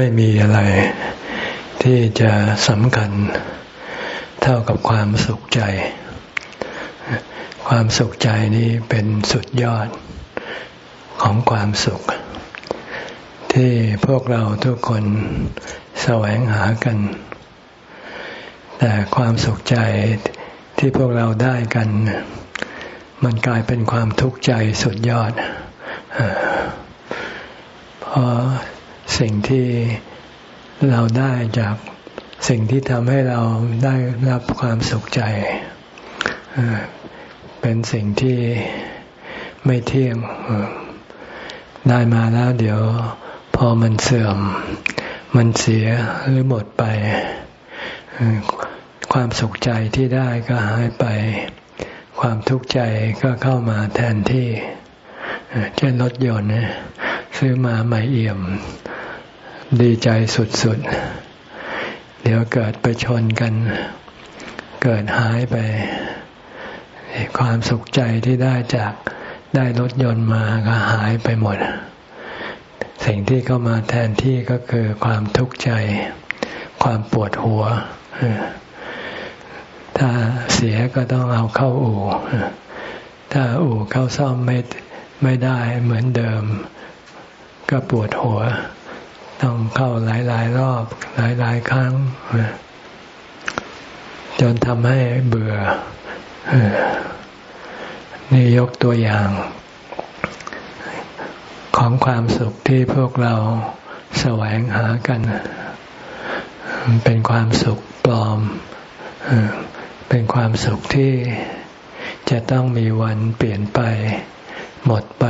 ไม่มีอะไรที่จะสำคัญเท่ากับความสุขใจ ความสุขใจนี้เป็นสุดยอดของความสุข ที่พวกเราทุกคนแสวงหากัน แต่ความสุขใจที่พวกเราได้กัน มันกลายเป็นความทุกข์ใจสุดยอดเพราะ สิ่งที่เราได้จากสิ่งที่ทำให้เราได้รับความสุขใจ เป็นสิ่งที่ไม่เที่ยง ได้มาแล้วเดี๋ยวพอมันเสื่อม มันเสียหรือหมดไป ความสุขใจที่ได้ก็หายไป ความทุกข์ใจก็เข้ามาแทนที่เช่นรถยนต์ซื้อมาใหม่เอี่ยม ดีใจสุดๆ เดี๋ยวเกิดไปชนกัน เกิดหายไป ความสุขใจที่ได้จากได้รถยนต์มาก็หายไปหมด สิ่งที่เข้ามาแทนที่ก็คือความทุกข์ใจ ความปวดหัว ถ้าเสียก็ต้องเอาเข้าอู่ ถ้าอู่เข้าซ่อมไม่ไม่ได้เหมือนเดิม ก็ปวดหัว ต้องเข้าหลายๆ รอบหลายๆ ครั้ง จนทำให้เบื่อ นี่ยกตัวอย่าง ของความสุขที่พวกเราแสวงหากัน เป็นความสุขปลอม เป็นความสุขที่จะต้องมีวันเปลี่ยนไป หมดไป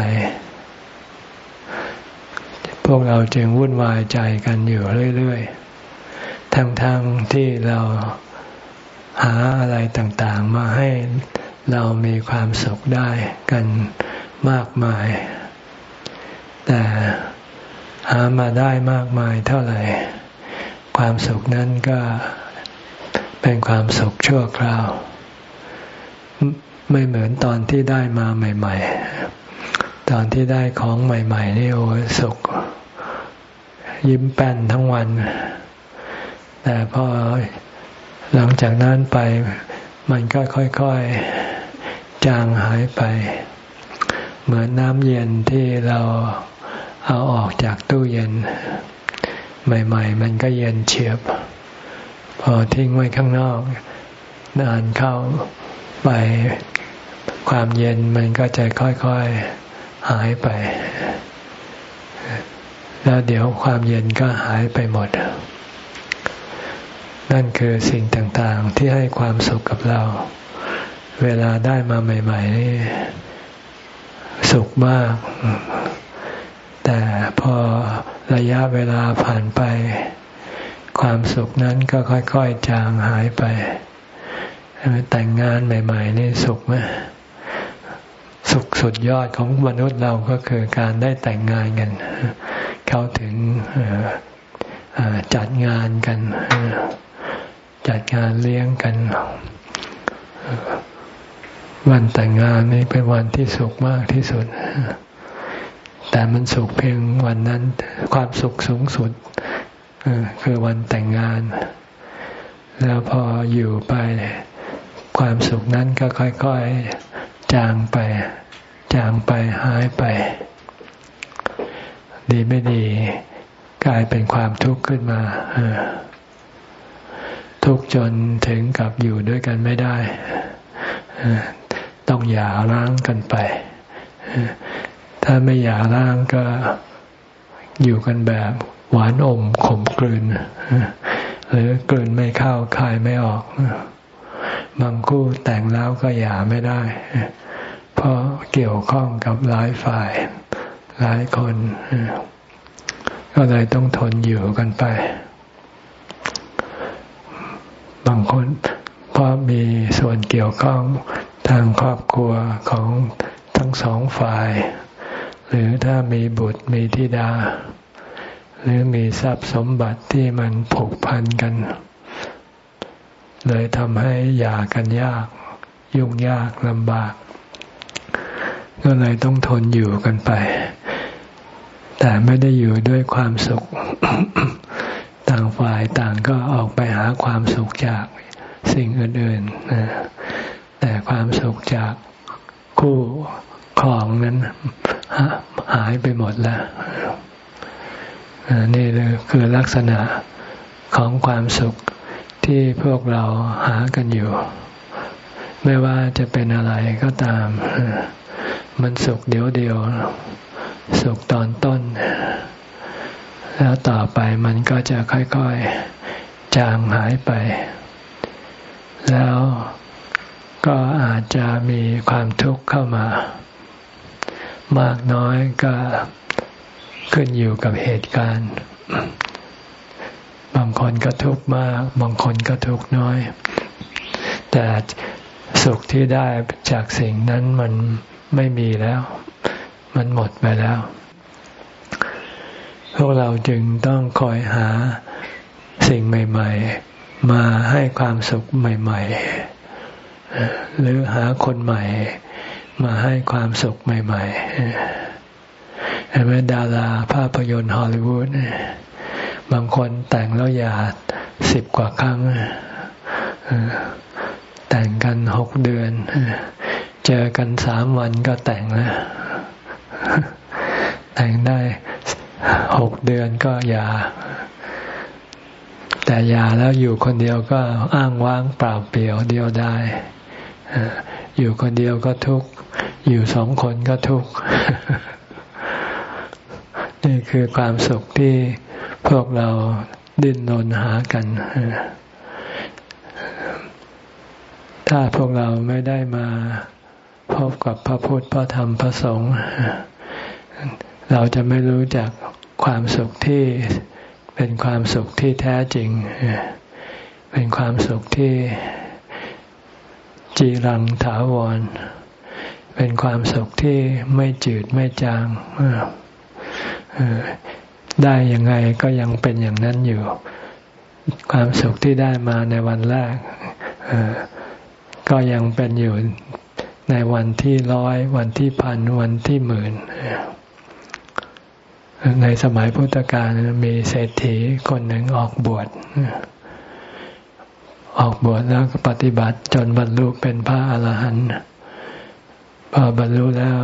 พวกเราจึงวุ่นวายใจกันอยู่เรื่อยๆ ทั้งๆทที่เราหาอะไรต่างๆ มาให้เรามีความสุขได้กันมากมาย แต่หามาได้มากมายเท่าไหร่ ความสุขนั้นก็เป็นความสุขชั่วคราว ไม่เหมือนตอนที่ได้มาใหม่ ๆ ตอนที่ได้ของใหม่ ๆ นี่โอ้สุข ยิ้มแป้นทั้งวัน แต่พอหลังจากนั้นไปมันก็ค่อยๆ จางหายไป เหมือนน้ำเย็นที่เราเอาออกจากตู้เย็น ใหม่ ๆ มันก็เย็นเฉียบ พอทิ้งไว้ข้างนอก นานเข้าไปความเย็นมันก็จะค่อยๆ หายไป แล้วเดี๋ยวความเย็นก็หายไปหมด นั่นคือสิ่งต่างๆที่ให้ความสุขกับเรา เวลาได้มาใหม่ ๆ นี่ สุขมาก แต่พอระยะเวลาผ่านไป ความสุขนั้นก็ค่อยๆจางหายไป แต่งงานใหม่ ๆ นี่สุขไหมสุขสุดยอดของมนุษย์เราก็คือการได้แต่งงานกัน เข้าถึงจัดงานกัน จัดงานเลี้ยงกัน วันแต่งงานนี่เป็นวันที่สุขมากที่สุด แต่มันสุขเพียงวันนั้น ความสุขสูงสุดคือวันแต่งงาน แล้วพออยู่ไปความสุขนั้นก็ค่อย ๆ จางไป จางไปหายไป ดีไม่ดี กลายเป็นความทุกข์ขึ้นมาทุกจนถึงกับอยู่ด้วยกันไม่ได้ต้องหย่าร้างกันไป ถ้าไม่หย่าร้างก็อยู่กันแบบหวานอมขมกลืนหรือกลืนไม่เข้าคายไม่ออก บางคู่แต่งแล้วก็หย่าไม่ได้ เพราะเกี่ยวข้องกับหลายฝ่าย หลายคน ก็เลยต้องทนอยู่กันไป บางคนเพราะมีส่วนเกี่ยวข้องทางครอบครัวของทั้งสองฝ่าย หรือถ้ามีบุตรมีธิดา หรือมีทรัพย์สมบัติที่มันผูกพันกัน เลยทำให้หย่ากันยาก ยุ่งยากลำบาก ก็เลยต้องทนอยู่กันไป แต่ไม่ได้อยู่ด้วยความสุข ต่างฝ่ายต่างก็ออกไปหาความสุขจากสิ่งอื่นๆแต่ความสุขจากคู่ของนั้นหายไปหมดแล้วนี่คือลักษณะของความสุขที่พวกเราหากันอยู่ ไม่ว่าจะเป็นอะไรก็ตาม มันสุขเดียวเดียว สุขตอนต้น แล้วต่อไปมันก็จะค่อยๆ จางหายไป แล้วก็อาจจะมีความทุกข์เข้ามา มากน้อยก็ขึ้นอยู่กับเหตุการณ์ บางคนก็ทุกข์มาก บางคนก็ทุกข์น้อย แต่สุขที่ได้จากสิ่งนั้นมันไม่มีแล้ว มันหมดไปแล้ว พวกเราจึงต้องคอยหาสิ่งใหม่ ๆ มาให้ความสุขใหม่ ๆ หรือหาคนใหม่ มาให้ความสุขใหม่ ๆ เห็นไหมดาราภาพยนตร์ฮอลลีวูดบางคนแต่งแล้วหย่าสิบกว่าครั้งแต่งกันหกเดือน เจอกันสามวันก็แต่งแล้ว แต่งได้หกเดือนก็ย่าแต่ย่าแล้วอยู่คนเดียวก็อ้างว้างเปล่าเปลี่ยวเดียวได้อยู่คนเดียวก็ทุกข์อยู่สองคนก็ทุกข์นี่คือความสุขที่พวกเราดิ้นรนหากัน ถ้าพวกเราไม่ได้มาพบกับพระพุทธพระธรรมพระสงฆ์ เราจะไม่รู้จักความสุขที่เป็นความสุขที่แท้จริง เป็นความสุขที่จีรังถาวร เป็นความสุขที่ไม่จืดไม่จางได้ยังไงก็ยังเป็นอย่างนั้นอยู่ ความสุขที่ได้มาในวันแรกก็ยังเป็นอยู่ในวันที่ร้อย วันที่พัน วันที่หมื่น ในสมัยพุทธกาลมีเศรษฐีคนหนึ่งออกบวชออกบวชแล้วปฏิบัติจนบรรลุเป็นพระอรหันต์พอบรรลุแล้ว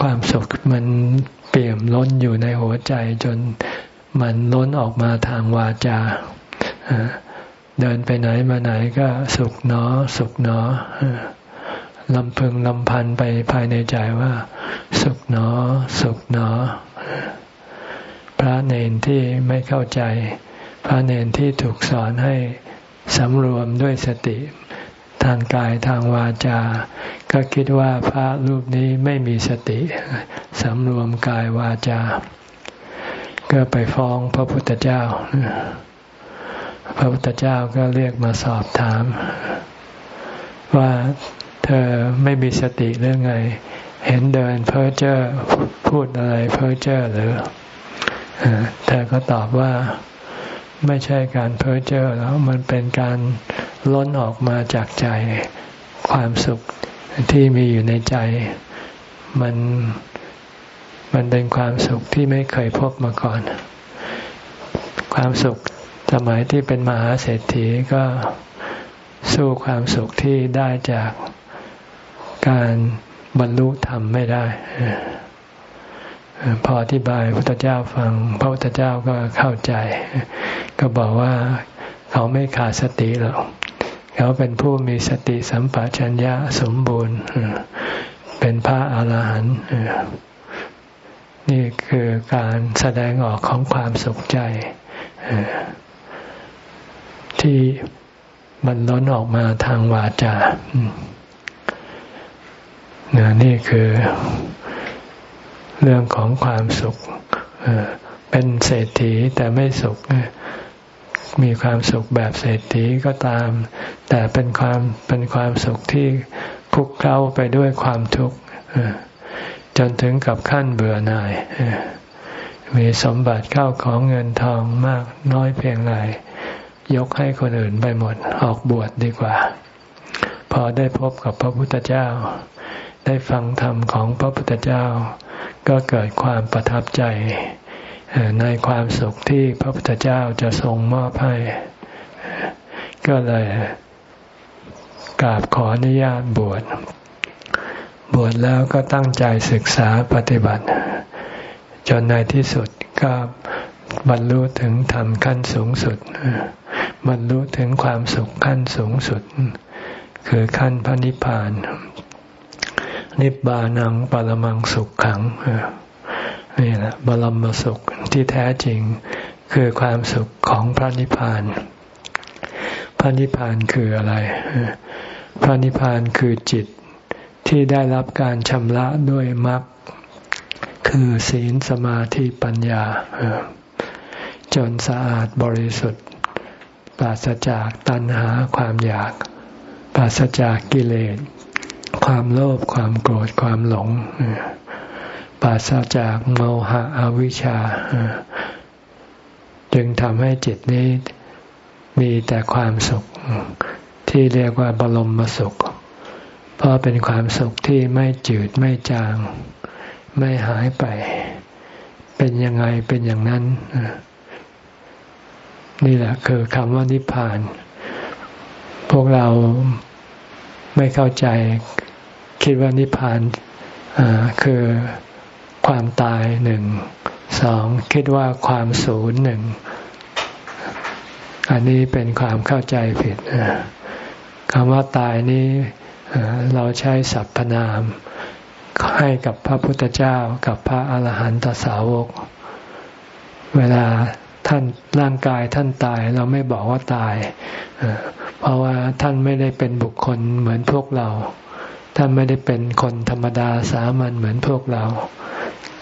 ความสุขมันเปี่ยมล้นอยู่ในหัวใจจนมันล้นออกมาทางวาจา เดินไปไหนมาไหนก็สุขเนอ สุขเนอลำพึงลำพันไปภายในใจว่า สุขเนอ สุขเนอ พระเนนที่ไม่เข้าใจ พระเนนที่ถูกสอนให้สำรวมด้วยสติ ทางกายทางวาจา ก็คิดว่าพระรูปนี้ไม่มีสติสำรวมกายวาจา ก็ไปฟ้องพระพุทธเจ้า พระพุทธเจ้าก็เรียกมาสอบถาม ว่าเธอไม่มีสติเรื่องไง เห็นเดินเพ้อเจ้อพูดอะไรเพ้อเจ้อหรือเธอก็ตอบว่าไม่ใช่การเพ้อเจ้อแล้วมันเป็นการล้นออกมาจากใจ ความสุขที่มีอยู่ในใจ มันมันเป็นความสุขที่ไม่เคยพบมาก่อน ความสุขสมัยที่เป็นมหาเศรษฐีก็สู้ความสุขที่ได้จากการ บรรลุธรรมไม่ได้พออธิบายพระพุทธเจ้าฟัง พระพุทธเจ้าก็เข้าใจ ก็บอกว่าเขาไม่ขาดสติหรอกเขาเป็นผู้มีสติสัมปชัญญะสมบูรณ์เป็นพระอาหารหันต์นี่คือการแสดงออกของความสุขใจ ที่มันล้นออกมาทางวาจา นี่คือเรื่องของความสุข เป็นเศรษฐีแต่ไม่สุข มีความสุขแบบเศรษฐีก็ตาม แต่เป็นความเป็นความสุขที่คุกเคล้าไปด้วยความทุกข์จนถึงกับขั้นเบื่อหน่าย มีสมบัติเข้าของเงินทองมากน้อยเพียงไรยกให้คนอื่นไปหมด ออกบวชดดีกว่า พอได้พบกับพระพุทธเจ้า ได้ฟังธรรมของพระพุทธเจ้า ก็เกิดความประทับใจ ในความสุขที่พระพุทธเจ้าจะทรงมอบให้ ก็เลยกราบขออนุญาตบวช บวชแล้วก็ตั้งใจศึกษาปฏิบัติ จนในที่สุดก็บรรลุถึงธรรมขั้นสูงสุด บรรลุถึงความสุขขั้นสูงสุด คือขั้นพระนิพพาน นิบานังปรมังสุขขังนี่แหละบรมสุขที่แท้จริงคือความสุขของพระนิพพาน พระนิพพานคืออะไร พระนิพพานคือจิตที่ได้รับการชำระด้วยมรรคคือศีลสมาธิปัญญา จนสะอาดบริสุทธิ์ ปราศจากตัณหาความอยาก ปราศจากกิเลส ความโลภความโกรธความหลงปราศจากโมหะอวิชชา จึงทำให้จิตนี้มีแต่ความสุขที่เรียกว่าบรมสุข เพราะเป็นความสุขที่ไม่จืดไม่จาง ไม่หายไป เป็นยังไงเป็นอย่างนั้น นี่แหละคือคำว่านิพพาน พวกเรา ไม่เข้าใจ คิดว่านิพพานคือความตายหนึ่งสองคิดว่าความศูนย์หนึ่งอันนี้เป็นความเข้าใจผิดคำว่าตายนี้เราใช้สรรพนาม ให้กับพระพุทธเจ้ากับพระอาหารหันตสาวก เวลา ท่านร่างกายท่านตาย เราไม่บอกว่าตาย เพราะว่าท่านไม่ได้เป็นบุคคลเหมือนพวกเรา ท่านไม่ได้เป็นคนธรรมดาสามัญเหมือนพวกเรา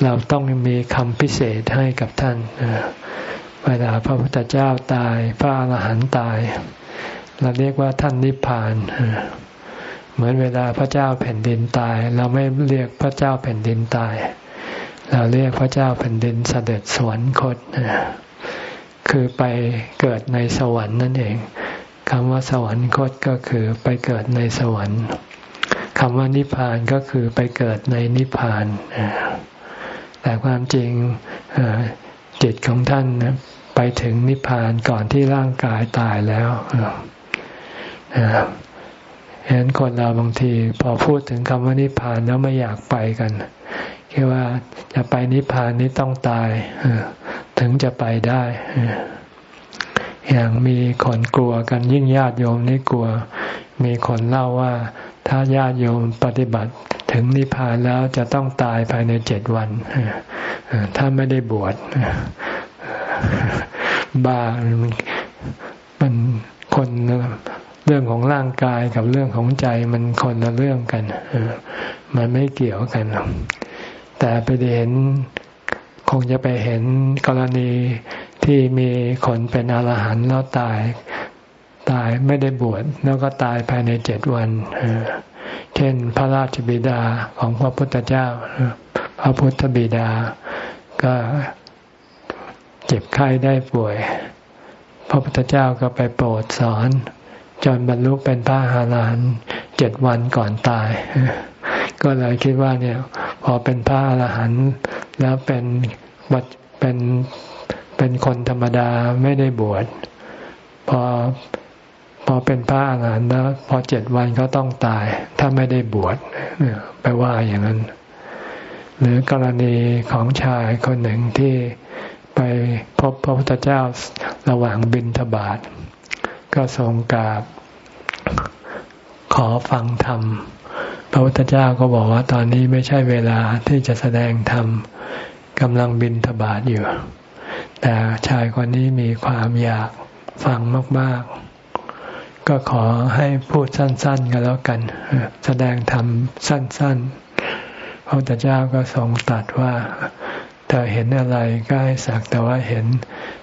เราต้องมีคำพิเศษให้กับท่านเวลาพระพุทธเจ้าตาย พระอรหันต์ตาย เราเรียกว่าท่านนิพพานเหมือนเวลาพระเจ้าแผ่นดินตาย เราไม่เรียกพระเจ้าแผ่นดินตาย เราเรียกพระเจ้าแผ่นดินเสด็จสวรรคต คือไปเกิดในสวรรค์นั่นเองคำว่าสวรรคตก็คือไปเกิดในสวรรค์คำว่านิพพานก็คือไปเกิดในนิพพาน แต่ความจริงจิตของท่านไปถึงนิพพานก่อนที่ร่างกายตายแล้วเห็นคนเราบางที พอพูดถึงคำว่านิพพานแล้วไม่อยากไปกันคิดว่าจะไปนิพพานนี้ต้องตาย ถึงจะไปได้ อย่างมีคนกลัวกันยิ่งญาติโยมนี่กลัว มีคนเล่าว่า ถ้าญาติโยมปฏิบัติถึงนิพพานแล้วจะต้องตายภายในเจ็ดวัน ถ้าไม่ได้บวชบ้ามันคนเรื่องของร่างกายกับเรื่องของใจมันคนละเรื่องกันมันไม่เกี่ยวกัน แต่ไปเห็น คงจะไปเห็นกรณีที่มีคนเป็นอรหันต์แล้วตายตายไม่ได้บวชแล้วก็ตายภายในเจ็ดวันเช่น พระราชบิดาของพระพุทธเจ้า พระพุทธบิดา ก็เจ็บไข้ได้ป่วย พระพุทธเจ้าก็ไปโปรดสอน จนบรรลุเป็นพระหารหันเจ็ดวันก่อนตาย ก็เลยคิดว่าเนี่ย พอเป็นพระอรหันต์ แล้วเป็นบัเป็นเป็นคนธรรมดาไม่ได้บวชพอพอเป็นพระอรหันต์แล้วพอเจ็ดวันก็ต้องตาย ถ้าไม่ได้บวชแปลว่าอย่างนั้น หรือกรณีของชายคนหนึ่งที่ไปพบพระพุทธเจ้าระหว่างบินทบาทก็ทรงกราบขอฟังธรรม พระพุทธเจ้าก็บอกว่าตอนนี้ไม่ใช่เวลาที่จะแสดงธรรมกำลังบินทบาทอยู่ แต่ชายคนนี้มีความอยากฟังมาก ๆ ก็ขอให้พูดสั้น ๆ กันแล้วกัน แสดงธรรมสั้น ๆ พระพุทธเจ้าก็ทรงตรัสว่า เธอเห็นอะไรก็ให้สักแต่ว่าเห็น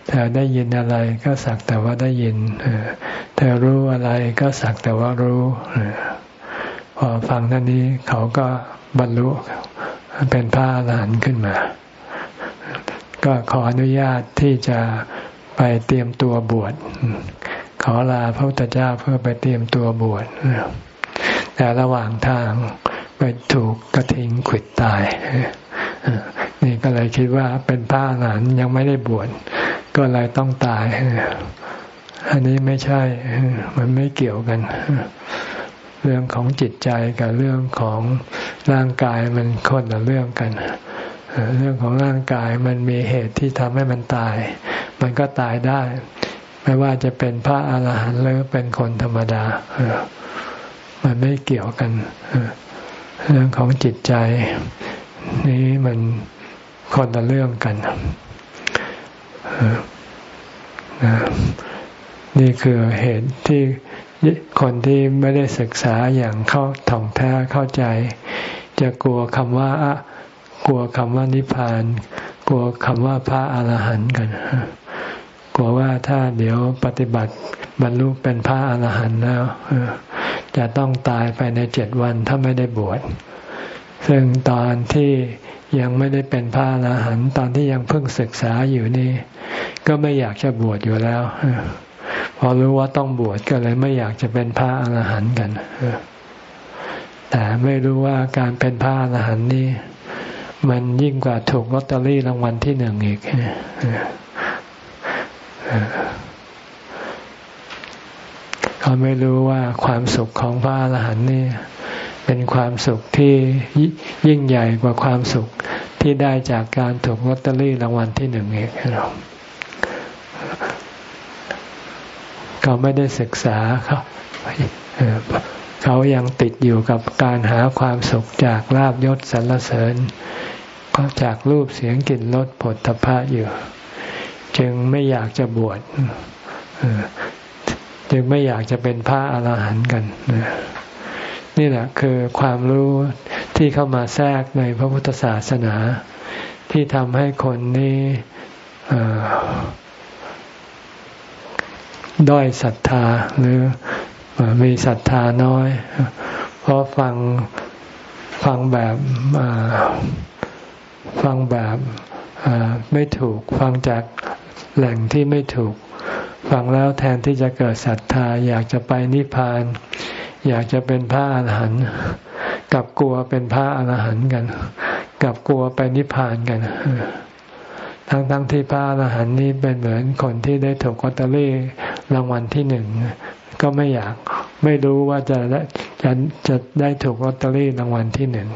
เธอได้ยินอะไรก็สักแต่ว่าได้ยิน เธอรู้อะไรก็สักแต่ว่ารู้ พอฟังท่านนี้เขาก็บรรลุเป็นพระอรหันต์ขึ้นมา ก็ขออนุญาตที่จะไปเตรียมตัวบวช ขอลาพระพุทธเจ้าเพื่อไปเตรียมตัวบวชแต่ระหว่างทางไปถูกกระทิงขิดตาย นี่ก็เลยคิดว่าเป็นพระอรหันต์ยังไม่ได้บวชก็เลยต้องตาย อันนี้ไม่ใช่ มันไม่เกี่ยวกัน เรื่องของจิตใจกับเรื่องของร่างกายมันคนละเรื่องกันเรื่องของร่างกายมันมีเหตุที่ทำให้มันตาย มันก็ตายได้ ไม่ว่าจะเป็นพระอาหารหันต์หรือเป็นคนธรรมดามันไม่เกี่ยวกันเรื่องของจิตใจ นี้มันคนละเรื่องกันนี่คือเหตุที่ คนที่ไม่ได้ศึกษาอย่างเข้าถ่องแท้เข้าใจ จะกลัวคำว่า กลัวคำว่านิพพาน กลัวคำว่าพระอรหันต์กันกลัวว่าถ้าเดี๋ยวปฏิบัติบรรลุเป็นพระอรหันต์แล้วจะต้องตายไปในเจ็ดวันถ้าไม่ได้บวช ซึ่งตอนที่ยังไม่ได้เป็นพระอรหันต์ตอนที่ยังเพิ่งศึกษาอยู่นี่ ก็ไม่อยากจะบวชอยู่แล้ว อรู้ว่าต้องบวชก็เลยไม่อยากจะเป็นพระอรหันต์กันแต่ไม่รู้ว่าการเป็นพระอรหันต์นี่มันยิ่งกว่าถูกลอตเตอรี่รางวัลที่หนึ่งอีกเขาไม่รู้ว่าความสุขของพระอรหันต์นี่เป็นความสุขที่ยิ่งใหญ่กว่าความสุขที่ได้จากการถูกลอตเตอรี่รางวัลที่หนึ่งเอง เขาไม่ได้ศึกษาเขาเขายังติดอยู่กับการหาความสุขจากลาบยศสรรเสริญก็จากรูปเสียงกลิ่นรสผลตภะอยู่ จึงไม่อยากจะบวชจึงไม่อยากจะเป็นพระอรหันต์กันนี่แหละคือความรู้ที่เข้ามาแทรกในพระพุทธศาสนา ที่ทำให้คนนี้ ด้อยศรัทธาหรือมีศรัทธาน้อย เพราะฟังฟังแบบฟังแบบไม่ถูกฟังจากแหล่งที่ไม่ถูก ฟังแล้วแทนที่จะเกิดศรัทธา อยากจะไปนิพพาน อยากจะเป็นพระอรหันต์กับกลัวเป็นพระอรหันต์กัน กับกลัวไปนิพพานกัน ทั้งทั้งที่พระอรหันต์นี้เป็นเหมือนคนที่ได้ถูกกอตเตอรี่รางวัลที่หนึ่งก็ไม่อยากไม่รู้ว่าจะจะจะได้ถูกลอตเตอรี่รางวัลที่หนึ่ง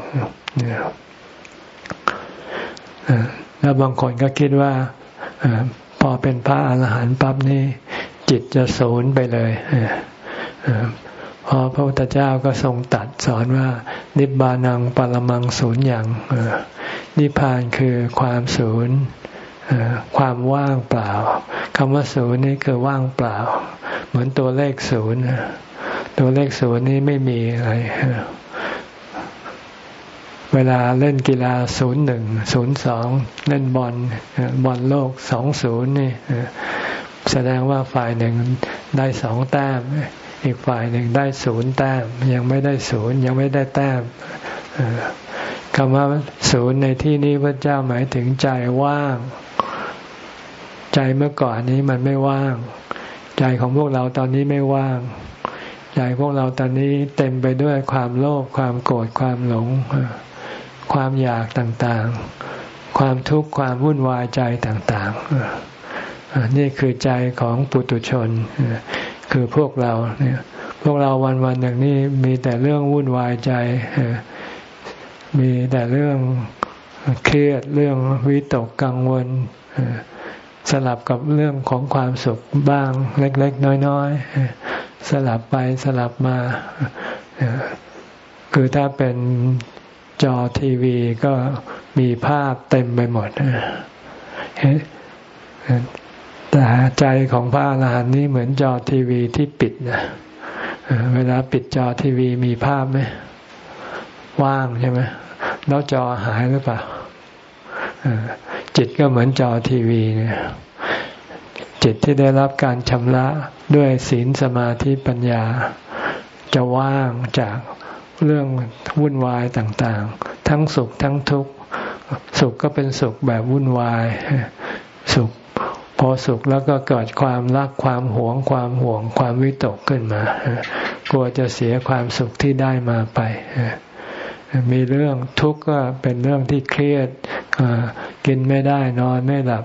แล้วบางคนก็คิดว่าพอเป็นพระอาหารหันต์ปั๊บนี่จิตจะสูญไปเลยพอพระพุทธเจ้าก็ทรงตัดสอนว่า นิบานังปรมังศูนย์อย่างนิพพานคือความศูนย์ ความว่างเปล่าคำว่าศูนย์นี่คือว่างเปล่า เหมือนตัวเลขศูนย์ตัวเลขศูนย์นี้ไม่มีอะไร เวลาเล่นกีฬาศูนย์หนึ่งศูนย์สองเล่นบอลบอลโลกสองศูนย์นี่แสดงว่าฝ่ายหนึ่งได้สองแต้ม อีกฝ่ายหนึ่งได้ศูนย์แต้ม ยังไม่ได้ศูนย์ยังไม่ได้แต้มคำว่าศูนย์ในที่นี้พระเจ้าหมายถึงใจว่าง ใจเมื่อก่อนนี้มันไม่ว่าง ใจของพวกเราตอนนี้ไม่ว่าง ใจพวกเราตอนนี้เต็มไปด้วยความโลภความโกรธความหลง ความอยากต่างๆ ความทุกข์ความวุ่นวายใจต่างๆนี่คือใจของปุตุชน คือพวกเราเนี่ยพวกเราวันวันอย่างนี้มีแต่เรื่องวุ่นวายใจ มีแต่เรื่องเครียดเรื่องวิตกกังวล สลับกับเรื่องของความสุขบ้างเล็ก ๆ น้อย ๆ สลับไปสลับมา คือถ้าเป็นจอทีวีก็มีภาพเต็มไปหมดแต่ใจของพระอรหันต์นี้เหมือนจอทีวีที่ปิดนะเวลาปิดจอทีวีมีภาพไหมว่างใช่ไหมแล้วจอหายหรือเปล่า จิตก็เหมือนจอทีวีเนี่ยจิตที่ได้รับการชำระด้วยศีลสมาธิปัญญา จะว่างจากเรื่องวุ่นวายต่างๆ ทั้งสุขทั้งทุกข์สุขก็เป็นสุขแบบวุ่นวาย สุขพอสุขแล้วก็เกิดความรักความหวงความห่วงความวิตกขึ้นมา กลัวจะเสียความสุขที่ได้มาไป มีเรื่องทุกข์ก็เป็นเรื่องที่เครียดกินไม่ได้นอนไม่หลับ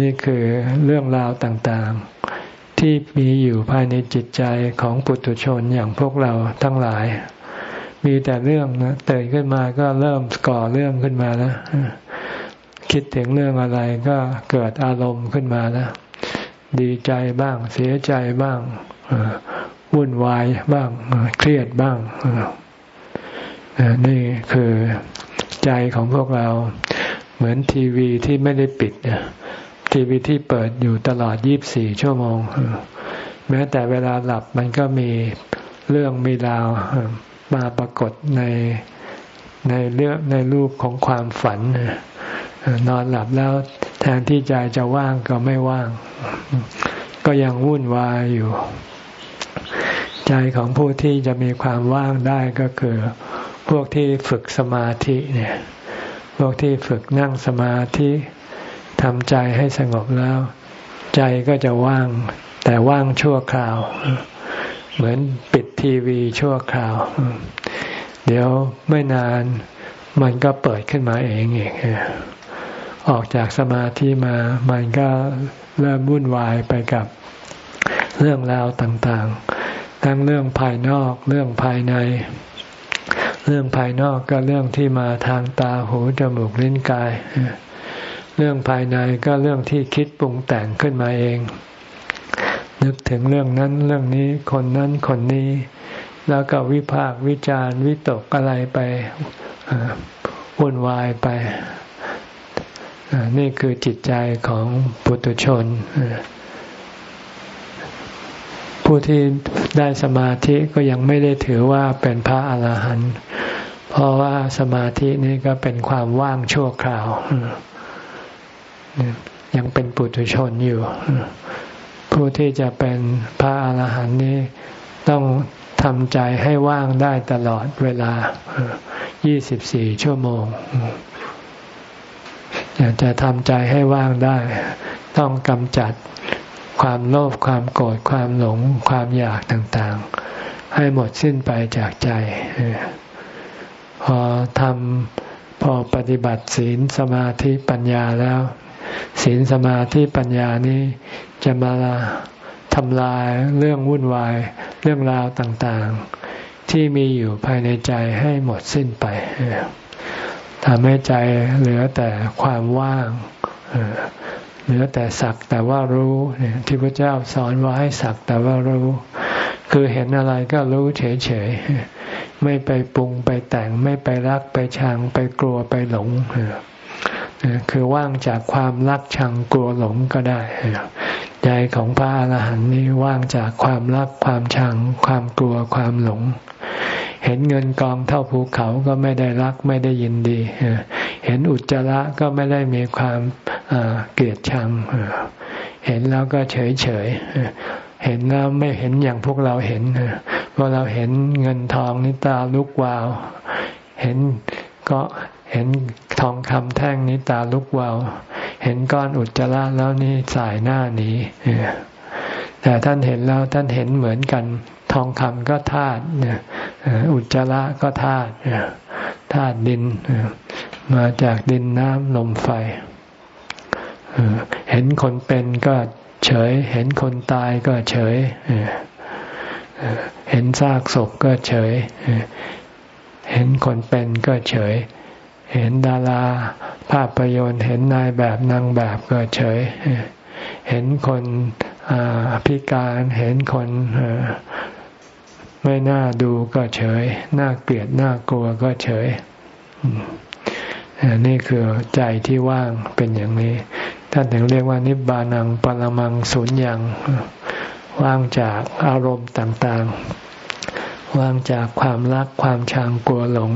นี่คือเรื่องราวต่างๆ ที่มีอยู่ภายในจิตใจของปุถุชนอย่างพวกเราทั้งหลาย มีแต่เรื่องนะตื่นขึ้นมาก็เริ่มก่อเรื่องขึ้นมาแล้วคิดถึงเรื่องอะไรก็เกิดอารมณ์ขึ้นมาแล้วดีใจบ้าง เสียใจบ้าง วุ่นวายบ้างเครียดบ้างนี่คือใจของพวกเราเหมือนทีวีที่ไม่ได้ปิดทีวีที่เปิดอยู่ตลอดยี่บสี่ชั่วโมง แม้แต่เวลาหลับมันก็มีเรื่องมีราวมาปรากฏในในเรื่องในรูปของความฝันนอนหลับแล้วแทนที่ใจจะว่างก็ไม่ว่าง ก็ยังวุ่นวายอยู่ ใจของผู้ที่จะมีความว่างได้ก็คือ พวกที่ฝึกสมาธิเนี่ย พวกที่ฝึกนั่งสมาธิทำใจให้สงบแล้ว ใจก็จะว่าง แต่ว่างชั่วคราว เหมือนปิดทีวีชั่วคราว เดี๋ยวไม่นานมันก็เปิดขึ้นมาเองเองออกจากสมาธิมา มันก็เริ่มวุ่นวายไปกับเรื่องราวต่างๆ ทั้งเรื่องภายนอกเรื่องภายใน เรื่องภายนอกก็เรื่องที่มาทางตาหูจมูกลิ้นกาย เรื่องภายในก็เรื่องที่คิดปรุงแต่งขึ้นมาเอง นึกถึงเรื่องนั้นเรื่องนี้คนนั้นคนนี้ แล้วก็วิพากวิจารวิตกอะไรไปวุ่นวายไป นี่คือจิตใจของปุถุชน ผู้ที่ได้สมาธิก็ยังไม่ได้ถือว่าเป็นพระอาหารหันต์เพราะว่าสมาธินี่ก็เป็นความว่างชั่วคราว ยังเป็นปุถุชนอยู่ ผู้ที่จะเป็นพระอาหารหันต์นี้ต้องทำใจให้ว่างได้ตลอดเวลา 24 ชั่วโมง อยากจะทำใจให้ว่างได้ ต้องกำจัด ความโลภความโกรธความหลงความอยากต่างๆ ให้หมดสิ้นไปจากใจ พอทำพอปฏิบัติศีลสมาธิปัญญาแล้ว ศีลสมาธิปัญญานี้จะมาทำลายเรื่องวุ่นวาย เรื่องราวต่างๆ ที่มีอยู่ภายในใจให้หมดสิ้นไปทำให้ใจเหลือแต่ความว่าง เหลือแต่สักแต่ว่ารู้เนี่ยที่พระเจ้าสอนว่าให้สักแต่ว่ารู้ คือเห็นอะไรก็รู้เฉยๆไม่ไปปรุงไปแต่งไม่ไปรักไปชังไปกลัวไปหลงเคือว่างจากความรักชังกลัวหลงก็ได้ใจของพระอรหันต์นี้ว่างจากความรักความชัง ความกลัวความหลง เห็นเงินกองเท่าภูเขาก็ไม่ได้รักไม่ได้ยินดี เห็นอุจจาระก็ไม่ได้มีความเกลียดชัง เห็นแล้วก็เฉยเฉยเห็นแล้วไม่เห็นอย่างพวกเราเห็นพอเราเห็นเงินทองนิตาลุกวาว เห็นก็ เห็นทองคำแท่งนิตาลุกวาวเห็นก้อนอุจจาระแล้วนี่สายหน้าหนีแต่ท่านเห็นแล้วท่านเห็นเหมือนกัน ทองคำก็ธาตุอุจจาระก็ธาตุธาตุดินมาจากดินน้ำลมไฟเห็นคนเป็นก็เฉย เห็นคนตายก็เฉยเห็นซากศพก็เฉย เห็นคนเป็นก็เฉย เห็นดารา ภาพยนตร์เห็นนายแบบนางแบบก็เฉย เห็นคนพิการเห็นคนไม่น่าดูก็เฉย น่าเกลียดน่ากลัวก็เฉย นี่คือใจที่ว่างเป็นอย่างนี้ ท่านถึงเรียกว่านิบานังปรมังสุญญ์ว่างจากอารมณ์ต่างๆ ว่างจากความรักความชังกลัวหลง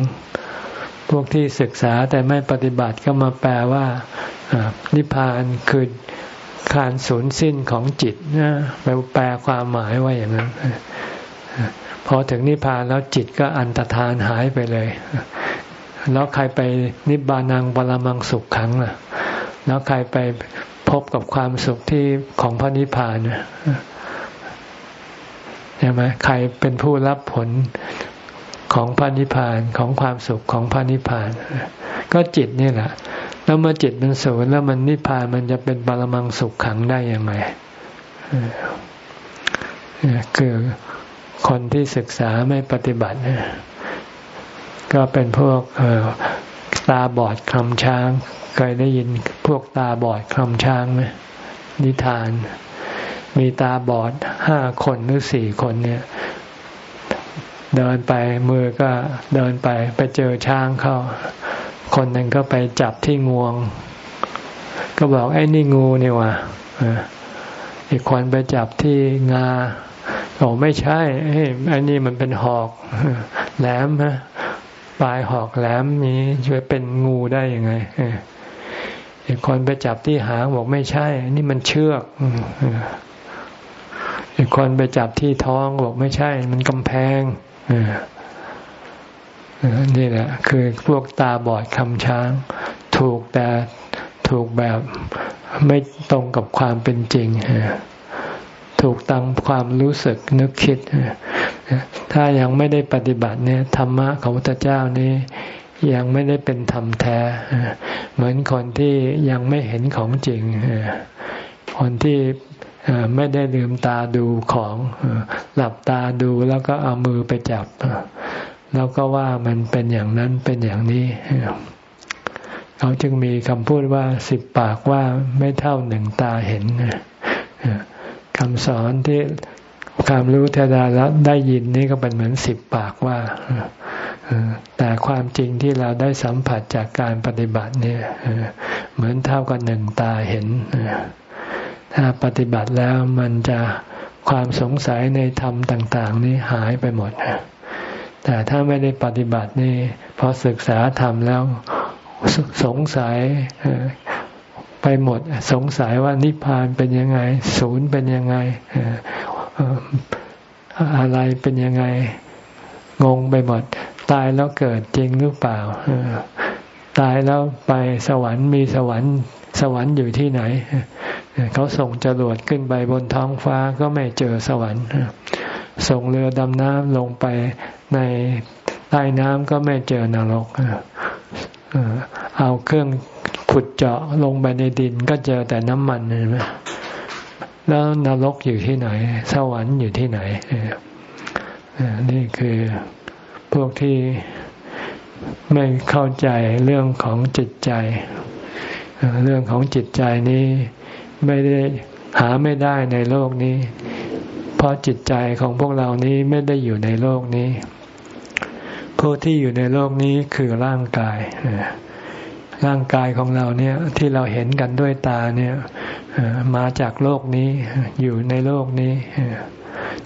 พวกที่ศึกษาแต่ไม่ปฏิบัติก็มาแปลว่านิพพานคือการสูญสิ้นของจิตนะแปลความหมายว่าอย่างนั้นพอถึงนิพพานแล้วจิตก็อันตรธานหายไปเลย แล้วใครไปนิบานังปรมังสุขขังล่ะ แล้วใครไปพบกับความสุขที่ของพระนิพพานใช่ไหมใครเป็นผู้รับผล ของพระนิพพานของความสุขของพระนิพพาน ก็จิตนี่แหละแล้วเมื่อจิตมันศูนย์แล้วมันนิพพานมันจะเป็นปรมังสุขขังได้ยังไงคือคนที่ศึกษาไม่ปฏิบัติก็เป็นพวกตาบอดคลำช้าง เคยได้ยินพวกตาบอดคลำช้างไหมนิทาน มีตาบอดห้าคนหรือสี่คนเนี่ย เดินไปมือก็เดินไปไปเจอช้างเข้า คนหนึ่งก็ไปจับที่งวง ก็บอกไอ้นี่งูนี่วะอีกคนไปจับที่งาบอกไม่ใช่ไอ้นี่มันเป็นหอกแหลมฮะปลายหอกแหลมนี้ช่วยเป็นงูได้ยังไงอีกคนไปจับที่หางบอกไม่ใช่ นี่มันเชือกอีกคนไปจับที่ท้องบอกไม่ใช่ มันกำแพง นี่แหละคือพวกตาบอดคำช้าง ถูกแต่ถูกแบบไม่ตรงกับความเป็นจริง ถูกตามความรู้สึกนึกคิด ถ้ายังไม่ได้ปฏิบัติเนี่ยธรรมะของพระเจ้านี้ยังไม่ได้เป็นธรรมแท้ เหมือนคนที่ยังไม่เห็นของจริงคนที่ ไม่ได้ลืมตาดูของหลับตาดูแล้วก็เอามือไปจับ แล้วก็ว่ามันเป็นอย่างนั้นเป็นอย่างนี้เขาจึงมีคำพูดว่าสิบปากว่าไม่เท่าหนึ่งตาเห็นคำสอนที่ความรู้เทดาแล้วได้ยินนี่ก็เป็นเหมือนสิบปากว่าแต่ความจริงที่เราได้สัมผัสจากการปฏิบัติเนี่ยเหมือนเท่ากับหนึ่งตาเห็น ปฏิบัติแล้วมันจะความสงสัยในธรรมต่าง ๆ นี้หายไปหมด แต่ถ้าไม่ได้ปฏิบัตินี่พอศึกษาธรรมแล้วสงสัยไปหมด สงสัยว่านิพพานเป็นยังไง ศูนย์เป็นยังไงอะไรเป็นยังไง งงไปหมด ตายแล้วเกิดจริงหรือเปล่าตายแล้วไปสวรรค์มีสวรรค์ สวรรค์อยู่ที่ไหน เขาส่งจรวดขึ้นไปบนท้องฟ้าก็ไม่เจอสวรรค์ ส่งเรือดำน้ำลงไปในใต้น้ำก็ไม่เจอนรกเอาเครื่องขุดเจาะลงไปในดินก็เจอแต่น้ำมันเห็นไหมแล้วนรกอยู่ที่ไหน สวรรค์อยู่ที่ไหนนี่คือพวกที่ไม่เข้าใจเรื่องของจิตใจ เรื่องของจิตใจนี้ ไม่ได้หาไม่ได้ในโลกนี้ เพราะจิตใจของพวกเรานี้ไม่ได้อยู่ในโลกนี้ ผู้ที่อยู่ในโลกนี้คือร่างกายร่างกายของเราเนี่ยที่เราเห็นกันด้วยตาเนี่ยมาจากโลกนี้อยู่ในโลกนี้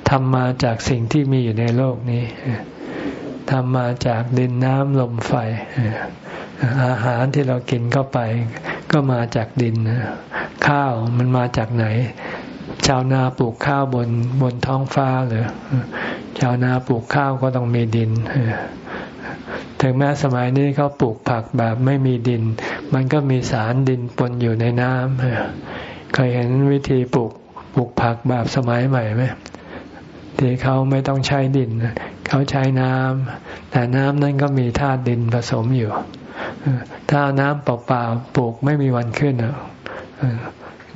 ทำมาจากสิ่งที่มีอยู่ในโลกนี้ทำมาจากดินน้ำลมไฟอาหารที่เรากินเข้าไป ก็มาจากดิน ข้าวมันมาจากไหน ชาวนาปลูกข้าวบนบนท้องฟ้าหรือชาวนาปลูกข้าวก็ต้องมีดินถึงแม้สมัยนี้เขาปลูกผักแบบไม่มีดิน มันก็มีสารดินปนอยู่ในน้ำเคยเห็นวิธีปลูกปลูกผักแบบสมัยใหม่ไหมที่เขาไม่ต้องใช้ดิน เขาใช้น้ำแต่น้ำนั้นก็มีธาตุดินผสมอยู่ ถ้าน้ำเปล่าๆปลูกไม่มีวันขึ้น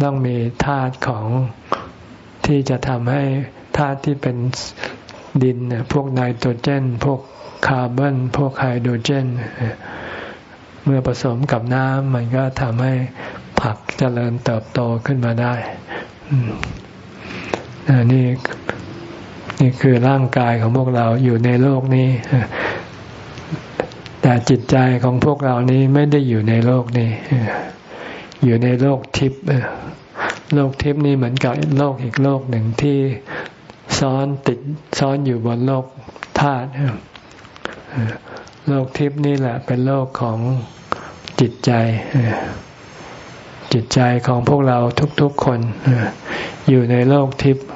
ต้องมีธาตุของที่จะทำให้ธาตุที่เป็นดินพวกไนโตรเจน พวกคาร์บอนพวกไฮโดรเจน เมื่อผสมกับน้ำมันก็ทำให้ผักเจริญเติบโตขึ้นมาได้นี่นี่คือร่างกายของพวกเราอยู่ในโลกนี้ แต่จิตใจของพวกเรานี้ไม่ได้อยู่ในโลกนี้ อยู่ในโลกทิพย์โลกทิพย์นี่เหมือนกับโลกอีกโลกหนึ่งที่ซ้อนติดซ้อนอยู่บนโลกธาตุโลกทิพย์นี่แหละเป็นโลกของจิตใจ จิตใจของพวกเราทุกๆคนอยู่ในโลกทิพย์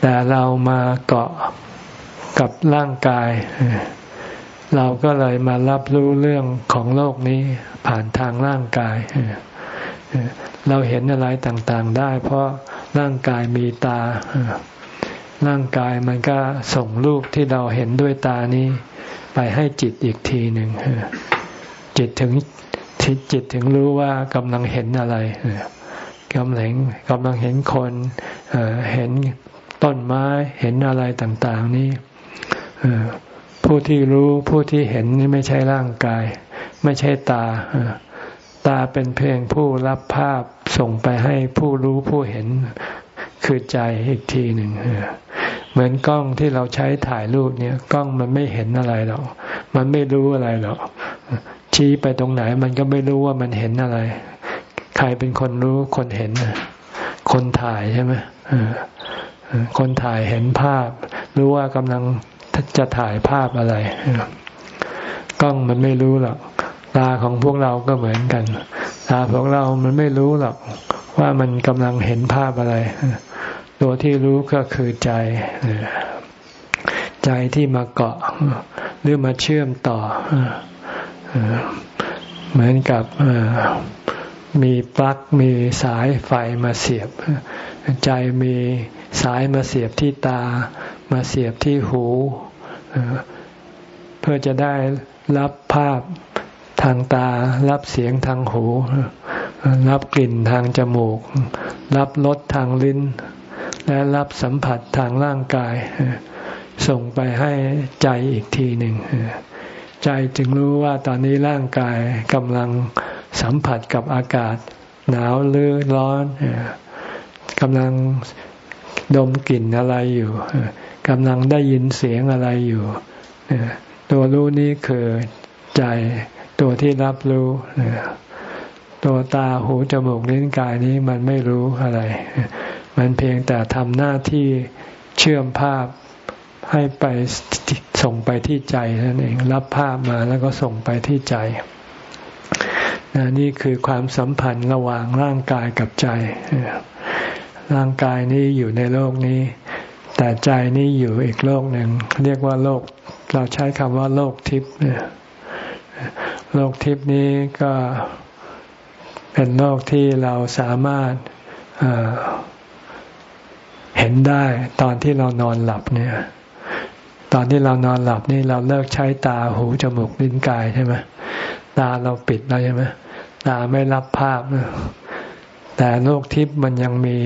แต่เรามาเกาะกับร่างกาย เราก็เลยมารับรู้เรื่องของโลกนี้ผ่านทางร่างกาย เราเห็นอะไรต่างๆได้ เพราะร่างกายมีตา ร่างกายมันก็ส่งรูปที่เราเห็นด้วยตานี้ ไปให้จิตอีกทีหนึ่งจิตถึงทิศจิตถึงรู้ว่ากำลังเห็นอะไรกำลังกำลังเห็นคนเห็นต้นไม้เห็นอะไรต่าง ๆ นี่ ผู้ที่รู้ผู้ที่เห็นนี่ไม่ใช่ร่างกาย ไม่ใช่ตา ตาเป็นเพียงผู้รับภาพส่งไปให้ผู้รู้ผู้เห็นคือใจอีกทีหนึ่งเหมือนกล้องที่เราใช้ถ่ายรูปเนี่ย กล้องมันไม่เห็นอะไรหรอกมันไม่รู้อะไรหรอกชี้ไปตรงไหน มันก็ไม่รู้ว่ามันเห็นอะไร ใครเป็นคนรู้คนเห็นคนถ่ายใช่ไหมคนถ่ายเห็นภาพ รู้ว่ากำลัง จะถ่ายภาพอะไรกล้องมันไม่รู้หรอกตาของพวกเราก็เหมือนกัน ตาของเรามันไม่รู้หรอกว่ามันกำลังเห็นภาพอะไร ตัวที่รู้ก็คือใจ ใจที่มาเกาะ หรือมาเชื่อมต่อ เหมือนกับมีปลั๊กมีสายไฟมาเสียบ ใจมีสายมาเสียบที่ตา มาเสียบที่หู เพื่อจะได้รับภาพทางตา รับเสียงทางหู รับกลิ่นทางจมูก รับรสทางลิ้น และรับสัมผัสทางร่างกาย ส่งไปให้ใจอีกทีหนึ่ง ใจจึงรู้ว่าตอนนี้ร่างกายกำลังสัมผัสกับอากาศ หนาวหรือร้อนกำลังดมกลิ่นอะไรอยู่ กำลังได้ยินเสียงอะไรอยู่ ตัวรู้นี้คือใจตัวที่รับรู้ตัวตาหูจมูกลิ้นกายนี้มันไม่รู้อะไร มันเพียงแต่ทำหน้าที่เชื่อมภาพให้ไปส่งไปที่ใจนั่นเองรับภาพมาแล้วก็ส่งไปที่ใจนี่คือความสัมพันธ์ระหว่างร่างกายกับใจร่างกายนี้อยู่ในโลกนี้ แต่ใจนี้อยู่อีกโลกหนึ่งเรียกว่าโลก เราใช้คำว่าโลกทิพย์โลกทิพย์นี้ก็เป็นโลกที่เราสามารถเห็นได้ตอนที่เรานอนหลับเนี่ย ตอนที่เรานอนหลับนี่เราเลิกใช้ตาหูจมูกลิ้นกายใช่ไหมตาเราปิดแล้วใช่ไหมตาไม่รับภาพ แต่โลกทิพย์มันยังมี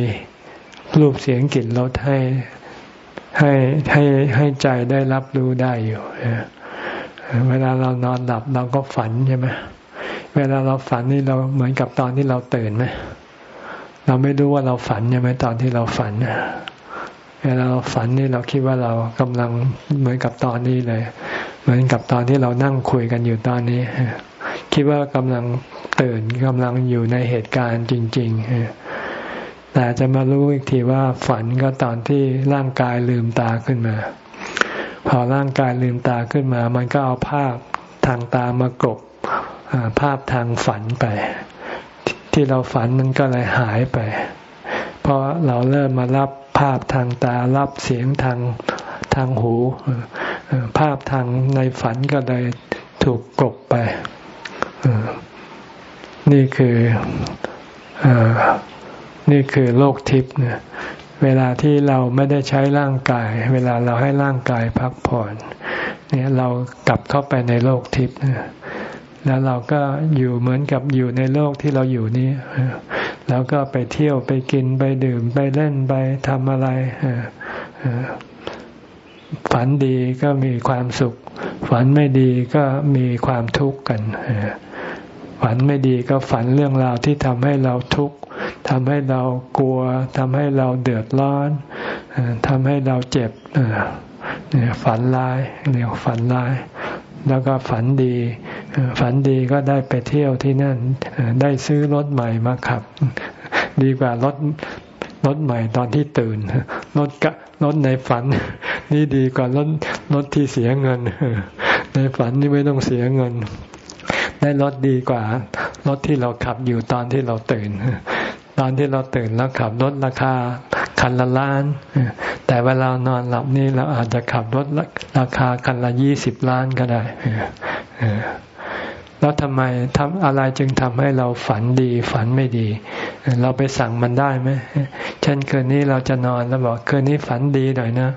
รูปเสียงกลิ่นรสให้ ให้ให้ให้ใจได้รับรู้ได้อยู่เวลาเรานอนหลับเราก็ฝันใช่ไหมเวลาเราฝันนี่เราเหมือนกับตอนที่เราตื่นไหมเราไม่รู้ว่าเราฝันใช่ไหมตอนที่เราฝันเวลาเราฝันนี่เราคิดว่าเรากำลังเหมือนกับตอนนี้เลย เหมือนกับตอนที่เรานั่งคุยกันอยู่ตอนนี้คิดว่ากำลังตื่นกำลังอยู่ในเหตุการณ์จริง ๆ แต่จะมารู้อีกทีว่าฝันก็ตอนที่ร่างกายลืมตาขึ้นมา พอร่างกายลืมตาขึ้นมา มันก็เอาภาพทางตามากบภาพทางฝันไป ที่เราฝันมันก็เลยหายไป เพราะเราเริ่มมารับภาพทางตารับเสียงทางทางหู ภาพทางในฝันก็เลยถูกกลบไป นี่คืออ นี่คือโลกทิพย์เนี่ยเวลาที่เราไม่ได้ใช้ร่างกาย เวลาเราให้ร่างกายพักผ่อนเนี่ยเรากลับเข้าไปในโลกทิพย์แล้วเราก็อยู่เหมือนกับอยู่ในโลกที่เราอยู่นี้แล้วก็ไปเที่ยวไปกินไปดื่มไปเล่นไปทำอะไรฝันดีก็มีความสุข ฝันไม่ดีก็มีความทุกข์กัน ฝันไม่ดีก็ฝันเรื่องราวที่ทำให้เราทุกข์ทำให้เรากลัวทำให้เราเดือดร้อนทำให้เราเจ็บฝันร้ายเรียกฝันร้าย แล้วก็ฝันดี ฝันดีก็ได้ไปเที่ยวที่นั่นได้ซื้อรถใหม่มาขับ ดีกว่ารถรถใหม่ตอนที่ตื่นรถกะรถในฝัน นี่ดีกว่ารถรถที่เสียเงิน ในฝันนี่ไม่ต้องเสียเงิน ได้รถดีกว่ารถที่เราขับอยู่ตอนที่เราตื่น ตอนที่เราตื่นแล้วขับรถราคาคันละล้าน แต่เวลานอนหลับนี่เราอาจจะขับรถราคาคันละยี่สิบล้านก็ได้แล้วทำไมทำอะไรจึงทำให้เราฝันดี ฝันไม่ดี เราไปสั่งมันได้ไหมเช่นคืนนี้เราจะนอนแล้วบอกคืนนี้ฝันดีหน่อยนะ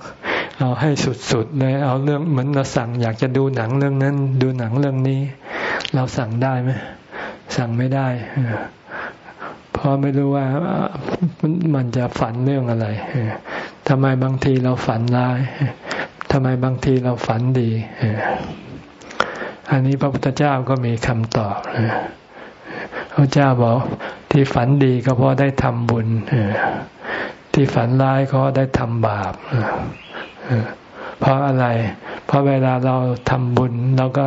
เอาให้สุดๆเลย เอาเรื่องเหมือนเราสั่งอยากจะดูหนังเรื่องนั้น ดูหนังเรื่องนี้ เราสั่งได้ไหมสั่งไม่ได้เพราะไม่รู้ว่ามันจะฝันเรื่องอะไรทำไมบางทีเราฝันร้ายทำไมบางทีเราฝันดีอันนี้พระพุทธเจ้าก็มีคำตอบพระเจ้าบอกที่ฝันดีก็เพราะได้ทำบุญที่ฝันร้ายก็ได้ทำบาป เพราะอะไร เพราะเวลาเราทำบุญเราก็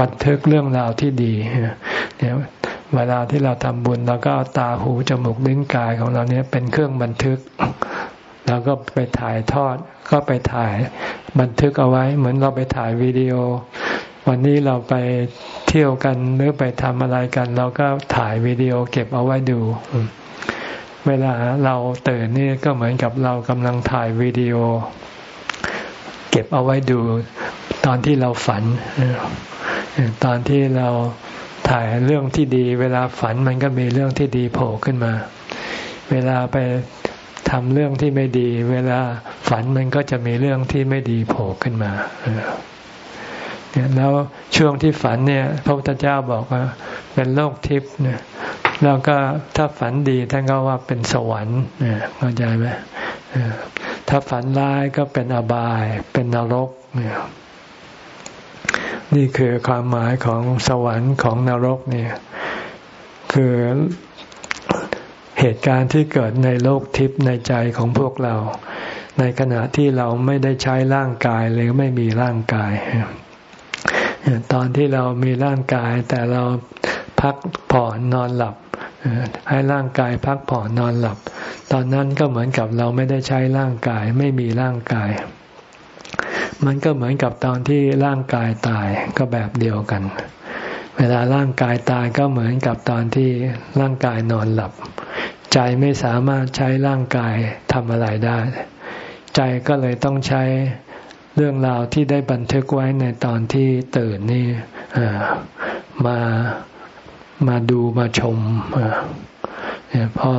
บันทึกเรื่องราวที่ดีเนี่ยเวลาที่เราทำบุญเราก็ตาหูจมูกลิ้นกายของเราเนี้ยเป็นเครื่องบันทึกเราก็ไปถ่ายทอดก็ไปถ่ายบันทึกเอาไว้ เหมือนเราไปถ่ายวิดีโอ วันนี้เราไปเที่ยวกันหรือไปทำอะไรกัน เราก็ถ่ายวิดีโอเก็บเอาไว้ดู เวลาเราตื่นนี่ก็เหมือนกับเรากำลังถ่ายวิดีโอ เก็บเอาไว้ดูตอนที่เราฝัน ตอนที่เราถ่ายเรื่องที่ดี เวลาฝันมันก็มีเรื่องที่ดีโผล่ขึ้นมา เวลาไปทำเรื่องที่ไม่ดี เวลาฝันมันก็จะมีเรื่องที่ไม่ดีโผล่ขึ้นมาแล้วช่วงที่ฝันเนี่ย พระพุทธเจ้าบอกว่า เป็นโลกทิพย์เนี่ยแล้วก็ถ้าฝันดีท่านก็ว่าเป็นสวรรค์เข้าใจไหม ถ้าฝันร้ายก็เป็นอบายเป็นนรกเนี่ยนี่คือความหมายของสวรรค์ของนรกเนี่ย คือเหตุการณ์ที่เกิดในโลกทิพย์ในใจของพวกเรา ในขณะที่เราไม่ได้ใช้ร่างกายหรือไม่มีร่างกาย ตอนที่เรามีร่างกายแต่เราพักผ่อนนอนหลับ ให้ร่างกายพักผ่อนนอนหลับ ตอนนั้นก็เหมือนกับเราไม่ได้ใช้ร่างกาย ไม่มีร่างกาย มันก็เหมือนกับตอนที่ร่างกายตายก็แบบเดียวกัน เวลาร่างกายตายก็เหมือนกับตอนที่ร่างกายนอนหลับ ใจไม่สามารถใช้ร่างกายทำอะไรได้ ใจก็เลยต้องใช้เรื่องราวที่ได้บันทึกไว้ในตอนที่ตื่นนี่มา มาดูมาชมพอ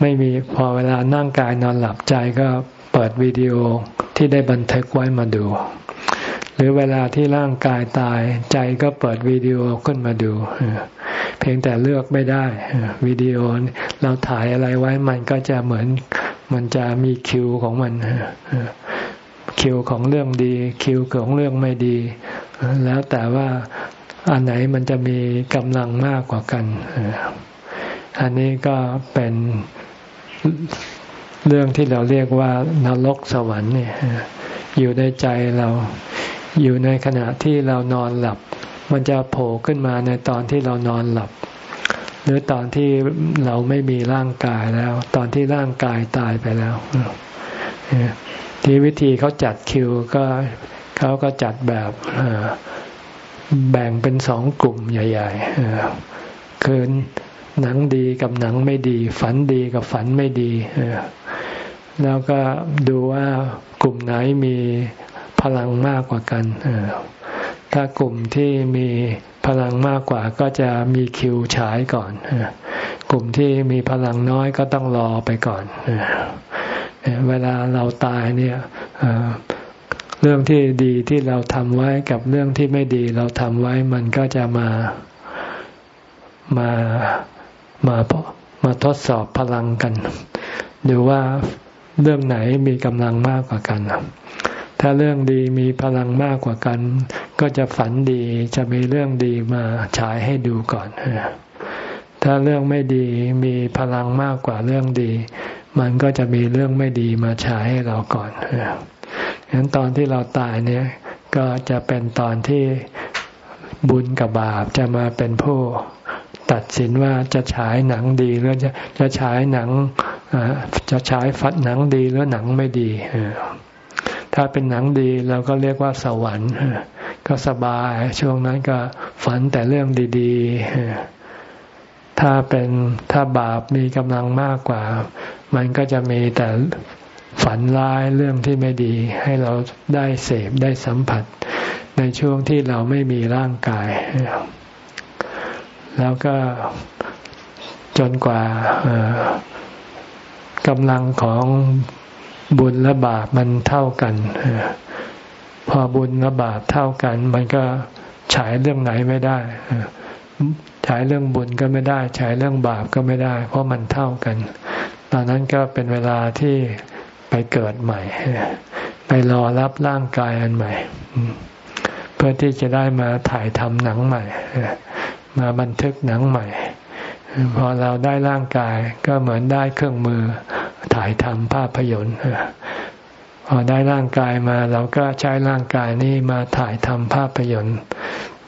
ไม่มีพอเวลานั่งกายนอนหลับใจก็เปิดวิดีโอที่ได้บันทึกไว้มาดู หรือเวลาที่ร่างกายตายใจก็เปิดวิดีโอขึ้นมาดู เพียงแต่เลือกไม่ได้วิดีโอเราถ่ายอะไรไว้มันก็จะเหมือนมันจะมีคิวของมันคิวของเรื่องดี คิวของเรื่องไม่ดี แล้วแต่ว่า อันไหนมันจะมีกำลังมากกว่ากัน อันนี้ก็เป็นเรื่องที่เราเรียกว่านรกสวรรค์เนี่ยอยู่ในใจเราอยู่ในขณะที่เรานอนหลับ มันจะโผล่ขึ้นมาในตอนที่เรานอนหลับ หรือตอนที่เราไม่มีร่างกายแล้ว ตอนที่ร่างกายตายไปแล้วที่วิธีเขาจัดคิวก็เขาก็จัดแบบ แบ่งเป็นสองกลุ่มใหญ่ๆคือหนังดีกับหนังไม่ดี ฝันดีกับฝันไม่ดีแล้วก็ดูว่ากลุ่มไหนมีพลังมากกว่ากันถ้ากลุ่มที่มีพลังมากกว่าก็จะมีคิวฉายก่อนกลุ่มที่มีพลังน้อยก็ต้องรอไปก่อนเวลาเราตายเนี่ย เรื่องที่ดีที่เราทำไว้กับเรื่องที่ไม่ดีเราทำไว้มันก็จะมามามามาทดสอบพลังกันดูว่าเรื่องไหนมีกำลังมากกว่ากัน ถ้าเรื่องดีมีพลังมากกว่ากัน ก็จะฝันดีจะมีเรื่องดีมาฉายให้ดูก่อน ถ้าเรื่องไม่ดีมีพลังมากกว่าเรื่องดี มันก็จะมีเรื่องไม่ดีมาฉายให้เราก่อน ฉะนั้นตอนที่เราตายเนี่ยก็จะเป็นตอนที่บุญกับบาปจะมาเป็นผู้ตัดสินว่าจะฉายหนังดีหรือจะจะฉายหนังจะฉายฟัดหนังดีหรือหนังไม่ดีถ้าเป็นหนังดีเราก็เรียกว่าสวรรค์ก็สบายช่วงนั้นก็ฝันแต่เรื่องดีๆถ้าเป็นถ้าบาปมีกำลังมากกว่า มันก็จะมีแต่ ฝันร้ายเรื่องที่ไม่ดีให้เราได้เสพได้สัมผัส ในช่วงที่เราไม่มีร่างกาย แล้วก็จนกว่ากำลังของบุญและบาปมันเท่ากัน พอบุญและบาปเท่ากัน มันก็ฉายเรื่องไหนไม่ได้ฉายเรื่องบุญก็ไม่ได้ฉายเรื่องบาปก็ไม่ได้ เพราะมันเท่ากัน ตอนนั้นก็เป็นเวลาที่ ไปเกิดใหม่ ไปรอรับร่างกายอันใหม่ เพื่อที่จะได้มาถ่ายทำหนังใหม่ มาบันทึกหนังใหม่ พอเราได้ร่างกายก็เหมือนได้เครื่องมือถ่ายทำภาพยนตร์พอได้ร่างกายมาเราก็ใช้ร่างกายนี้มาถ่ายทำภาพยนตร์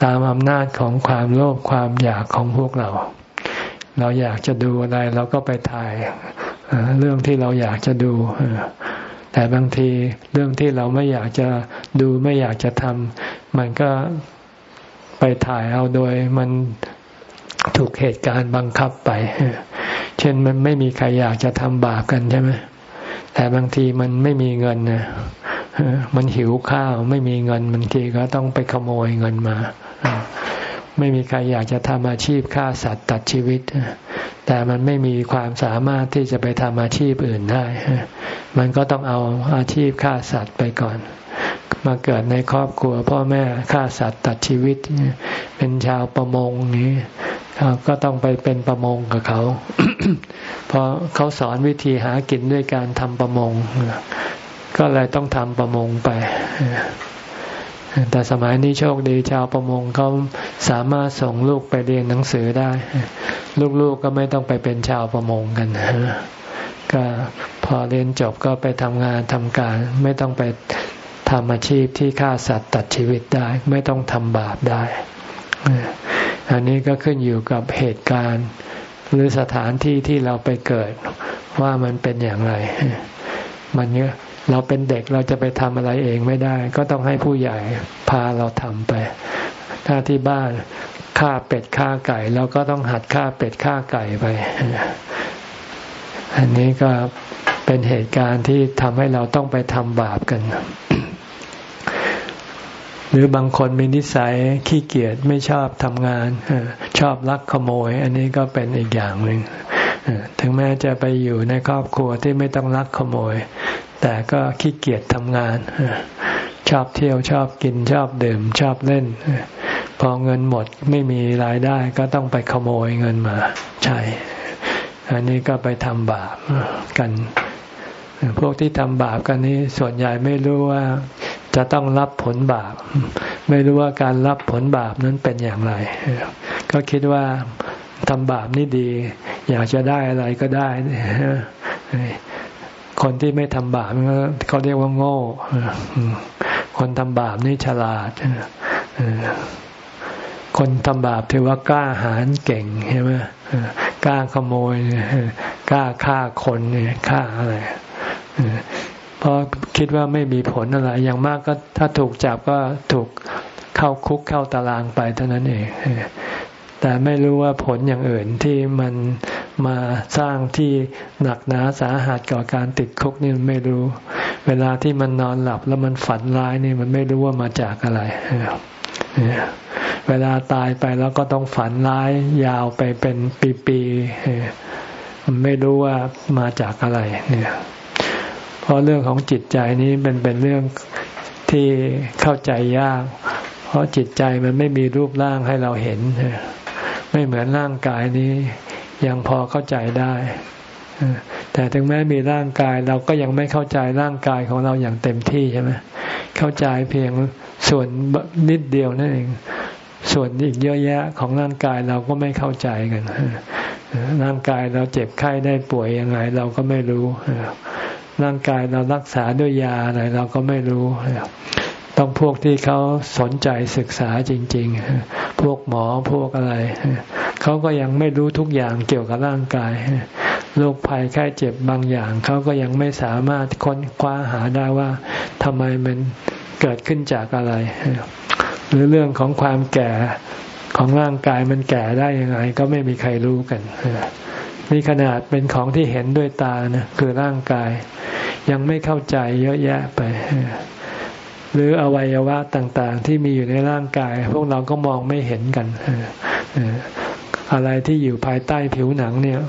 ตามอำนาจของความโลภความอยากของพวกเรา เราอยากจะดูอะไรเราก็ไปถ่าย เรื่องที่เราอยากจะดู แต่บางทีเรื่องที่เราไม่อยากจะดูไม่อยากจะทำมันก็ไปถ่ายเอาโดยมันถูกเหตุการณ์บังคับไป เช่นมันไม่มีใครอยากจะทำบาปกันใช่ไหมแต่บางทีมันไม่มีเงินนะมันหิวข้าวไม่มีเงินบางทีก็ต้องไปขโมยเงินมา ไม่มีใครอยากจะทำอาชีพฆ่าสัตว์ตัดชีวิต แต่มันไม่มีความสามารถที่จะไปทำอาชีพอื่นได้ มันก็ต้องเอาอาชีพฆ่าสัตว์ไปก่อน มาเกิดในครอบครัว พ่อแม่ฆ่าสัตว์ตัดชีวิต เป็นชาวประมงนี้ก็ต้องไปเป็นประมงกับเขา เพราะเขาสอนวิธีหากินด้วยการทำประมง ก็เลยต้องทำประมงไป แต่สมัยนี้โชคดีชาวประมงเขาสามารถส่งลูกไปเรียนหนังสือได้ ลูกๆกก็ไม่ต้องไปเป็นชาวประมงกันก็พอเรียนจบก็ไปทำงานทำการ ไม่ต้องไปทำอาชีพที่ฆ่าสัตว์ตัดชีวิตได้ ไม่ต้องทำบาปได้ อันนี้ก็ขึ้นอยู่กับเหตุการณ์ หรือสถานที่ที่เราไปเกิดว่ามันเป็นอย่างไร มัน เราเป็นเด็กเราจะไปทำอะไรเองไม่ได้ ก็ต้องให้ผู้ใหญ่พาเราทำไป ถ้าที่บ้านฆ่าเป็ดฆ่าไก่เราก็ต้องหัดฆ่าเป็ดฆ่าไก่ไป อันนี้ก็เป็นเหตุการณ์ที่ทำให้เราต้องไปทำบาปกัน หรือบางคนมีนิสัยขี้เกียจไม่ชอบทำงาน ชอบลักขโมย อันนี้ก็เป็นอีกอย่างหนึ่งถึงแม้จะไปอยู่ในครอบครัวที่ไม่ต้องลักขโมย แต่ก็ขี้เกียจทำงาน ชอบเที่ยวชอบกินชอบดื่มชอบเล่น พอเงินหมดไม่มีรายได้ก็ต้องไปขโมยเงินมาใช่อันนี้ก็ไปทำบาปกัน พวกที่ทำบาปกันนี้ส่วนใหญ่ไม่รู้ว่าจะต้องรับผลบาป ไม่รู้ว่าการรับผลบาปนั้นเป็นอย่างไร ก็คิดว่าทำบาปนี่ดี อยากจะได้อะไรก็ได้ คนที่ไม่ทำบาปเขาเรียกว่าโง่คนทำบาปนี่ฉลาดคนทำบาปถือว่ากล้าหาญเก่งใช่ไหมกล้าขโมยกล้าฆ่าคนเนี่ยฆ่าอะไรเพราะคิดว่าไม่มีผลอะไร อย่างมากก็ถ้าถูกจับก็ถูกเข้าคุกเข้าตารางไปเท่านั้นเอง แต่ไม่รู้ว่าผลอย่างอื่นที่มันมาสร้างที่หนักหนาสาหัสก่อการติดคุกนี่มันไม่รู้ เวลาที่มันนอนหลับแล้วมันฝันร้ายนี่มันไม่รู้ว่ามาจากอะไรเวลาตายไปแล้วก็ต้องฝันร้ายยาวไปเป็นปีๆมันไม่รู้ว่ามาจากอะไร เนี่ยเพราะเรื่องของจิตใจนี้เป็นเป็นเรื่องที่เข้าใจยาก เพราะจิตใจมันไม่มีรูปร่างให้เราเห็น ไม่เหมือนร่างกายนี้ ยังพอเข้าใจได้แต่ถึงแม้มีร่างกายเราก็ยังไม่เข้าใจร่างกายของเราอย่างเต็มที่ใช่ไหมเข้าใจเพียงส่วนนิดเดียวนั่นเอง ส่วนอีกเยอะแยะของร่างกายเราก็ไม่เข้าใจกันร่างกายเราเจ็บไข้ได้ป่วยยังไง เราก็ไม่รู้ร่างกายเรารักษาด้วยยาอะไรเราก็ไม่รู้ ต้องพวกที่เขาสนใจศึกษาจริง ๆ พวกหมอพวกอะไร เขาก็ยังไม่รู้ทุกอย่างเกี่ยวกับร่างกายโรคภัยแค่เจ็บบางอย่าง เขาก็ยังไม่สามารถค้นคว้าหาได้ว่าทำไมมันเกิดขึ้นจากอะไร หรือเรื่องของความแก่ของร่างกายมันแก่ได้ยังไง ก็ไม่มีใครรู้กันนี่ขนาดเป็นของที่เห็นด้วยตานะคือร่างกาย ยังไม่เข้าใจเยอะแยะไป หรืออวัยวะต่างๆ ที่มีอยู่ในร่างกาย พวกเราก็มองไม่เห็นกันอะไรที่อยู่ภายใต้ผิวหนังเนี่ย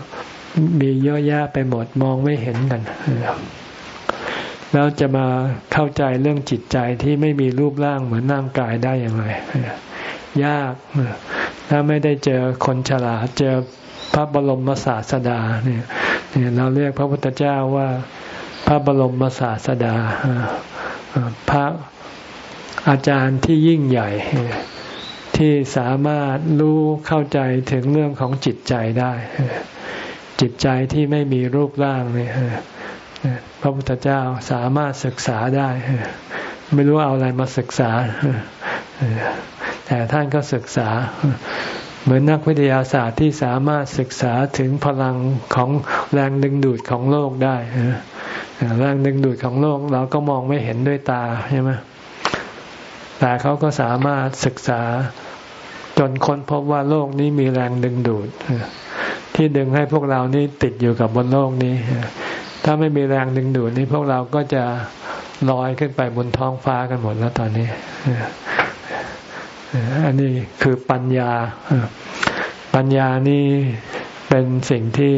มีเยอะแยะไปหมดมองไม่เห็นกันแล้วจะมาเข้าใจเรื่องจิตใจที่ไม่มีรูปร่างเหมือนร่างกายได้อย่างไรยากถ้าไม่ได้เจอคนฉลาดเจอพระบรมศาสดาเนี่ยเราเรียกพระพุทธเจ้าว่า พระบรมศาสดา พระอาจารย์ที่ยิ่งใหญ่ที่สามารถรู้เข้าใจถึงเรื่องของจิตใจได้ จิตใจที่ไม่มีรูปร่างเนี่ยพระพุทธเจ้าสามารถศึกษาได้ ไม่รู้เอาอะไรมาศึกษา แต่ท่านก็ศึกษา เหมือนนักวิทยาศาสตร์ที่สามารถศึกษาถึงพลังของแรงดึงดูดของโลกได้ แรงดึงดูดของโลกเราก็มองไม่เห็นด้วยตาใช่ไหมแต่เขาก็สามารถศึกษาจนค้นพบว่าโลกนี้มีแรงดึงดูด ที่ดึงให้พวกเรานี้ติดอยู่กับบนโลกนี้ ถ้าไม่มีแรงดึงดูดนี้พวกเราก็จะลอยขึ้นไปบนท้องฟ้ากันหมดแล้วตอนนี้ อันนี้คือปัญญา ปัญญานี่เป็นสิ่งที่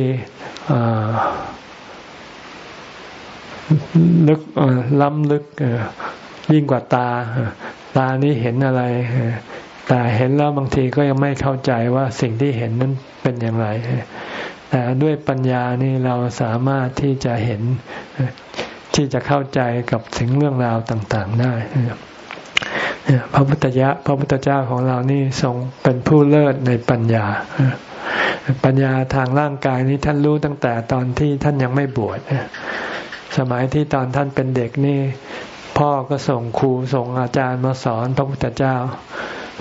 ลึกล้ำลึกยิ่งกว่าตา ตานี้เห็นอะไร แต่เห็นแล้วบางทีก็ยังไม่เข้าใจว่าสิ่งที่เห็นนั้นเป็นอย่างไร แต่ด้วยปัญญานี่เราสามารถที่จะเห็นที่จะเข้าใจกับถึงเรื่องราวต่างๆได้พระพุทธเจ้าพระพุทธเจ้าของเรานี่ทรงเป็นผู้เลิศในปัญญา ปัญญาทางร่างกายนี้ท่านรู้ตั้งแต่ตอนที่ท่านยังไม่บวช สมัยที่ตอนท่านเป็นเด็กนี่ พ่อก็ส่งครูส่งอาจารย์มาสอนพระพุทธเจ้า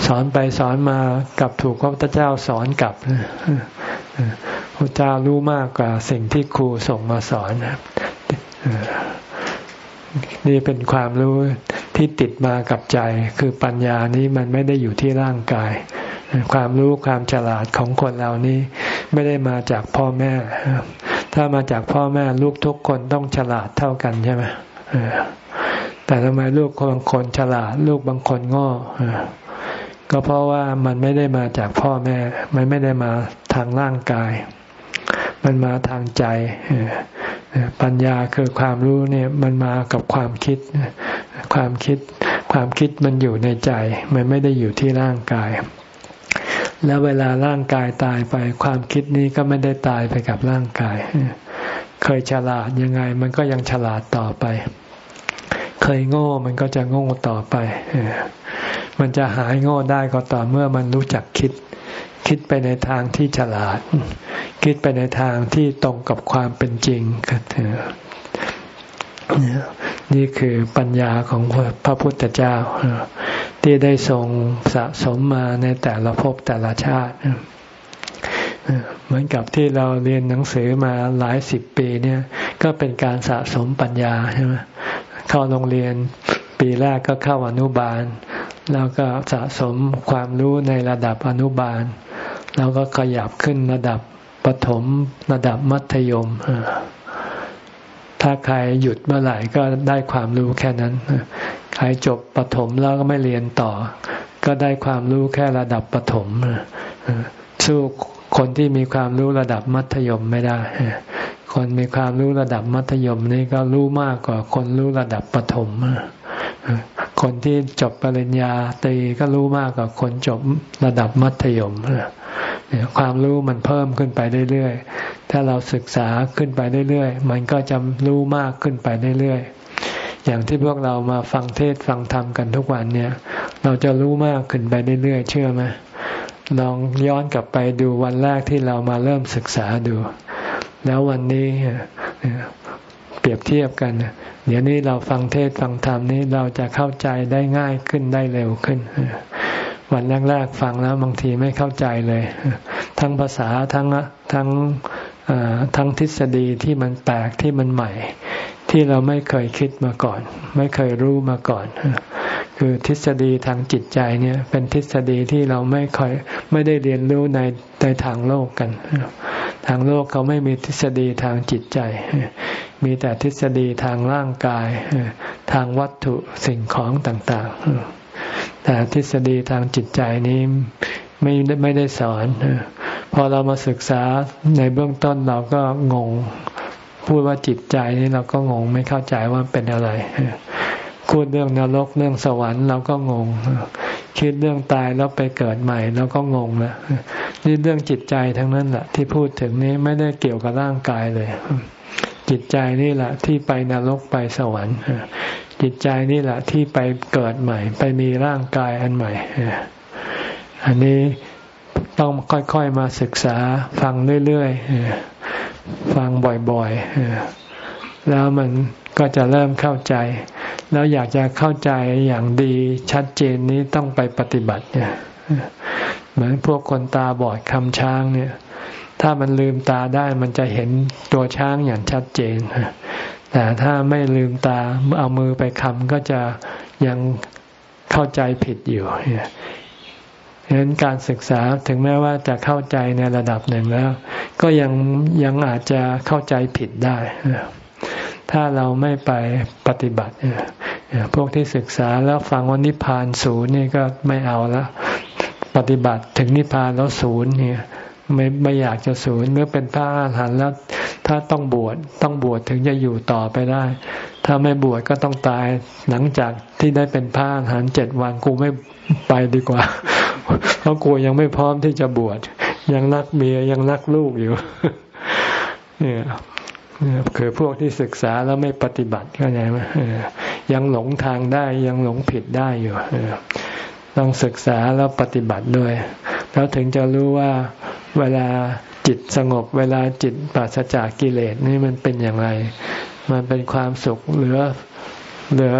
สอนไปสอนมากับถูกพระพุทธเจ้าสอนกลับพระเจ้ารู้มากกว่าสิ่งที่ครูส่งมาสอนนี่เป็นความรู้ที่ติดมากับใจ คือปัญญานี้มันไม่ได้อยู่ที่ร่างกาย ความรู้ความฉลาดของคนเรานี้ ไม่ได้มาจากพ่อแม่ ถ้ามาจากพ่อแม่ลูกทุกคนต้องฉลาดเท่ากันใช่ไหมแต่ทำไมลูกบางคนฉลาด ลูกบางคนง่ก็เพราะว่ามันไม่ได้มาจากพ่อแม่ มันไม่ได้มาทางร่างกาย มันมาทางใจ ปัญญาคือความรู้เนี่ยมันมากับความคิด ความคิด ความคิดมันอยู่ในใจ มันไม่ได้อยู่ที่ร่างกาย แล้วเวลาร่างกายตายไป ความคิดนี้ก็ไม่ได้ตายไปกับร่างกาย เคยฉลาดยังไง มันก็ยังฉลาดต่อไป เคยโง่มันก็จะโง่ต่อไป มันจะหายโง่ได้ก็ต่อเมื่อมันรู้จักคิด คิดไปในทางที่ฉลาด คิดไปในทางที่ตรงกับความเป็นจริงก็เถอนี่คือปัญญาของพระพุทธเจ้า ที่ได้ทรงสะสมมาในแต่ละภพแต่ละชาติ เหมือนกับที่เราเรียนหนังสือมาหลายสิบปีเนี่ย ก็เป็นการสะสมปัญญาใช่ไหมเข้าโรงเรียนปีแรกก็เข้าอนุบาล แล้วก็สะสมความรู้ในระดับอนุบาล แล้วก็ขยับขึ้นระดับปถมระดับมัธยม ถ้าใครหยุดเมื่อไหร่ก็ได้ความรู้แค่นั้น ใครจบปถมแล้วก็ไม่เรียนต่อ ก็ได้ความรู้แค่ระดับปถมสู้คนที่มีความรู้ระดับมัธยมไม่ได้ คนมีความรู้ระดับมัธยมนี่ก็รู้มากกว่าคนรู้ระดับปถมคนที่จบปริญญาตรีก็รู้มากกว่าคนจบระดับมัธยมความรู้มันเพิ่มขึ้นไปเรื่อยๆ ถ้าเราศึกษาขึ้นไปเรื่อยๆ มันก็จะรู้มากขึ้นไปเรื่อยๆ อย่างที่พวกเรามาฟังเทศฟังธรรมกันทุกวันเนี่ย เราจะรู้มากขึ้นไปเรื่อยๆเชื่อไหมลองย้อนกลับไปดูวันแรกที่เรามาเริ่มศึกษาดู แล้ววันนี้เปรียบเทียบกัน เดี๋ยวนี้เราฟังเทศฟังธรรมนี้เราจะเข้าใจได้ง่ายขึ้นได้เร็วขึ้น วันแรกๆฟังแล้วบางทีไม่เข้าใจเลย ทั้งภาษาทั้งทั้งทั้งทฤษฎีที่มันแปลกที่มันใหม่ ที่เราไม่เคยคิดมาก่อน ไม่เคยรู้มาก่อน คือทฤษฎีทางจิตใจเนี่ยเป็นทฤษฎีที่เราไม่ค่อยไม่ได้เรียนรู้ในในทางโลกกัน ทางโลกเขาไม่มีทฤษฎีทางจิตใจ มีแต่ทฤษฎีทางร่างกาย ทางวัตถุสิ่งของต่างๆ แต่ทฤษฎีทางจิตใจนี้ไม่ไม่ได้สอน พอเรามาศึกษาในเบื้องต้นเราก็งง พูดว่าจิตใจนี้เราก็งงไม่เข้าใจว่าเป็นอะไรพูดเรื่องนรกเรื่องสวรรค์เราก็งง คิดเรื่องตายแล้วไปเกิดใหม่แล้วก็งงแล้วนี่เรื่องจิตใจทั้งนั้นแหละที่พูดถึงนี้ไม่ได้เกี่ยวกับร่างกายเลย จิตใจนี่แหละที่ไปนรกไปสวรรค์จิตใจนี่แหละที่ไปเกิดใหม่ ไปมีร่างกายอันใหม่อันนี้ต้องค่อยๆมาศึกษาฟังเรื่อยๆ ฟังบ่อยๆ แล้วมันก็จะเริ่มเข้าใจ แล้วอยากจะเข้าใจอย่างดีชัดเจนนี้ต้องไปปฏิบัติเนี่ยเหมือนพวกคนตาบอดคำช้างเนี่ย ถ้ามันลืมตาได้มันจะเห็นตัวช้างอย่างชัดเจน แต่ถ้าไม่ลืมตาเอามือไปคำก็จะยังเข้าใจผิดอยู่ ฉะนั้นการศึกษาถึงแม้ว่าจะเข้าใจในระดับหนึ่งแล้ว ก็ยังยังอาจจะเข้าใจผิดได้ ถ้าเราไม่ไปปฏิบัติ พวกที่ศึกษาแล้วฟังว่านิพพานศูนย์นี่ก็ไม่เอาแล้วปฏิบัติถึงนิพพานแล้วศูนย์เนี่ยไม่ไม่อยากจะศูนย์เมื่อเป็นพระอรหันต์แล้ว ถ้าต้องบวชต้องบวชถึงจะอยู่ต่อไปได้ ถ้าไม่บวชก็ต้องตายหลังจากที่ได้เป็นพระอรหันต์เจ็ดวันกูไม่ไปดีกว่า เพราะกูยังไม่พร้อมที่จะบวชยังรักเมียยังรักลูกอยู่ เนี่ยคือพวกที่ศึกษาแล้วไม่ปฏิบัติเข้าใจไหมยังหลงทางได้ยังหลงผิดได้อยู่ต้องศึกษาแล้วปฏิบัติด้วย แล้วถึงจะรู้ว่าเวลาจิตสงบ เวลาจิตปราศจากกิเลสนี่มันเป็นอย่างไร มันเป็นความสุขเหลือเหลือ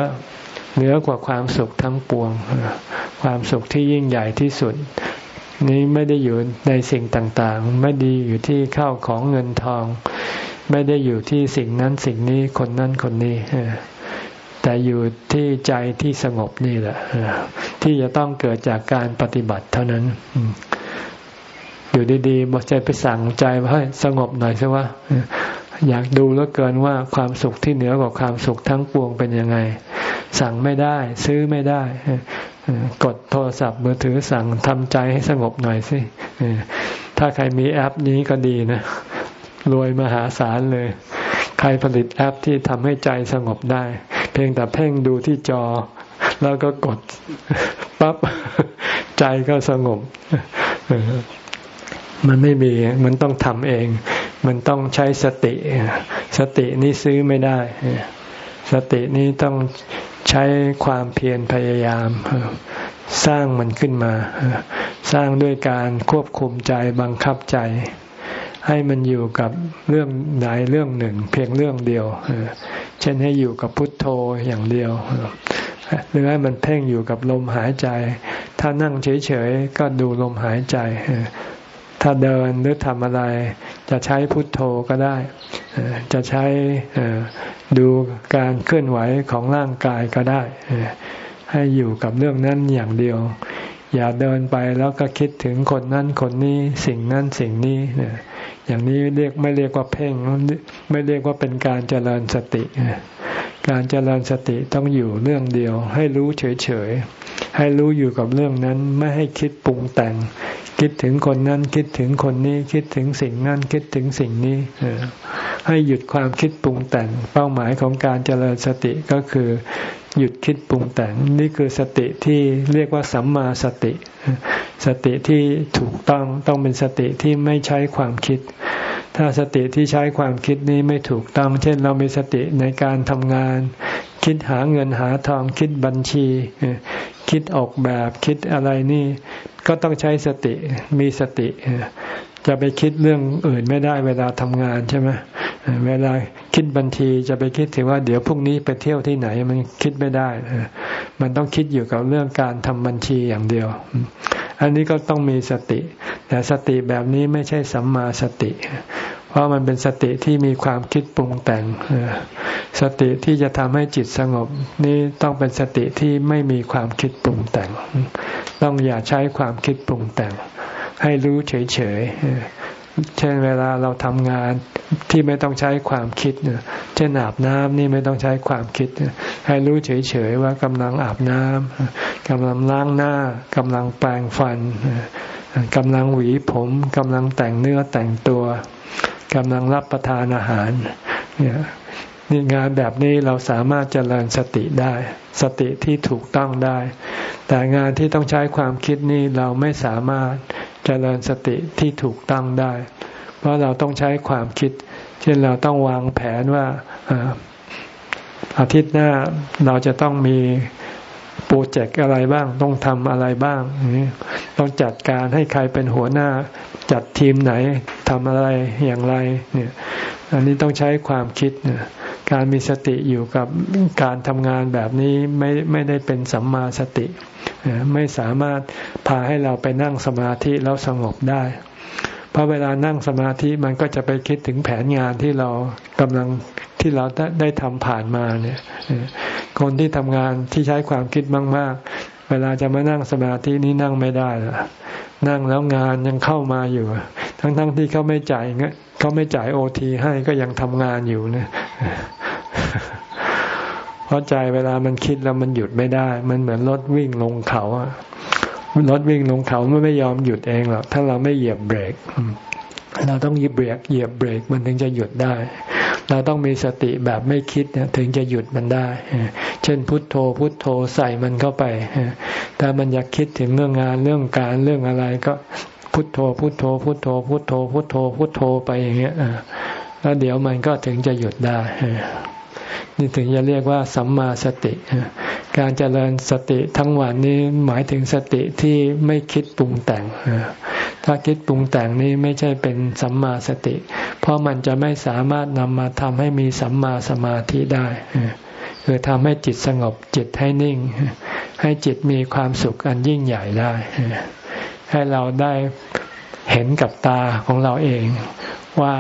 เหนือกว่าความสุขทั้งปวง ความสุขที่ยิ่งใหญ่ที่สุด นี้ไม่ได้อยู่ในสิ่งต่างๆ ไม่ดีอยู่ที่เข้าของเงินทอง ไม่ได้อยู่ที่สิ่งนั้นสิ่งนี้คนนั้นคนนี้แต่อยู่ที่ใจที่สงบนี่แหละที่จะต้องเกิดจากการปฏิบัติเท่านั้น อยู่ดีๆบอกใจไปสั่งใจว่าให้สงบหน่อยใช่ว่า อยากดูแล้วเกินว่าความสุขที่เหนือกว่าความสุขทั้งปวงเป็นยังไง สั่งไม่ได้ ซื้อไม่ได้ กดโทรศัพท์มือถือสั่งทำใจให้สงบหน่อยสิถ้าใครมีแอปนี้ก็ดีนะรวยมหาศาลเลย ใครผลิตแอปที่ทำให้ใจสงบได้ เพียงแต่เพ่งดูที่จอ แล้วก็กดปั๊บใจก็สงบมันไม่มี มันต้องทำเอง มันต้องใช้สติ สตินี้ซื้อไม่ได้ สตินี้ต้องใช้ความเพียรพยายาม สร้างมันขึ้นมา สร้างด้วยการควบคุมใจบังคับใจ ให้มันอยู่กับเรื่องไหนเรื่องหนึ่ง เพียงเรื่องเดียว เช่นให้อยู่กับพุทโธอย่างเดียวหรือให้มันเพ่งอยู่กับลมหายใจ ถ้านั่งเฉยๆก็ดูลมหายใจ ถ้าเดินหรือทำอะไร จะใช้พุทโธก็ได้ จะใช้ดูการเคลื่อนไหวของร่างกายก็ได้ ให้อยู่กับเรื่องนั้นอย่างเดียว อย่าเดินไปแล้วก็คิดถึงคนนั้นคนนี้สิ่งนั้นสิ่งนี้อย่างนี้เรียกไม่เรียกว่าเพ่ง ไม่เรียกว่าเป็นการเจริญสติ การเจริญสติต้องอยู่เรื่องเดียว ให้รู้เฉยๆให้รู้อยู่กับเรื่องนั้นไม่ให้คิดปรุงแต่ง คิดถึงคนนั้นคิดถึงคนนี้คิดถึงสิ่งนั้นคิดถึงสิ่งนี้ให้หยุดความคิดปรุงแต่ง เป้าหมายของการเจริญสติก็คือ หยุดคิดปรุงแต่ง นี่คือสติที่เรียกว่าสัมมาสติ สติที่ถูกต้องต้องเป็นสติที่ไม่ใช้ความคิด ถ้าสติที่ใช้ความคิดนี้ไม่ถูกต้อง เช่นเรามีสติในการทำงาน คิดหาเงินหาทองคิดบัญชี คิดออกแบบคิดอะไรนี่ ก็ต้องใช้สติมีสติ จะไปคิดเรื่องอื่นไม่ได้เวลาทำงานใช่ไหมเวลาคิดบัญชีจะไปคิดถึงว่าเดี๋ยวพรุ่งนี้ไปเที่ยวที่ไหนมันคิดไม่ได้ มันต้องคิดอยู่กับเรื่องการทำบัญชีอย่างเดียว อันนี้ก็ต้องมีสติ แต่สติแบบนี้ไม่ใช่สัมมาสติ เพราะมันเป็นสติที่มีความคิดปรุงแต่ง สติที่จะทำให้จิตสงบ นี่ต้องเป็นสติที่ไม่มีความคิดปรุงแต่ง ต้องอย่าใช้ความคิดปรุงแต่ง ให้รู้เฉย เช่นเวลาเราทำงานที่ไม่ต้องใช้ความคิดเช่นอาบน้ำนี่ไม่ต้องใช้ความคิด ให้รู้เฉยๆว่ากำลังอาบน้ำกำลังล้างหน้ากำลังแปรงฟันกำลังหวีผมกำลังแต่งเนื้อแต่งตัวกำลังรับประทานอาหารเนี่ยนี่งานแบบนี้เราสามารถเจริญสติได้ สติที่ถูกต้องได้ แต่งานที่ต้องใช้ความคิดนี่เราไม่สามารถ เจริญสติที่ถูกต้องได้ เพราะเราต้องใช้ความคิด เช่นเราต้องวางแผนว่าอาทิตย์หน้าเราจะต้องมีโปรเจกต์อะไรบ้าง ต้องทำอะไรบ้าง ต้องจัดการให้ใครเป็นหัวหน้า จัดทีมไหนทำอะไรอย่างไร เนี่ย อันนี้ต้องใช้ความคิดเนี่ย การมีสติอยู่กับการทำงานแบบนี้ไม่ไม่ได้เป็นสัมมาสติ ไม่สามารถพาให้เราไปนั่งสมาธิแล้วสงบได้ เพราะเวลานั่งสมาธิมันก็จะไปคิดถึงแผนงานที่เรากำลังที่เราได้ทำผ่านมาเนี่ยคนที่ทำงานที่ใช้ความคิดมาก ๆ เวลาจะมานั่งสมาธินี่นั่งไม่ได้ละ นั่งแล้วงานยังเข้ามาอยู่ ทั้งๆทที่เขาไม่จ่ายเงี้ยเขาไม่จ่ายโอทีให้ก็ยังทำงานอยู่นะเพราะใจเวลามันคิดแล้วมันหยุดไม่ได้ มันเหมือนรถวิ่งลงเขาอะรถวิ่งลงเขามันไม่ยอมหยุดเองหรอกถ้าเราไม่เหยียบเบรก เราต้องเหยียบเบรกเหยียบเบรกมันถึงจะหยุดได้ เราต้องมีสติแบบไม่คิดถึงจะหยุดมันได้ เช่นพุทโธพุทโธใส่มันเข้าไป ถ้ามันอยากคิดถึงเรื่องงานเรื่องการเรื่องอะไรก็พุทโธพุทโธพุทโธพุทโธพุทโธพุทโธไปอย่างเงี้ยแล้วเดี๋ยวมันก็ถึงจะหยุดได้นี่ถึงจะเรียกว่าสัมมาสติ การเจริญสติทั้งวันนี้หมายถึงสติที่ไม่คิดปรุงแต่ง ถ้าคิดปรุงแต่งนี้ไม่ใช่เป็นสัมมาสติ เพราะมันจะไม่สามารถนำมาทำให้มีสัมมาสมาธิได้คือทำให้จิตสงบจิตให้นิ่ง ให้จิตมีความสุขอันยิ่งใหญ่ได้ ให้เราได้เห็นกับตาของเราเองว่า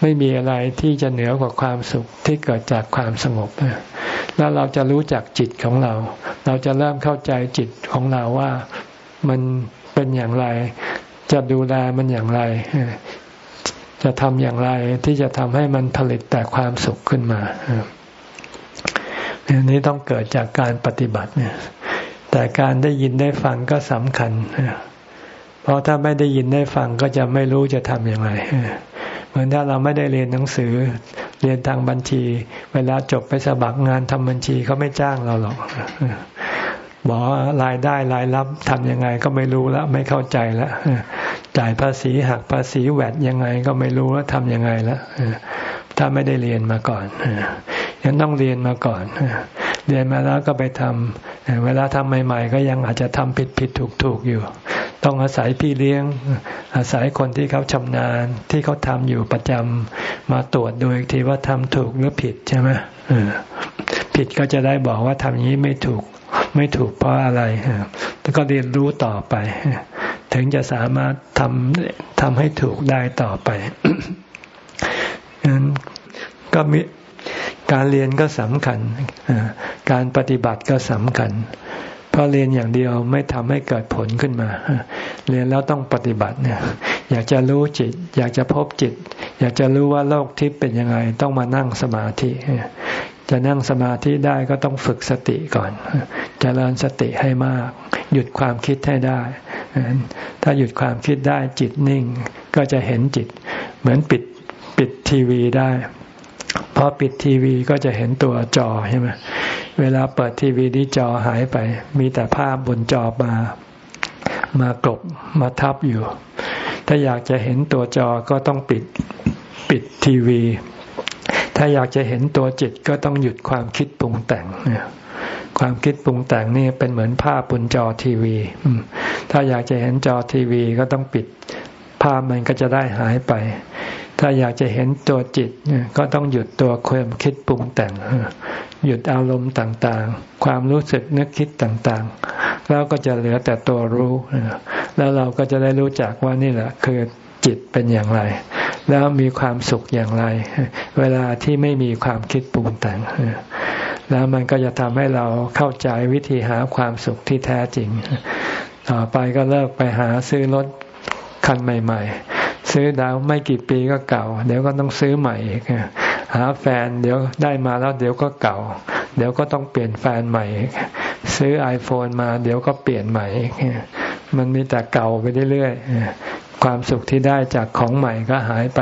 ไม่มีอะไรที่จะเหนือกว่าความสุขที่เกิดจากความสงบ แล้วเราจะรู้จักจิตของเรา เราจะเริ่มเข้าใจจิตของเราว่ามันเป็นอย่างไร จะดูแลมันอย่างไร จะทำอย่างไรที่จะทำให้มันผลิตแต่ความสุขขึ้นมาอันนี้ต้องเกิดจากการปฏิบัติเนี่ย แต่การได้ยินได้ฟังก็สำคัญ เพราะถ้าไม่ได้ยินได้ฟังก็จะไม่รู้จะทำอย่างไรเหมือนถ้าเราไม่ได้เรียนหนังสือ เรียนทางบัญชี เวลาจบไปสมัครงานทำบัญชีเขาไม่จ้างเราหรอก บอกรายได้รายรับทำยังไงก็ไม่รู้แล้ว ไม่เข้าใจแล้วจ่ายภาษีหักภาษีแวดยังไงก็ไม่รู้แล้วทำยังไงแล้วถ้าไม่ได้เรียนมาก่อนยังต้องเรียนมาก่อนเรียนมาแล้วก็ไปทำเวลาทำใหม่ ๆ ก็ยังอาจจะทำผิดผิดถูกถูกอยู่ ต้องอาศัยพี่เลี้ยง อาศัยคนที่เขาชำนาญที่เขาทำอยู่ประจำมาตรวจดูอีกทีว่าทำถูกหรือผิดใช่ไหมผิดก็จะได้บอกว่าทำอย่างนี้ไม่ถูก ไม่ถูกเพราะอะไรแล้วก็เรียนรู้ต่อไป ถึงจะสามารถทำทำให้ถูกได้ต่อไปงั้นก็มีการเรียนก็สำคัญ การปฏิบัติก็สำคัญ เพราะเรียนอย่างเดียวไม่ทำให้เกิดผลขึ้นมา เรียนแล้วต้องปฏิบัติเนี่ยอยากจะรู้จิต อยากจะพบจิต อยากจะรู้ว่าโลกทิพย์เป็นยังไง ต้องมานั่งสมาธิ จะนั่งสมาธิได้ก็ต้องฝึกสติก่อนจเจริญสติให้มาก หยุดความคิดให้ได้ ถ้าหยุดความคิดได้จิตนิ่ง ก็จะเห็นจิต เหมือนปิดปิดทีวีได้ พอปิดทีวีก็จะเห็นตัวจอใช่ไหมเวลาเปิดทีวีนี้จอหายไป มีแต่ภาพบนจอมามากรบมาทับอยู่ ถ้าอยากจะเห็นตัวจอก็ต้องปิดปิดทีวี ถ้าอยากจะเห็นตัวจิตก็ต้องหยุดความคิดปรุงแต่งเนี่ยความคิดปรุงแต่งนี่เป็นเหมือนภาพบนจอทีวี ถ้าอยากจะเห็นจอทีวีก็ต้องปิดภาพมันก็จะได้หายไป ถ้าอยากจะเห็นตัวจิตก็ต้องหยุดตัวความคิดปรุงแต่ง หยุดอารมณ์ต่างๆ ความรู้สึกนึกคิดต่างๆ แล้วก็จะเหลือแต่ตัวรู้ แล้วเราก็จะได้รู้จักว่านี่แหละคือจิตเป็นอย่างไร แล้วมีความสุขอย่างไร เวลาที่ไม่มีความคิดปรุงแต่ง แล้วมันก็จะทำให้เราเข้าใจวิธีหาความสุขที่แท้จริง ต่อไปก็เลิกไปหาซื้อรถคันใหม่ ๆ ซื้อดาวไม่กี่ปีก็เก่า เดี๋ยวก็ต้องซื้อใหม่อีกหาแฟนเดี๋ยวได้มาแล้วเดี๋ยวก็เก่า เดี๋ยวก็ต้องเปลี่ยนแฟนใหม่ ซื้อ iPhone มาเดี๋ยวก็เปลี่ยนใหม่ มันมีแต่เก่าไปเรื่อยๆความสุขที่ได้จากของใหม่ก็หายไป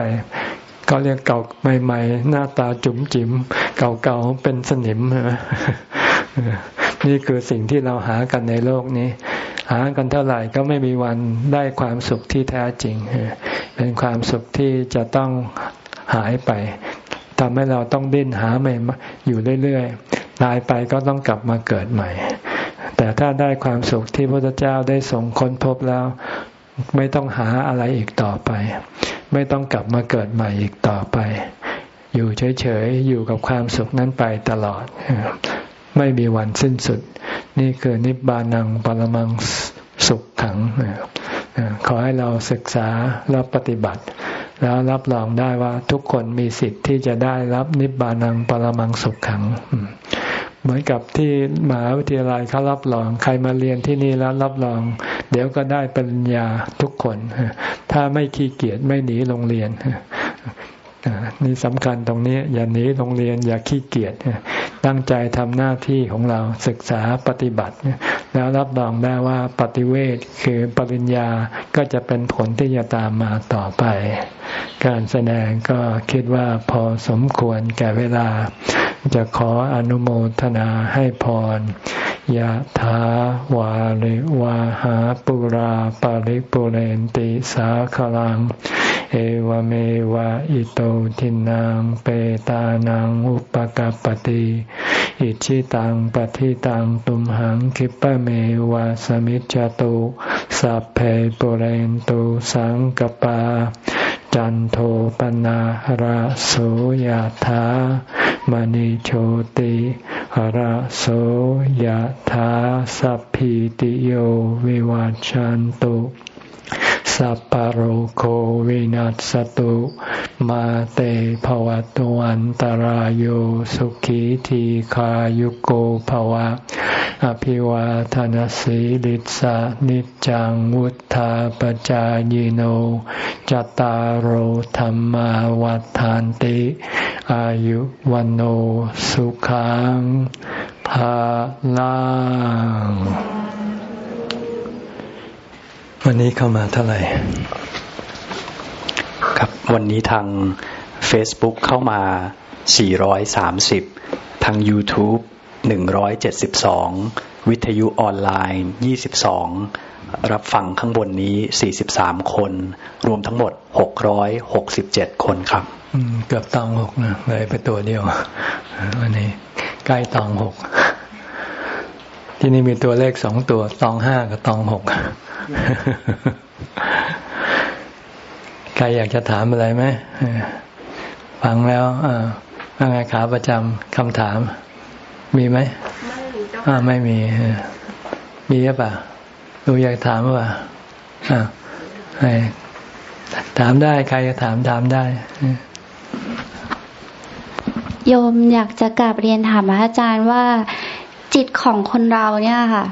ก็เรียกเก่าใหม่ ๆ หน้าตาจุ๋มจิ๋มเก่าๆเป็นสนิมนี่คือสิ่งที่เราหากันในโลกนี้ หากันเท่าไหร่ก็ไม่มีวันได้ความสุขที่แท้จริง เป็นความสุขที่จะต้องหายไปทำให้เราต้องดิ้นหาใหม่อยู่เรื่อยๆตายไปก็ต้องกลับมาเกิดใหม่ แต่ถ้าได้ความสุขที่พระเจ้าได้ส่งค้นพบแล้ว ไม่ต้องหาอะไรอีกต่อไป ไม่ต้องกลับมาเกิดใหม่อีกต่อไป อยู่เฉยๆอยู่กับความสุขนั้นไปตลอด ไม่มีวันสิ้นสุด นี่คือนิบานังปรมังสุขขัง ขอให้เราศึกษาและปฏิบัติ แล้วรับรองได้ว่าทุกคนมีสิทธิ์ที่จะได้รับนิบานังปรมังสุขขัง เหมือนกับที่มหาวิทยาลัยเขารับรอง ใครมาเรียนที่นี่แล้วรับรอง เดี๋ยวก็ได้ปริญญาทุกคน ถ้าไม่ขี้เกียจไม่หนีโรงเรียน นี่สำคัญตรงนี้อย่าหนีโรงเรียนอย่าขี้เกียจตั้งใจทำหน้าที่ของเราศึกษาปฏิบัติ แล้วรับรองได้ว่าปฏิเวทคือปริญญาก็จะเป็นผลที่จะตามมาต่อไป การแสดงก็คิดว่าพอสมควรแก่เวลา จะขออนุโมทนาให้พรยะถาวาริวาหาปุราปาริปุเรนติสาขลัง เอวเมวะอิโตทินังเปตานังอุปกาปติอิชิตังปฏิตังตุมหังคิปะเมวะสมิจจตุสัพเพปุเรนตุสังกปา จันโทปนะระโสยธามณิโชติระโสยธาสัพพิติโยวิวัจจันตุ สัพพโรโควินัสตุ มาเตภวะตวันตารโยสุขีทีขายุโกภวะ อภิวาทานสีลิสานิจังวุธาปจายโน จตารโหธรรมวัฏานติ อายุวันโอสุขังภาลัง วันนี้เข้ามาเท่าไหร่ ครับวันนี้ทาง Facebook เข้ามา 430 ทาง YouTube 172 วิทยุออนไลน์ 22 รับฟังข้างบนนี้ 43 คน รวมทั้งหมด 667 คนครับเกือบตองหกนะเลยไปตัวเดียววันนี้ใกล้ตองหก ที่นี่มีตัวเลขสองตัวตองห้ากับตองหกใครอยากจะถามอะไรไหมฟังแล้วอ่าไงขาประจำคำถาม มีไหมไม่ไม่มีมีหรือเปล่าดูอยากถามว่าอ่าถามได้ใครจะถามถามได้โยมอยากจะกลับเรียนถามอาจารย์ว่า จิตของคนเราเนี่ยค่ะ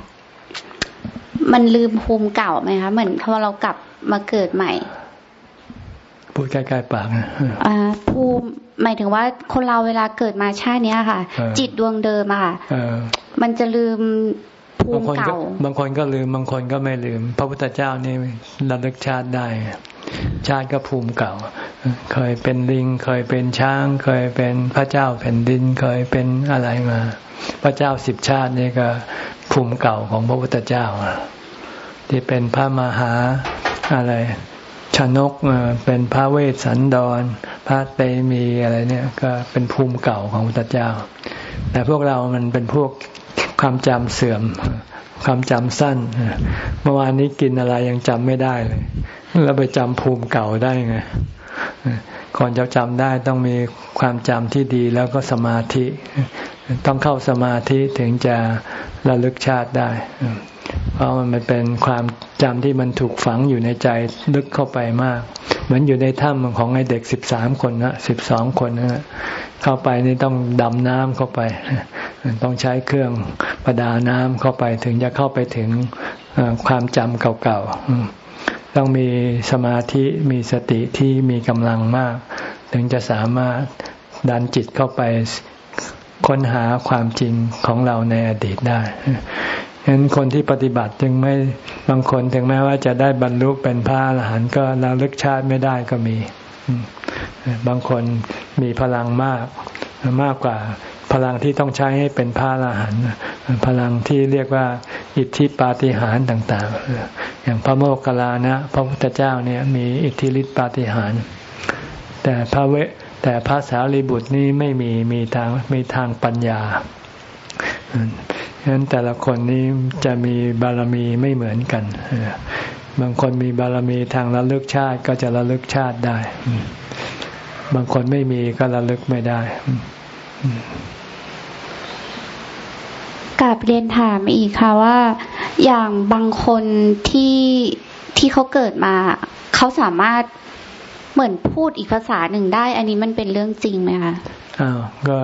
มันลืมภูมิเก่าไหมคะเหมือนพอเรากลับมาเกิดใหม่พูดใกล้ๆปากนะอ่าภูมิหมายถึงว่าคนเราเวลาเกิดมาชาตินี้ค่ะ จิตดวงเดิมอะค่ะมันจะลืมภูมิเก่าบางคนก็ลืมบางคนก็ไม่ลืม พระพุทธเจ้านี่ระลึกชาติได้ ชาติก็ภูมิเก่า เคยเป็นลิง เคยเป็นช้าง เคยเป็นพระเจ้าแผ่นดิน เคยเป็นอะไรมา พระเจ้าสิบชาตินี่ก็ภูมิเก่าของพระพุทธเจ้า ที่เป็นพระมหาอะไรชนกเป็นพระเวสสันดร พระเตมีอะไรเนี่ย ก็เป็นภูมิเก่าของพระเจ้า แต่พวกเรามันเป็นพวกความจำเสื่อม ความจำสั้นเมื่อวานนี้กินอะไรยังจำไม่ได้เลย แล้วไปจำภูมิเก่าได้ไงก่อนจะจำได้ต้องมีความจำที่ดีแล้วก็สมาธิ ต้องเข้าสมาธิถึงจะระลึกชาติได้ เพราะมันเป็นความจำที่มันถูกฝังอยู่ในใจลึกเข้าไปมาก เหมือนอยู่ในถ้ำของไอเด็กสิบสามคนนะสิบสองคนนะเข้าไปนี่ต้องดำน้ำเข้าไป ต้องใช้เครื่องประดาน้ำเข้าไปถึงจะเข้าไปถึงความจำเก่าๆ ต้องมีสมาธิมีสติที่มีกำลังมาก ถึงจะสามารถดันจิตเข้าไปค้นหาความจริงของเราในอดีตได้เห็นคนที่ปฏิบัติจึงไม่บางคนถึงแม้ว่าจะได้บรรลุเป็นพระอรหันต์ก็ระลึกชาติไม่ได้ก็มี บางคนมีพลังมากมากกว่า พลังที่ต้องใช้ให้เป็นพระอรหันต์พลังที่เรียกว่าอิทธิปาฏิหาริย์ต่าง ๆ อย่างพระโมคคัลลานะ พระพุทธเจ้าเนี่ยมีอิทธิฤทธิปาฏิหาริย์แต่พระเวแต่พระสารีบุตรนี้ไม่มีมีทางมีทางปัญญาฉะนั้นแต่ละคนนี้จะมีบารมีไม่เหมือนกันบางคนมีบารมีทางระลึกชาติก็จะระลึกชาติได้ บางคนไม่มีก็ระลึกไม่ได้ กลับเรียนถามอีกค่ะว่า อย่างบางคนที่ที่เขาเกิดมา เขาสามารถเหมือนพูดอีกภาษาหนึ่งได้ อันนี้มันเป็นเรื่องจริงไหมคะอ้าวก็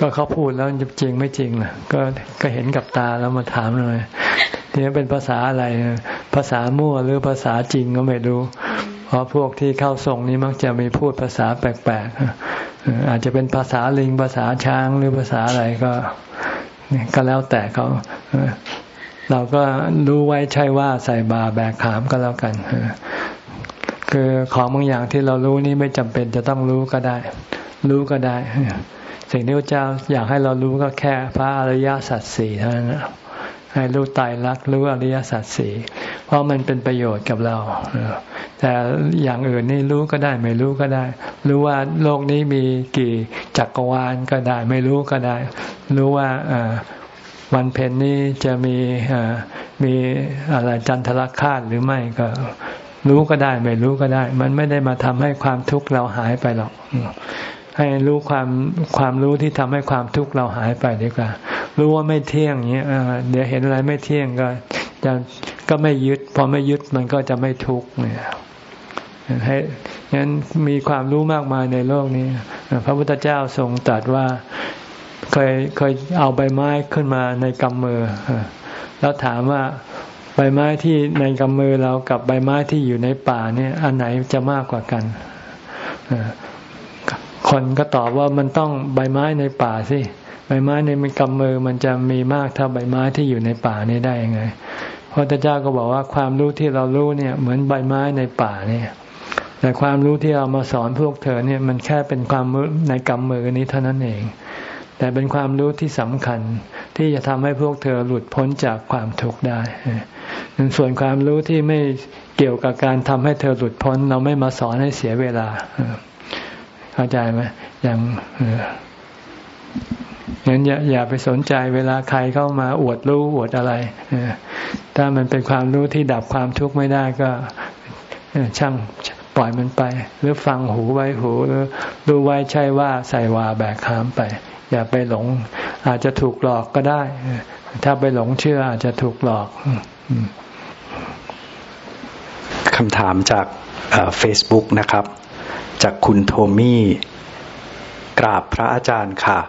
ก็เขาพูดแล้วจริงไม่จริงล่ะก็ก็เห็นกับตาแล้วมาถามเลยทีนี้เป็นภาษาอะไร ภาษามั่วหรือภาษาจริงก็ไม่รู้ เพราะพวกที่เข้าทรงนี้มักจะมีพูดภาษาแปลกๆอาจจะเป็นภาษาลิงภาษาช้างหรือภาษาอะไรก็ ก็แล้วแต่เขาเราก็รู้ไว้ใช่ว่าใส่บาแบกขามก็แล้วกันคือของบางอย่างที่เรารู้นี่ไม่จำเป็นจะต้องรู้ก็ได้ รู้ก็ได้ สิ่งที่พระเจ้าอยากให้เรารู้ก็แค่พระอริยสัจสี่เท่านั้นให้รู้ตายรักรู้อริยสัจสี่เพราะมันเป็นประโยชน์กับเราแต่อย่างอื่นนี่รู้ก็ได้ ไม่รู้ก็ได้ รู้ว่าโลกนี้มีกี่จักรวาลก็ได้ ไม่รู้ก็ได้ รู้ว่าวันเพ็ญนี้จะมีมีอะไรจันทรคาตหรือไม่ก็รู้ก็ได้ไม่รู้ก็ได้ มันไม่ได้มาทำให้ความทุกข์เราหายไปหรอก ให้รู้ความความรู้ที่ทำให้ความทุกข์เราหายไปดีกว่า รู้ว่าไม่เที่ยงเงี้ยเดี๋ยวเห็นอะไรไม่เที่ยงก็จะก็ไม่ยึด พอไม่ยึดมันก็จะไม่ทุกข์เนี่ยให้งั้นมีความรู้มากมายในโลกนี้ พระพุทธเจ้าทรงตรัสว่า เคยเคยเอาใบไม้ขึ้นมาในกำมือ แล้วถามว่าใบไม้ที่ในกำมือเรากับใบไม้ที่อยู่ในป่าเนี่ย อันไหนจะมากกว่ากันคนก็ตอบว่ามันต้องใบไม้ในป่าสิใบไม้ในมกำมือมันจะมีมากเท่าใบไม้ที่อยู่ในป่านี้ได้ยังไงพระเจ้าก็บอกว่าความรู้ที่เรารู้เนี่ย เหมือนใบไม้ในป่าเนี่ย แต่ความรู้ที่เรามาสอนพวกเธอเนี่ย มันแค่เป็นความในกำมือนี้เท่านั้นเอง แต่เป็นความรู้ที่สำคัญที่จะทำให้พวกเธอหลุดพ้นจากความทุกข์ได้ส่วนความรู้ที่ไม่เกี่ยวกับการทำให้เธอหลุดพ้น เราไม่มาสอนให้เสียเวลา เข้าใจไหมอย่างงั้นอย่าอย่าไปสนใจเวลาใครเข้ามาอวดรู้อวดอะไรถ้ามันเป็นความรู้ที่ดับความทุกข์ไม่ได้ก็ช่างปล่อยมันไป หรือฟังหูไว้หูหรือดูไว้ใช่ว่าใส่วาแบกหามไป อย่าไปหลง อาจจะถูกหลอกก็ได้ ถ้าไปหลงเชื่ออาจจะถูกหลอกคำถามจากเฟซบุ๊กนะครับ จากคุณโทมี่กราบพระอาจารย์ค่ะ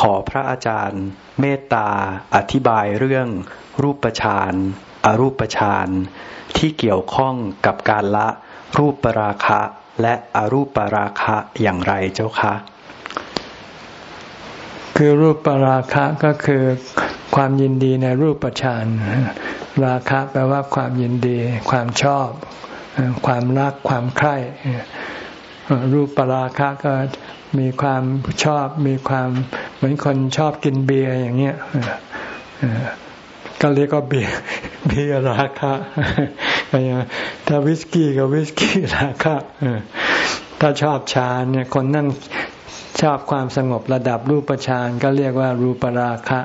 ขอพระอาจารย์เมตตาอธิบายเรื่องรูปฌานอรูปฌานที่เกี่ยวข้องกับการละรูปปราคะ และอรูปปราคะอย่างไรเจ้าคะ คือรูปปราคะก็คือความยินดีในรูปฌานราคะแปลว่าความยินดี ความชอบ ความรักความใคร่รูปปราคะก็มีความชอบ มีความเหมือนคนชอบกินเบียร์อย่างเงี้ยก็เรียกว่าเบียร์เบียร์ราคะถ้าวิสกี้ก็วิสกี้ราคะถ้าชอบฌาเนี่ยคนนั่ง ชอบความสงบระดับรูปฌานก็เรียกว่ารูปราคะ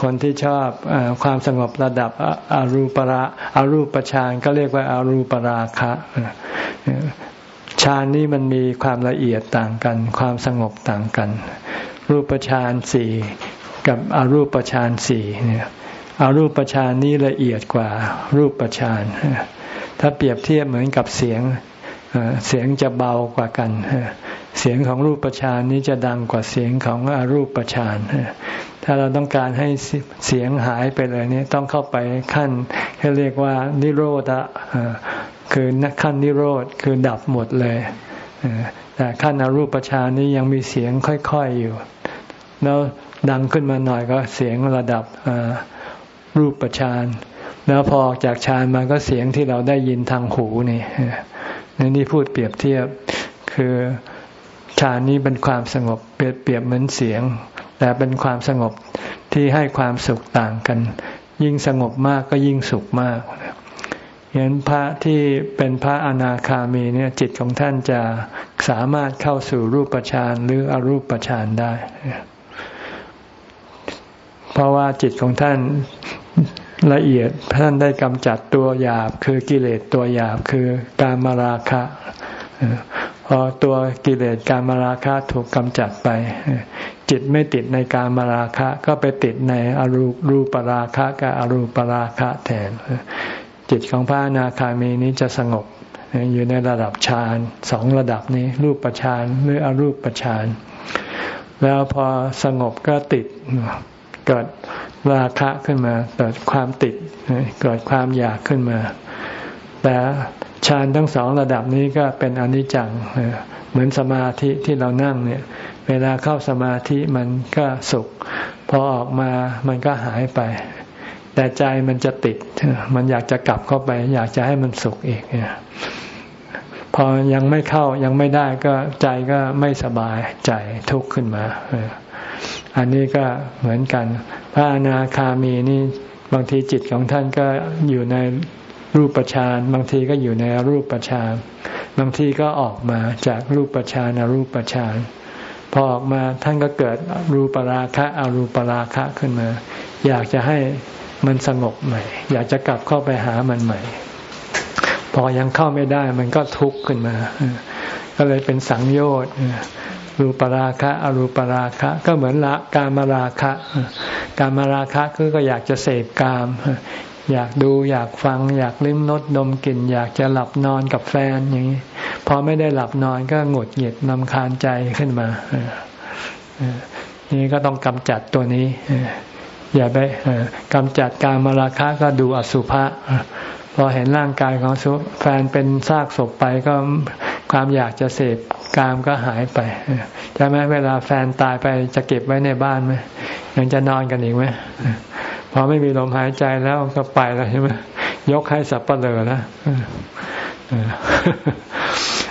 คนที่ชอบอความสงบระดับอรูปราอารูปฌานก็เรียกว่าอารูปราคะฌานนี้มันมีความละเอียดต่างกัน ความสงบต่างกัน รูปฌานสี่กับอรูปฌานสี่เนี่ยอารูปฌานนี้ละเอียดกว่ารูปฌานถ้าเปรียบเทียบเหมือนกับเสียงเสียงจะเบากว่ากัน เสียงของรูปฌานนี้จะดังกว่าเสียงของอรูปฌานถ้าเราต้องการให้เสียงหายไปเลยนี้ต้องเข้าไปขั้นที่เรียกว่านิโรธะคือขั้นนิโรธคือดับหมดเลยแต่ขั้นอรูปฌานนี้ยังมีเสียงค่อยๆอยู่ แล้วดังขึ้นมาหน่อยก็เสียงระดับรูปฌานแล้วพอออกจากฌานมาก็เสียงที่เราได้ยินทางหูนี่ในนี้พูดเปรียบเทียบคือ ฌานนี้เป็นความสงบเปรียบเปรียบเหมือนเสียง แต่เป็นความสงบที่ให้ความสุขต่างกัน ยิ่งสงบมากก็ยิ่งสุขมากเห็นพระที่เป็นพระอนาคามีเนี่ยจิตของท่านจะสามารถเข้าสู่รูปฌานหรืออรูปฌานได้ เพราะว่าจิตของท่านละเอียดท่านได้กำจัดตัวหยาบ คือกิเลสตัวหยาบ คือการมาราคะ พอตัวกิเลสการมาราคะถูกกำจัดไป จิตไม่ติดในการมาราคะก็ไปติดในอรูรูปราคะกับอรูปราคะแทน จิตของพระอนาคามีนี้จะสงบอยู่ในระดับฌานสองระดับนี้ รูปฌานหรืออรูปฌานแล้วพอสงบก็ติดเกิดราคะขึ้นมา เกิดความติดเกิดความอยากขึ้นมา แต่ ฌานทั้งสองระดับนี้ก็เป็นอนิจจัง เหมือนสมาธิที่เรานั่งเนี่ย เวลาเข้าสมาธิมันก็สุข พอออกมามันก็หายไป แต่ใจมันจะติด มันอยากจะกลับเข้าไป อยากจะให้มันสุขอีกเนี่ยพอยังไม่เข้ายังไม่ได้ก็ใจก็ไม่สบายใจทุกข์ขึ้นมาอันนี้ก็เหมือนกัน พระอนาคามีนี่บางทีจิตของท่านก็อยู่ใน รูปฌานบางทีก็อยู่ในรูปฌานบางทีก็ออกมาจากรูปฌานอรูปฌานพอออกมาท่านก็เกิดรูปราคะอรูปราคะขึ้นมา อยากจะให้มันสงบใหม่ อยากจะกลับเข้าไปหามันใหม่ พอยังเข้าไม่ได้มันก็ทุกข์ขึ้นมา ก็เลยเป็นสังโยชน์รูปราคะอรูปราคะ ก็เหมือนละกามราคะ กามราคะคือก็อยากจะเสพกาม อยากดูอยากฟัง อยากลิ้มรสดมกลิ่น อยากจะหลับนอนกับแฟนอย่างนี้พอไม่ได้หลับนอนก็หงุดหงิดนำคาญใจขึ้นมานี่ก็ต้องกำจัดตัวนี้อย่าไปกำจัดการมาราคะก็ดูอสุภะพอเห็นร่างกายของแฟนเป็นซากศพไปก็ความอยากจะเสพกามก็หายไปใช่ไหมเวลาแฟนตายไปจะเก็บไว้ในบ้านไหมยังจะนอนกันอีกไหม พอไม่มีลมหายใจแล้วก็ไปแล้วใช่ไหมยกให้สับปะเลอแล้ว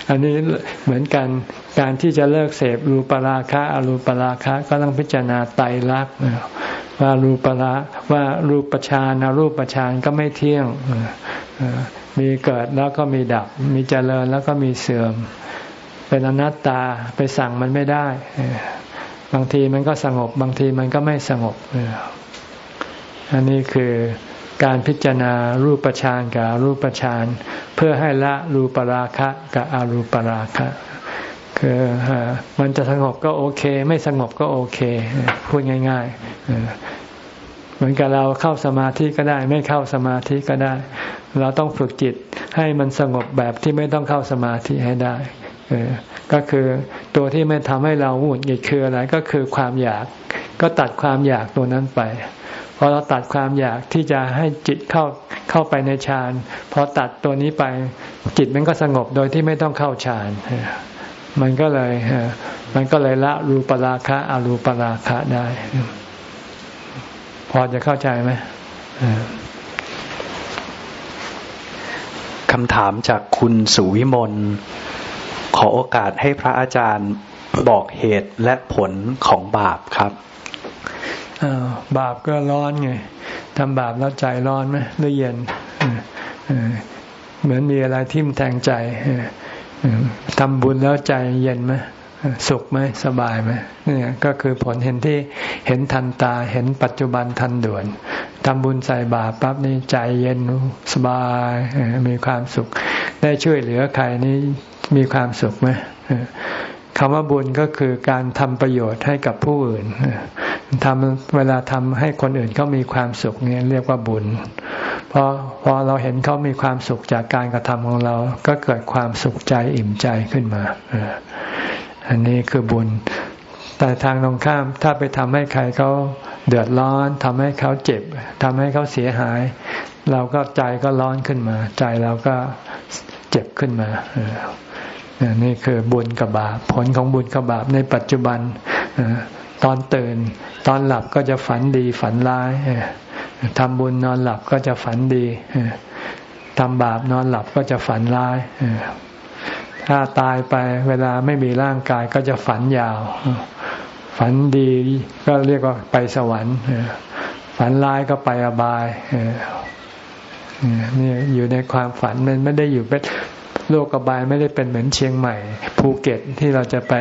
อันนี้เหมือนกันการที่จะเลิกเสพรูปราคะอรูปราคะก็ต้องพิจารณาไตรลักษณ์ว่ารูปราว่ารูปฌานอรูปฌานก็ไม่เที่ยงมีเกิดแล้วก็มีดับ มีเจริญแล้วก็มีเสื่อม เป็นอนัตตาไปสั่งมันไม่ได้ บางทีมันก็สงบบางทีมันก็ไม่สงบ อันนี้คือการพิจารณารูปฌานกับรูปฌานเพื่อให้ละรูปราคะกับอรูปราคะ คือมันจะสงบก็โอเค ไม่สงบก็โอเค พูดง่ายๆ เหมือนกับเราเข้าสมาธิก็ได้ ไม่เข้าสมาธิก็ได้ เราต้องฝึกจิตให้มันสงบแบบที่ไม่ต้องเข้าสมาธิให้ได้ก็คือตัวที่ไม่ทำให้เราหงุดหงิดคืออะไรก็คือความอยาก ก็ตัดความอยากตัวนั้นไป อเราตัดความอยากที่จะให้จิตเข้าเข้าไปในฌานพอตัดตัวนี้ไปจิตมันก็สงบโดยที่ไม่ต้องเข้าฌานมันก็เลยมันก็เลยละรูปราคะอรูปราคะได้ พอจะเข้าใจไหมคำถามจากคุณสุวิมลขอโอกาสให้พระอาจารย์บอกเหตุและผลของบาปครับ บาปก็ร้อนไงทำบาปแล้วใจร้อนไหมหรือเย็นเหมือนมีอะไรทิ่มแทงใจทำบุญแล้วใจเย็นไหมสุขไหมสบายไหมนี่ก็คือผลเห็นที่เห็นทันตาเห็นปัจจุบันทันด่วนทำบุญใส่บาปปั๊บนี่ใจเย็นสบายมีความสุข ได้ช่วยเหลือใครนี่มีความสุขไหม คำว่าบุญก็คือการทำประโยชน์ให้กับผู้อื่นทำเวลาทำให้คนอื่นเขามีความสุขเนี่ยเรียกว่าบุญพราะพอเราเห็นเขามีความสุขจากการกระทำของเรา ก็เกิดความสุขใจอิ่มใจขึ้นมา อันนี้คือบุญ แต่ทางตรงข้ามถ้าไปทำให้ใครเขาเดือดร้อนทำให้เขาเจ็บทำให้เขาเสียหาย เราก็ใจก็ร้อนขึ้นมา ใจเราก็เจ็บขึ้นมา นี่คือบุญกับบาปผลของบุญกับบาปในปัจจุบันตอนตื่น ตอนหลับก็จะฝันดีฝันร้ายทำบุญนอนหลับก็จะฝันดีทำบาปนอนหลับก็จะฝันร้ายถ้าตายไปเวลาไม่มีร่างกายก็จะฝันยาว ฝันดีก็เรียกว่าไปสวรรค์ฝันร้ายก็ไปอบายนี่อยู่ในความฝันมันไม่ได้อยู่เป็น โลกอบายไม่ได้เป็นเหมือนเชียงใหม่ ภูเก็ตที่เราจะไป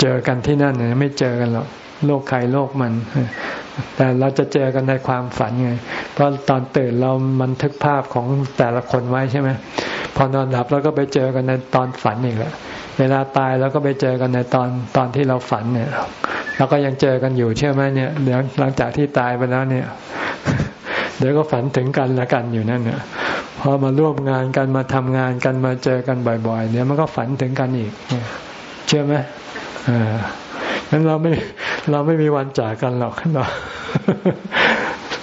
เจอกันที่นั่นไม่เจอกันหรอกโลกใครโลกมัน แต่เราจะเจอกันในความฝันไง เพราะตอนตื่นเรามันทึกภาพของแต่ละคนไว้ใช่ไหมพอนอนหลับเราก็ไปเจอกันในตอนฝันอีกแล้วเวลาตายเราก็ไปเจอกันในตอนตอนที่เราฝันเนี่ยเราก็ยังเจอกันอยู่ใช่ไหมเนี่ยเดี๋ยวหลังจากที่ตายไปแล้วเนี่ย เดี๋ยวก็ฝันถึงกันละกันอยู่นั่นเนี่ย อมาร่วมงานกันมาทำงานกันมาเจอกันบ่อย ๆ เนี่ยมันก็ฝันถึงกันอีก เชื่อไหมอ่างั้นเราไม่เราไม่มีวันจากกันหรอกเรา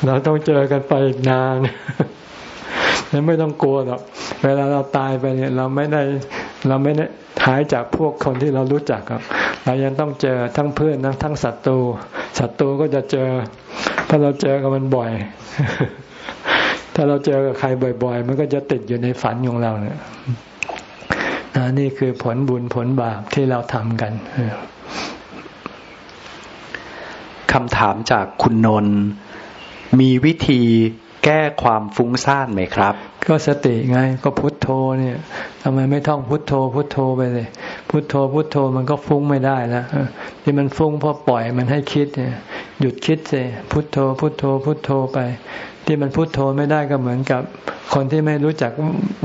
เราต้องเจอกันไปอีกนานแล้วไม่ต้องกลัวหรอก เวลาเราตายไปเนี่ย เราไม่ได้เราไม่ได้หายจากพวกคนที่เรารู้จักครับ เรายังต้องเจอทั้งเพื่อนทั้งศัตรูศัตรูก็จะเจอเพราะเราเจอกับมันบ่อย ถ้าเราเจอกับใครบ่อย ๆ มันก็จะติดอยู่ในฝันของเราเนี่ยนี่คือผลบุญผลบาปที่เราทำกันคำถามจากคุณนนมีวิธีแก้ความฟุ้งซ่านไหมครับ ก็สติไงก็พุทโธเนี่ยทำไมไม่ท่องพุทโธ พุทโธไปเลย พุทโธพุทโธมันก็ฟุ้งไม่ได้แล้วที่มันฟุ้งเพราะปล่อยมันให้คิดเนี่ยหยุดคิดสิพุทโธ พุทโธ พุทโธไป ที่มันพุทโธไม่ได้ก็เหมือนกับคนที่ไม่รู้จัก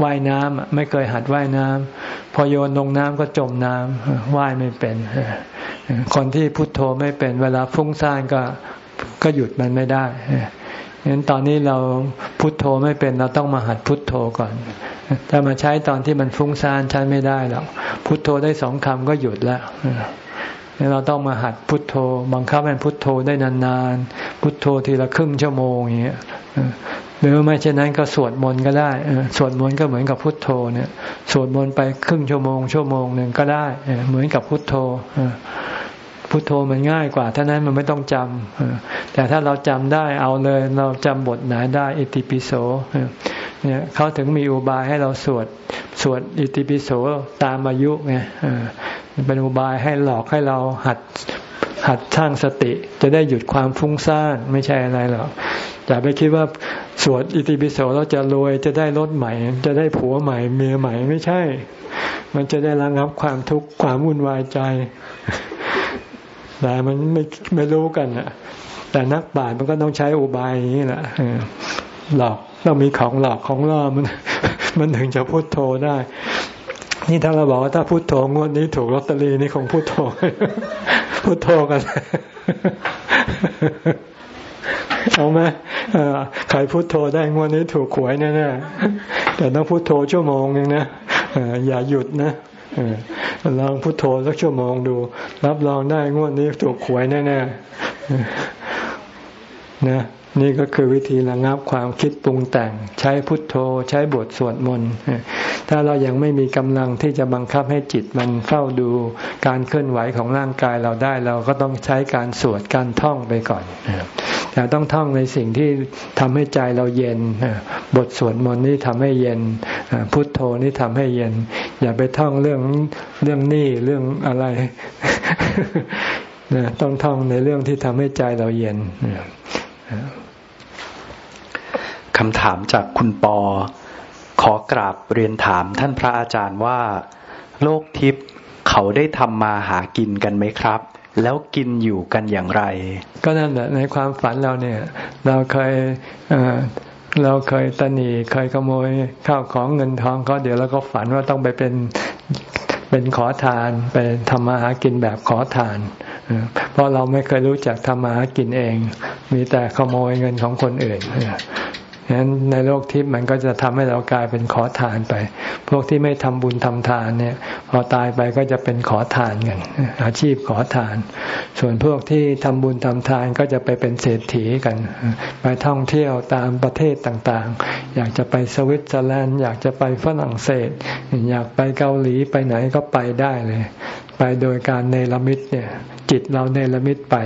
ว่ายน้ำไม่เคยหัดว่ายน้ำพอโยนลงน้ำก็จมน้ำว่ายไม่เป็น คนที่พุทโธไม่เป็น เวลาฟุ้งซ่านก็ก็หยุดมันไม่ได้ฉะนั้นตอนนี้เราพุทโธไม่เป็นเราต้องมาหัดพุทโธก่อน ถ้ามาใช้ตอนที่มันฟุ้งซ่านใช้ไม่ได้หรอกพุทโธได้สองคำก็หยุดแล้วเราต้องมาหัดพุทโธ บังคับให้พุทโธได้นานๆ พุทโธทีละครึ่งชั่วโมงอย่างเงี้ยหรือไม่เช่นนั้นก็สวดมนต์ก็ได้สวดมนต์ก็เหมือนกับพุทโธเนี่ยสวดมนต์ไปครึ่งชั่วโมงชั่วโมงหนึ่งก็ได้เหมือนกับพุทโธพุทโธมันง่ายกว่าท่านั้นมันไม่ต้องจำแต่ถ้าเราจำได้เอาเลยเราจำบทไหนได้อิติปิโสเนี่ยเขาถึงมีอุบายให้เราสวดสวดอิติปิโสตามอายุไงเป็นอุบายให้หลอกให้เราหัดหัดสร้างสติ จะได้หยุดความฟุ้งซ่านไม่ใช่อะไรหรอก อย่าไปคิดว่าสวดอิติปิโสเราจะรวยจะได้รถใหม่ จะได้ผัวใหม่เมียใหม่ไม่ใช่ มันจะได้ระงับความทุกข์ความวุ่นวายใจ แต่มันไม่ไม่รู้กันอะ แต่นักบาตมันก็ต้องใช้อุบายอย่างนี้แหละหลอกต้องมีของหลอกของล่อมัน มันถึงจะพูดโทได้ นี่ถ้าเราบอกว่าถ้าพูดโทงวดนี้ถูกลอตเตอรี่นี่คงพูดโทพูดโทกัน เอาไหมขายพุทโธได้งวดนี้ถูกหวยแน่ๆแต่ต้องพุทโธชั่วโมงนึงนะอย่าหยุดนะลองพุโทโธสักชั่วโมงดู รับรองได้งวดนี้ถูกหวยแน่ๆนะ นี่ก็คือวิธีระงับความคิดปรุงแต่ง ใช้พุทโธ ใช้บทสวดมนต์ถ้าเรายังไม่มีกำลังที่จะบังคับให้จิตมันเฝ้าดูการเคลื่อนไหวของร่างกายเราได้ เราก็ต้องใช้การสวดการท่องไปก่อนแต่ต้องท่องในสิ่งที่ทำให้ใจเราเย็น บทสวดมนต์นี่ทำให้เย็น พุทโธนี่ทำให้เย็น อย่าไปท่องเรื่องเรื่องนี้เรื่องอะไรต้องท่องในเรื่องที่ทำให้ใจเราเย็น คำถามจากคุณปอ ขอกราบเรียนถามท่านพระอาจารย์ว่า โลกทิพย์เขาได้ทำมาหากินกันไหมครับ แล้วกินอยู่กันอย่างไร ก็นั่นแหละในความฝันเราเนี่ย เราเคยเราเคยตนีเคยขโมยข้าวของเงินทองก็เดี๋ยวเราก็ฝันว่าต้องไปเป็น เป็นขอทานไปทำมาหากินแบบขอทาน เพราะเราไม่เคยรู้จักทำมาหากินเอง มีแต่ขโมยเงินของคนอื่น ฉะนั้นในโลกทิพย์มันก็จะทำให้เรากลายเป็นขอทานไป พวกที่ไม่ทำบุญทำทานเนี่ย พอตายไปก็จะเป็นขอทานกันอาชีพขอทาน ส่วนพวกที่ทำบุญทำทานก็จะไปเป็นเศรษฐีกัน ไปท่องเที่ยวตามประเทศต่างๆ อยากจะไปสวิตเซอร์แลนด์อยากจะไปฝรั่งเศส อยากไปเกาหลีไปไหนก็ไปได้เลย ไปโดยการเนรมิตเนี่ยจิตเราเนรมิตไป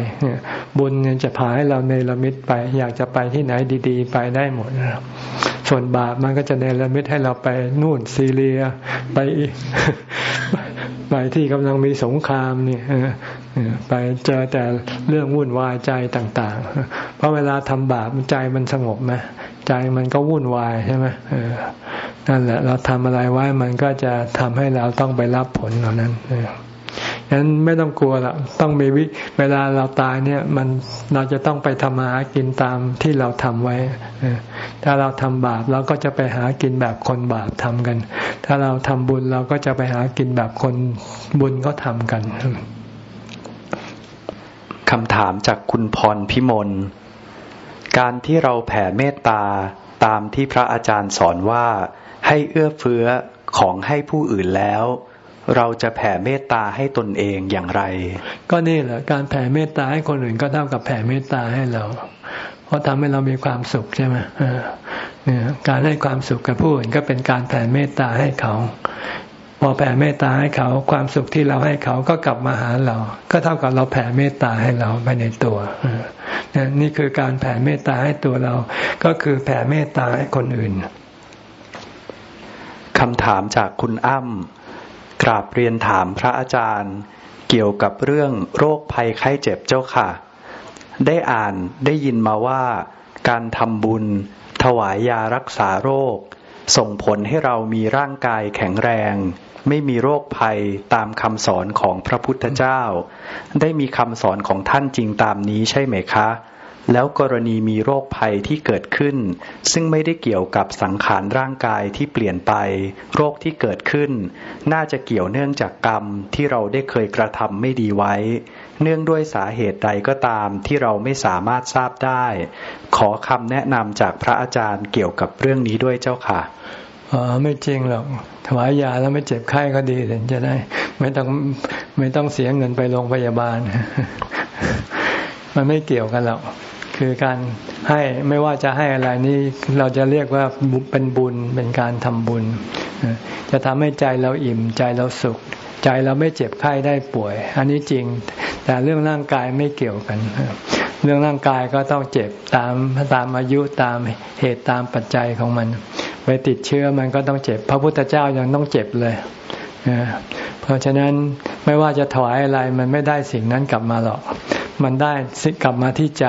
บุญจะพาให้เราเนรมิตไป อยากจะไปที่ไหนดีๆ ไปได้หมดส่วนบาปมันก็จะเนรมิตให้เราไปนู่นซีเรียไปไปที่กำลังมีสงครามเนี่ยไปเจอแต่เรื่องวุ่นวายใจต่างๆ เพราะเวลาทำบาปใจมันสงบไหมใจมันก็วุ่นวายใช่ไหมนั่นแหละ เราทำอะไรไว้มันก็จะทำให้เราต้องไปรับผลเหล่านั้น ฉะนั้นไม่ต้องกลัวละต้องมีวิเวลาเราตายเนี่ยมันเราจะต้องไปทำหากินตามที่เราทำไว้ ถ้าเราทำบาปเราก็จะไปหากินแบบคนบาปทำกัน ถ้าเราทำบุญเราก็จะไปหากินแบบคนบุญก็ทำกันคำถามจากคุณพรพิมล การที่เราแผ่เมตตาตามที่พระอาจารย์สอนว่าให้เอื้อเฟื้อของให้ผู้อื่นแล้ว เราจะแผ่เมตตาให้ตนเองอย่างไร ก็นี่แหละการแผ่เมตตาให้คนอื่นก็เท่ากับแผ่เมตตาให้เรา เพราะทำให้เรามีความสุขใช่ไหมเนี่ยการให้ความสุขกับผู้อื่นก็เป็นการแผ่เมตตาให้เขา พอแผ่เมตตาให้เขาความสุขที่เราให้เขาก็กลับมาหาเรา ก็เท่ากับเราแผ่เมตตาให้เราไปในตัวนี่คือการแผ่เมตตาให้ตัวเรา ก็คือแผ่เมตตาให้คนอื่นคำถามจากคุณอ้ำ กราบเรียนถามพระอาจารย์ เกี่ยวกับเรื่องโรคภัยไข้เจ็บเจ้าค่ะ ได้อ่านได้ยินมาว่าการทำบุญ ถวายยารักษาโรค ส่งผลให้เรามีร่างกายแข็งแรง ไม่มีโรคภัยตามคำสอนของพระพุทธเจ้า ได้มีคำสอนของท่านจริงตามนี้ใช่ไหมคะ แล้วกรณีมีโรคภัยที่เกิดขึ้น ซึ่งไม่ได้เกี่ยวกับสังขารร่างกายที่เปลี่ยนไป โรคที่เกิดขึ้น น่าจะเกี่ยวเนื่องจากกรรมที่เราได้เคยกระทำไม่ดีไว้ เนื่องด้วยสาเหตุใดก็ตามที่เราไม่สามารถทราบได้ ขอคำแนะนำจากพระอาจารย์เกี่ยวกับเรื่องนี้ด้วยเจ้าค่ะออไม่จริงหรอกถวายยาแล้วไม่เจ็บไข้ก็ดีเลยจะได้ ไม่ต้องไม่ต้องเสียเงินไปโรงพยาบาล มันไม่เกี่ยวกันหรอก คือการให้ไม่ว่าจะให้อะไรนี่เราจะเรียกว่าเป็นบุญเป็นการทำบุญ จะทำให้ใจเราอิ่มใจเราสุข ใจเราไม่เจ็บไข้ได้ป่วย อันนี้จริง แต่เรื่องร่างกายไม่เกี่ยวกัน เรื่องร่างกายก็ต้องเจ็บตามตามอายุตามเหตุตามปัจจัยของมัน ไปติดเชื้อมันก็ต้องเจ็บ พระพุทธเจ้ายังต้องเจ็บเลยเพราะฉะนั้นไม่ว่าจะถวายอะไรมันไม่ได้สิ่งนั้นกลับมาหรอก มันได้กลับมาที่ใจ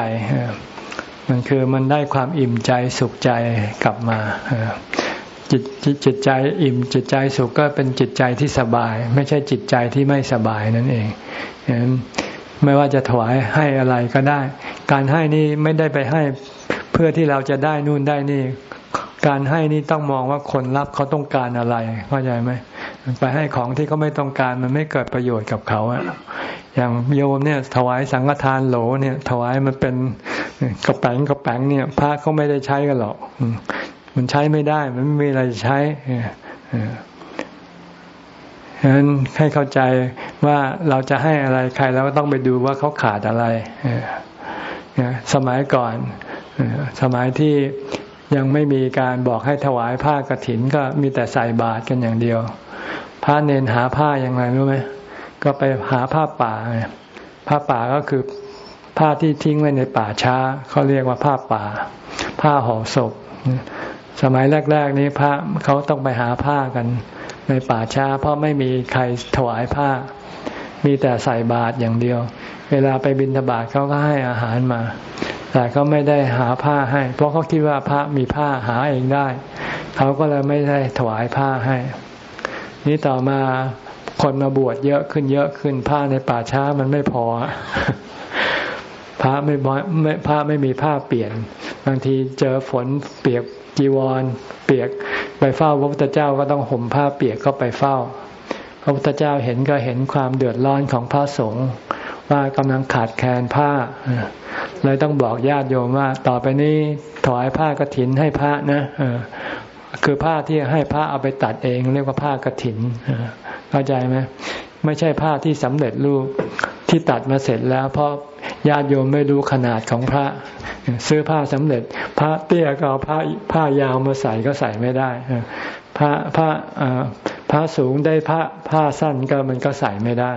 มันคือมันได้ความอิ่มใจสุขใจกลับมาจิตจิตใจอิ่มจิตใจสุขก็เป็นจิตใจที่สบาย ไม่ใช่จิตใจที่ไม่สบายนั่นเองไม่ว่าจะถวายให้อะไรก็ได้ การให้นี่ไม่ได้ไปให้เพื่อที่เราจะได้นู่นได้นี่ การให้นี่ต้องมองว่าคนรับเขาต้องการอะไรเข้าใจไหมไปให้ของที่เขาไม่ต้องการมันไม่เกิดประโยชน์กับเขาอะ อย่างโยมเนี่ย ถวายสังฆทานโหลเนี่ย ถวายมันเป็นกระแป้งกระแป้งเนี่ยพระเขาไม่ได้ใช้กันหรอกมันใช้ไม่ได้ มันไม่มีอะไรใช้ฉะนั้นให้เข้าใจว่าเราจะให้อะไรใครเราก็ต้องไปดูว่าเขาขาดอะไรสมัยก่อน สมัยที่ยังไม่มีการบอกให้ถวายผ้ากรถินก็มีแต่ใส่บาตรกันอย่างเดียว พระเนนหาผ้าอย่างไรรู้ไหม ก็ไปหาผ้าป่าผ้าป่าก็คือผ้าที่ทิ้งไว้ในป่าช้าเขาเรียกว่าผ้าป่า ผ้าห่อศพ สมัยแรก ๆ นี้พระเขาต้องไปหาผ้ากันในป่าช้า เพราะไม่มีใครถวายผ้า มีแต่ใส่บาตรอย่างเดียว เวลาไปบิณฑบาตเขาก็ให้อาหารมา แต่เขาไม่ได้หาผ้าให้ เพราะเขาคิดว่าพระมีผ้าหาเองได้ เขาก็เลยไม่ได้ถวายผ้าให้ นี่ต่อมา คนมาบวชเยอะขึ้นเยอะขึ้นผ้าในป่าช้ามันไม่พอพระไม่ไม่พระไม่มีผ้าเปลี่ยน บางทีเจอฝนเปียกจีวร เปียกไปเฝ้าพระพุทธเจ้าก็ต้องห่มผ้าเปียกก็ไปเฝ้า พระพุทธเจ้าเห็นก็เห็นความเดือดร้อนของพระสงฆ์ว่ากำลังขาดแคลนผ้าเลยต้องบอกญาติโยมว่า ต่อไปนี้ถวายผ้ากรถินให้พระนะคือผ้าที่ให้พระเอาไปตัดเอง เรียกว่าผ้ากรถิน เข้าใจไหมไม่ใช่ผ้าที่สำเร็จรูปที่ตัดมาเสร็จแล้วเพราะญาติโยมไม่รู้ขนาดของพระ ซื้อผ้าสำเร็จ พระเตี้ยก็เอาผ้าผ้ายาวมาใส่ก็ใส่ไม่ได้พระพระพระสูงได้ผ้าผ้าสั้นก็มันก็ใส่ไม่ได้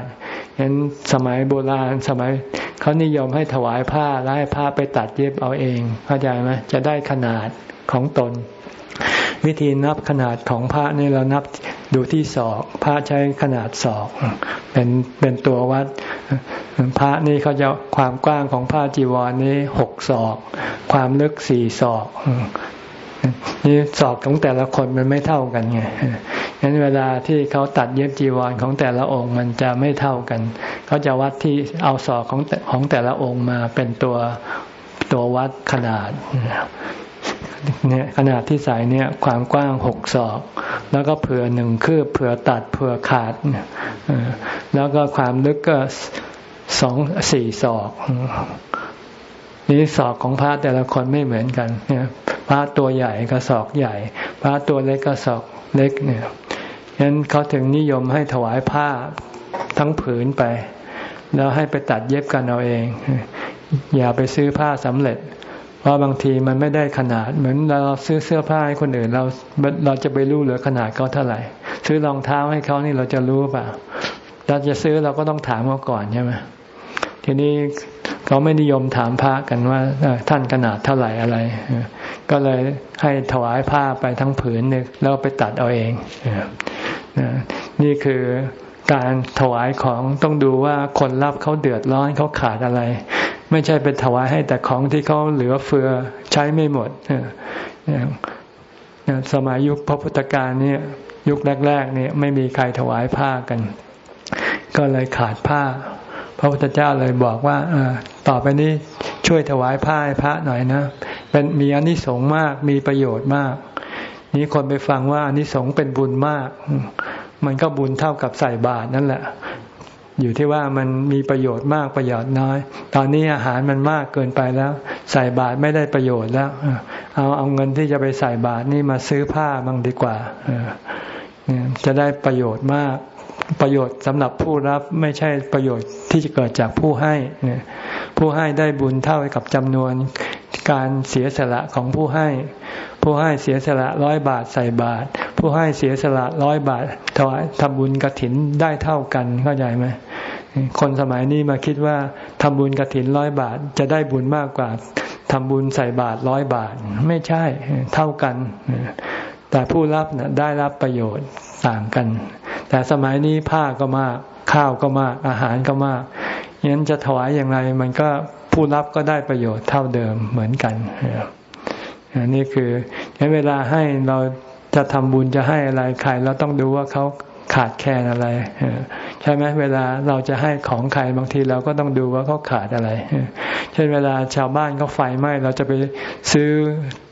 เห็นสมัยโบราณสมัยเขานิยมให้ถวายผ้าแล้วให้ผ้าไปตัดเย็บเอาเองเข้าใจไหมจะได้ขนาดของตน วิธีนับขนาดของผ้านี่เรานับ ดูที่ศอกผ้าใช้ขนาดศอกเป็นเป็นตัววัด พระนี่เขาจะความกว้างของผ้าจีวรนี้หกศอก ความลึกสี่ศอกนี่ศอกของแต่ละคนมันไม่เท่ากันไงงั้นเวลาที่เขาตัดเย็บจีวรของแต่ละองค์มันจะไม่เท่ากัน เขาจะวัดที่เอาศอกของของแต่ละองค์มาเป็นตัวตัววัดขนาด เนี่ยขนาดที่สายเนี่ยความกว้างหกศอก แล้วก็เผื่อหนึ่งคืบเผื่อตัดเผื่อขาดแล้วก็ความลึกก็สองสี่ศอกนี่ศอกของพระแต่ละคนไม่เหมือนกันเนี่ยพระตัวใหญ่ก็ศอกใหญ่ พระตัวเล็กก็ศอกเล็กเนี่ยฉะนั้นเขาถึงนิยมให้ถวายผ้าทั้งผืนไป แล้วให้ไปตัดเย็บกันเอาเอง อย่าไปซื้อผ้าสำเร็จ ราะบางทีมันไม่ได้ขนาด เหมือนเราซื้อเสื้อผ้าให้คนอื่น เราเราจะไปรู้เหลือขนาดเขาเท่าไหร่ ซื้อรองเท้าให้เขานี่เราจะรู้ป่ะเราจะซื้อเราก็ต้องถามเขาก่อนใช่ไหมทีนี้เขาไม่นิยมถามพระกันว่าท่านขนาดเท่าไหร่อะไร ก็เลยให้ถวายผ้าไปทั้งผืนนึงแล้วไปตัดเอาเองนี่คือการถวายของต้องดูว่าคนรับเขาเดือดร้อนเขาขาดอะไร ไม่ใช่ไปถวายให้แต่ของที่เขาเหลือเฟือใช้ไม่หมดสมัยยุคพระพุทธกาลเนี่ยยุคแรก ๆ เนี่ยไม่มีใครถวายผ้ากัน ก็เลยขาดผ้า พระพุทธเจ้าเลยบอกว่าต่อไปนี้ช่วยถวายผ้าให้พระหน่อยนะเป็นมีอนิสงส์มากมีประโยชน์มาก นี้คนไปฟังว่าอนิสงส์เป็นบุญมาก มันก็บุญเท่ากับใส่บาตรนั่นแหละ อยู่ที่ว่ามันมีประโยชน์มากประโยชน์น้อย ตอนนี้อาหารมันมากเกินไปแล้ว ใส่บาตรไม่ได้ประโยชน์แล้ว เอาเอาเงินที่จะไปใส่บาตรนี่มาซื้อผ้าบ้างดีกว่าจะได้ประโยชน์มากประโยชน์สำหรับผู้รับไม่ใช่ประโยชน์ที่จะเกิดจากผู้ให้ผู้ให้ได้บุญเท่ากับจำนวนการเสียสละของผู้ให้ ผู้ให้เสียสละร้อยบาทใส่บาท ผู้ให้เสียสละร้อยบาทถวายทำบุญกระถินได้เท่ากันเข้าใจไหม คนสมัยนี้มาคิดว่าทำบุญกระถินร้อยบาท จะได้บุญมากกว่าทำบุญใส่บาทร้อยบาท ไม่ใช่เท่ากัน แต่ผู้รับนะได้รับประโยชน์ต่างกัน แต่สมัยนี้ผ้าก็มาก ข้าวก็มาก อาหารก็มากงั้นจะถวายอย่างไรมันก็ผู้รับก็ได้ประโยชน์เท่าเดิมเหมือนกันนี่คือเวลาให้เราจะทำบุญจะให้อะไรใครเราต้องดูว่าเขาขาดแคลนอะไร ช่ไหมเวลาเราจะให้ของใครบางทีเราก็ต้องดูว่าเขาขาดอะไร เช่นเวลาชาวบ้านเขาไฟไหม้เราจะไปซื้อ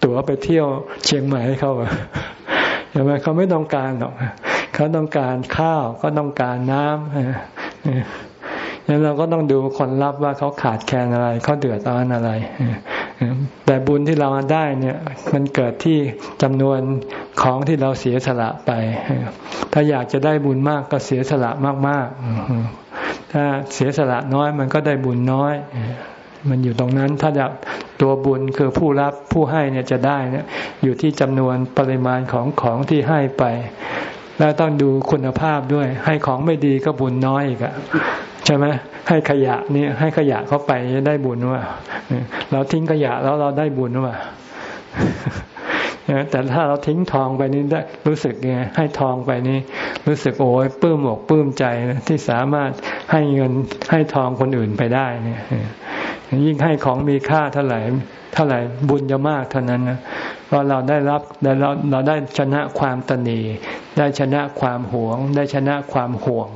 ตั๋วไปเที่ยวเชียงใหม่ให้เขาใช่ไหมเขาไม่ต้องการหรอกเขาต้องการข้าวก็ต้องการน้ำ งั้นเราก็ต้องดูคนรับว่าเขาขาดแคลนอะไร เขาเดือดร้อนอะไร แต่บุญที่เราได้เนี่ย มันเกิดที่จำนวนของที่เราเสียสละไป ถ้าอยากจะได้บุญมากก็เสียสละมากๆ ถ้าเสียสละน้อยมันก็ได้บุญน้อย มันอยู่ตรงนั้น ถ้าจะตัวบุญคือผู้รับผู้ให้เนี่ยจะได้เนี่ย อยู่ที่จำนวนปริมาณของของที่ให้ไปแล้วต้องดูคุณภาพด้วย ให้ของไม่ดีก็บุญน้อยอีกอะ ใช่ไหมให้ขยะนี่ให้ขยะเขาไปได้บุญว่าเราทิ้งขยะแล้วเราได้บุญว่าแต่ถ้าเราทิ้งทองไปนี่ได้รู้สึกไงให้ทองไปนี่รู้สึกโอ้ยปลื้มอกปลื้มใจนะที่สามารถให้เงินให้ทองคนอื่นไปได้เนี่ยยิ่งให้ของมีค่าเท่าไหร่เท่าไหร่บุญจะมากเท่านั้นนะเพราะเราได้รับเราเราได้ชนะความตนีได้ชนะความหวง ได้ชนะความห่วง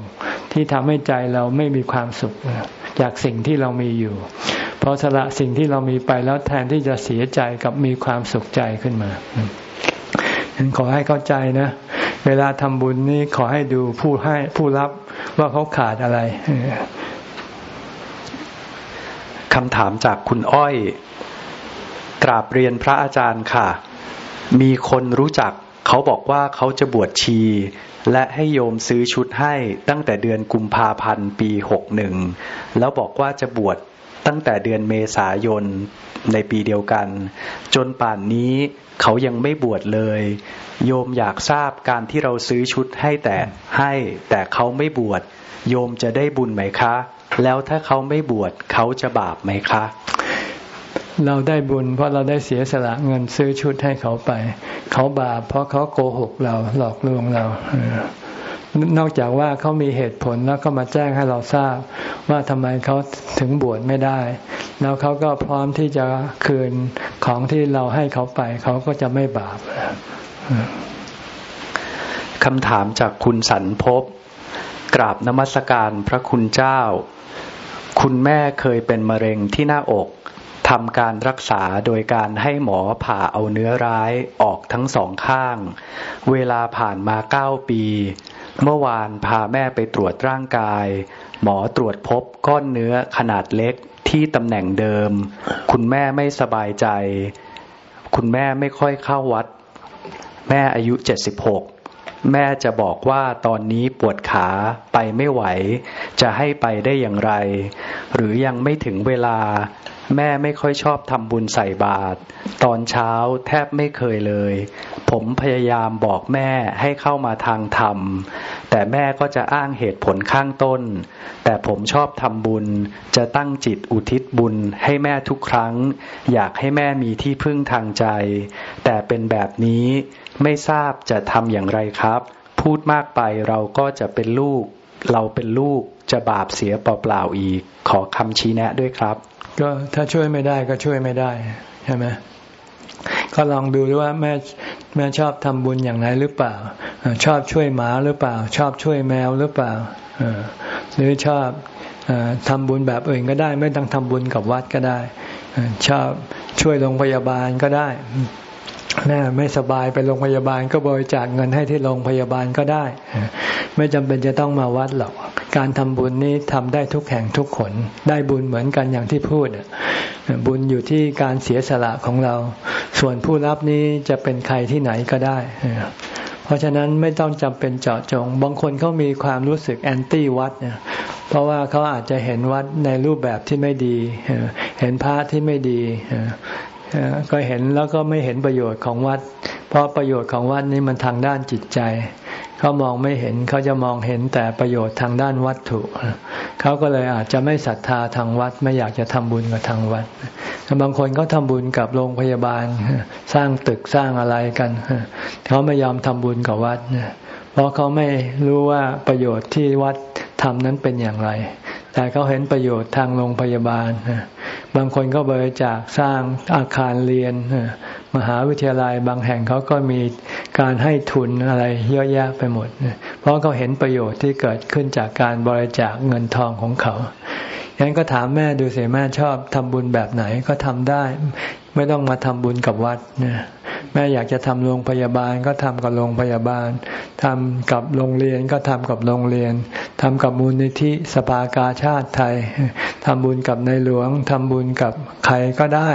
ที่ทำให้ใจเราไม่มีความสุขจากสิ่งที่เรามีอยู่เพราะสละสิ่งที่เรามีไปแล้วแทนที่จะเสียใจกับมีความสุขใจขึ้นมาฉันขอให้เข้าใจนะ เวลาทำบุญนี่ขอให้ดูผู้ให้ผู้รับว่าเขาขาดอะไรคำถามจากคุณอ้อย กราบเรียนพระอาจารย์ค่ะ มีคนรู้จัก เขาบอกว่าเขาจะบวชชี และให้โยมซื้อชุดให้ตั้งแต่เดือนกุมภาพันธ์ปีหกหนึ่งแล้วบอกว่าจะบวชตั้งแต่เดือนเมษายนในปีเดียวกัน จนป่านนี้เขายังไม่บวชเลย โยมอยากทราบการที่เราซื้อชุดให้แต่ให้ แต่เขาไม่บวชโยมจะได้บุญไหมคะ แล้วถ้าเขาไม่บวชเขาจะบาปไหมคะ เราได้บุญ เพราะเราได้เสียสละเงินซื้อชุดให้เขาไป เขาบาปเพราะเขาโกหกเราหลอกลวงเรานอกจากว่าเขามีเหตุผลแล้วก็มาแจ้งให้เราทราบ ว่าทำไมเขาถึงบวชไม่ได้ แล้วเขาก็พร้อมที่จะคืนของที่เราให้เขาไป เขาก็จะไม่บาปคำถามจากคุณสันพบ กราบนมัสการพระคุณเจ้า คุณแม่เคยเป็นมะเร็งที่หน้าอก ทำการรักษาโดยการให้หมอผ่าเอาเนื้อร้ายออกทั้งสองข้าง เวลาผ่านมาเก้าปี เมื่อวานพาแม่ไปตรวจร่างกาย หมอตรวจพบก้อนเนื้อขนาดเล็กที่ตำแหน่งเดิม คุณแม่ไม่สบายใจ คุณแม่ไม่ค่อยเข้าวัด แม่อายุเจ็ดสิบหกแม่จะบอกว่าตอนนี้ปวดขาไปไม่ไหว จะให้ไปได้อย่างไร หรือยังไม่ถึงเวลา แม่ไม่ค่อยชอบทำบุญใส่บาตรตอนเช้าแทบไม่เคยเลย ผมพยายามบอกแม่ให้เข้ามาทางธรรม แต่แม่ก็จะอ้างเหตุผลข้างต้น แต่ผมชอบทำบุญ จะตั้งจิตอุทิศบุญให้แม่ทุกครั้ง อยากให้แม่มีที่พึ่งทางใจ แต่เป็นแบบนี้ไม่ทราบจะทำอย่างไรครับ พูดมากไปเราก็จะเป็นลูก เราเป็นลูกจะบาปเสียเปล่าๆอีก ขอคำชี้แนะด้วยครับ ก็ถ้าช่วยไม่ได้ก็ช่วยไม่ได้ใช่ไหมก็ลองดูว่าแม่แม่ชอบทำบุญอย่างไรหรือเปล่า ชอบช่วยหมาหรือเปล่า ชอบช่วยแมวหรือเปล่าหรือชอบทำบุญแบบอื่นก็ได้ ไม่ต้องทำบุญกับวัดก็ได้ ชอบช่วยโรงพยาบาลก็ได้ แม่ไม่สบายไปโรงพยาบาลก็บริจาคเงินให้ที่โรงพยาบาลก็ได้ ไม่จำเป็นจะต้องมาวัดหรอก การทำบุญนี้ทำได้ทุกแห่งทุกคนได้บุญเหมือนกันอย่างที่พูด บุญอยู่ที่การเสียสละของเรา ส่วนผู้รับนี้จะเป็นใครที่ไหนก็ได้ เพราะฉะนั้นไม่ต้องจำเป็นเจาะจง บางคนเขามีความรู้สึกแอนตี้วัดเนี่ยเพราะว่าเขาอาจจะเห็นวัดในรูปแบบที่ไม่ดี เห็นพระที่ไม่ดี ก็เห็นแล้วก็ไม่เห็นประโยชน์ของวัด เพราะประโยชน์ของวัดนี้มันทางด้านจิตใจเขามองไม่เห็นเขาจะมองเห็นแต่ประโยชน์ทางด้านวัตถุเขาก็เลยอาจจะไม่ศรัทธาทางวัด ไม่อยากจะทำบุญกับทางวัดบางคนเขาทาบุญกับโรงพยาบาล สร้างตึกสร้างอะไรกันเขาไม่ยอมทำบุญกับวัดเพราะเขาไม่รู้ว่าประโยชน์ที่วัดทำนั้นเป็นอย่างไร แต่เขาเห็นประโยชน์ทางโรงพยาบาล บางคนก็บริจาคสร้างอาคารเรียน มหาวิทยาลัยบางแห่งเขาก็มีการให้ทุนอะไรเยอะแยะไปหมด เพราะเขาเห็นประโยชน์ที่เกิดขึ้นจากการบริจาคเงินทองของเขา ฉะนั้นก็ถามแม่ดูสิแม่ชอบทำบุญแบบไหนก็ทำได้ ไม่ต้องมาทำบุญกับวัดนะแม่อยากจะทำโรงพยาบาลก็ทำกับโรงพยาบาลทำกับโรงเรียนก็ทำกับโรงเรียนทำกับมูลนิธิสภากาชาติไทยทำบุญกับในหลวงทำบุญกับใครก็ได้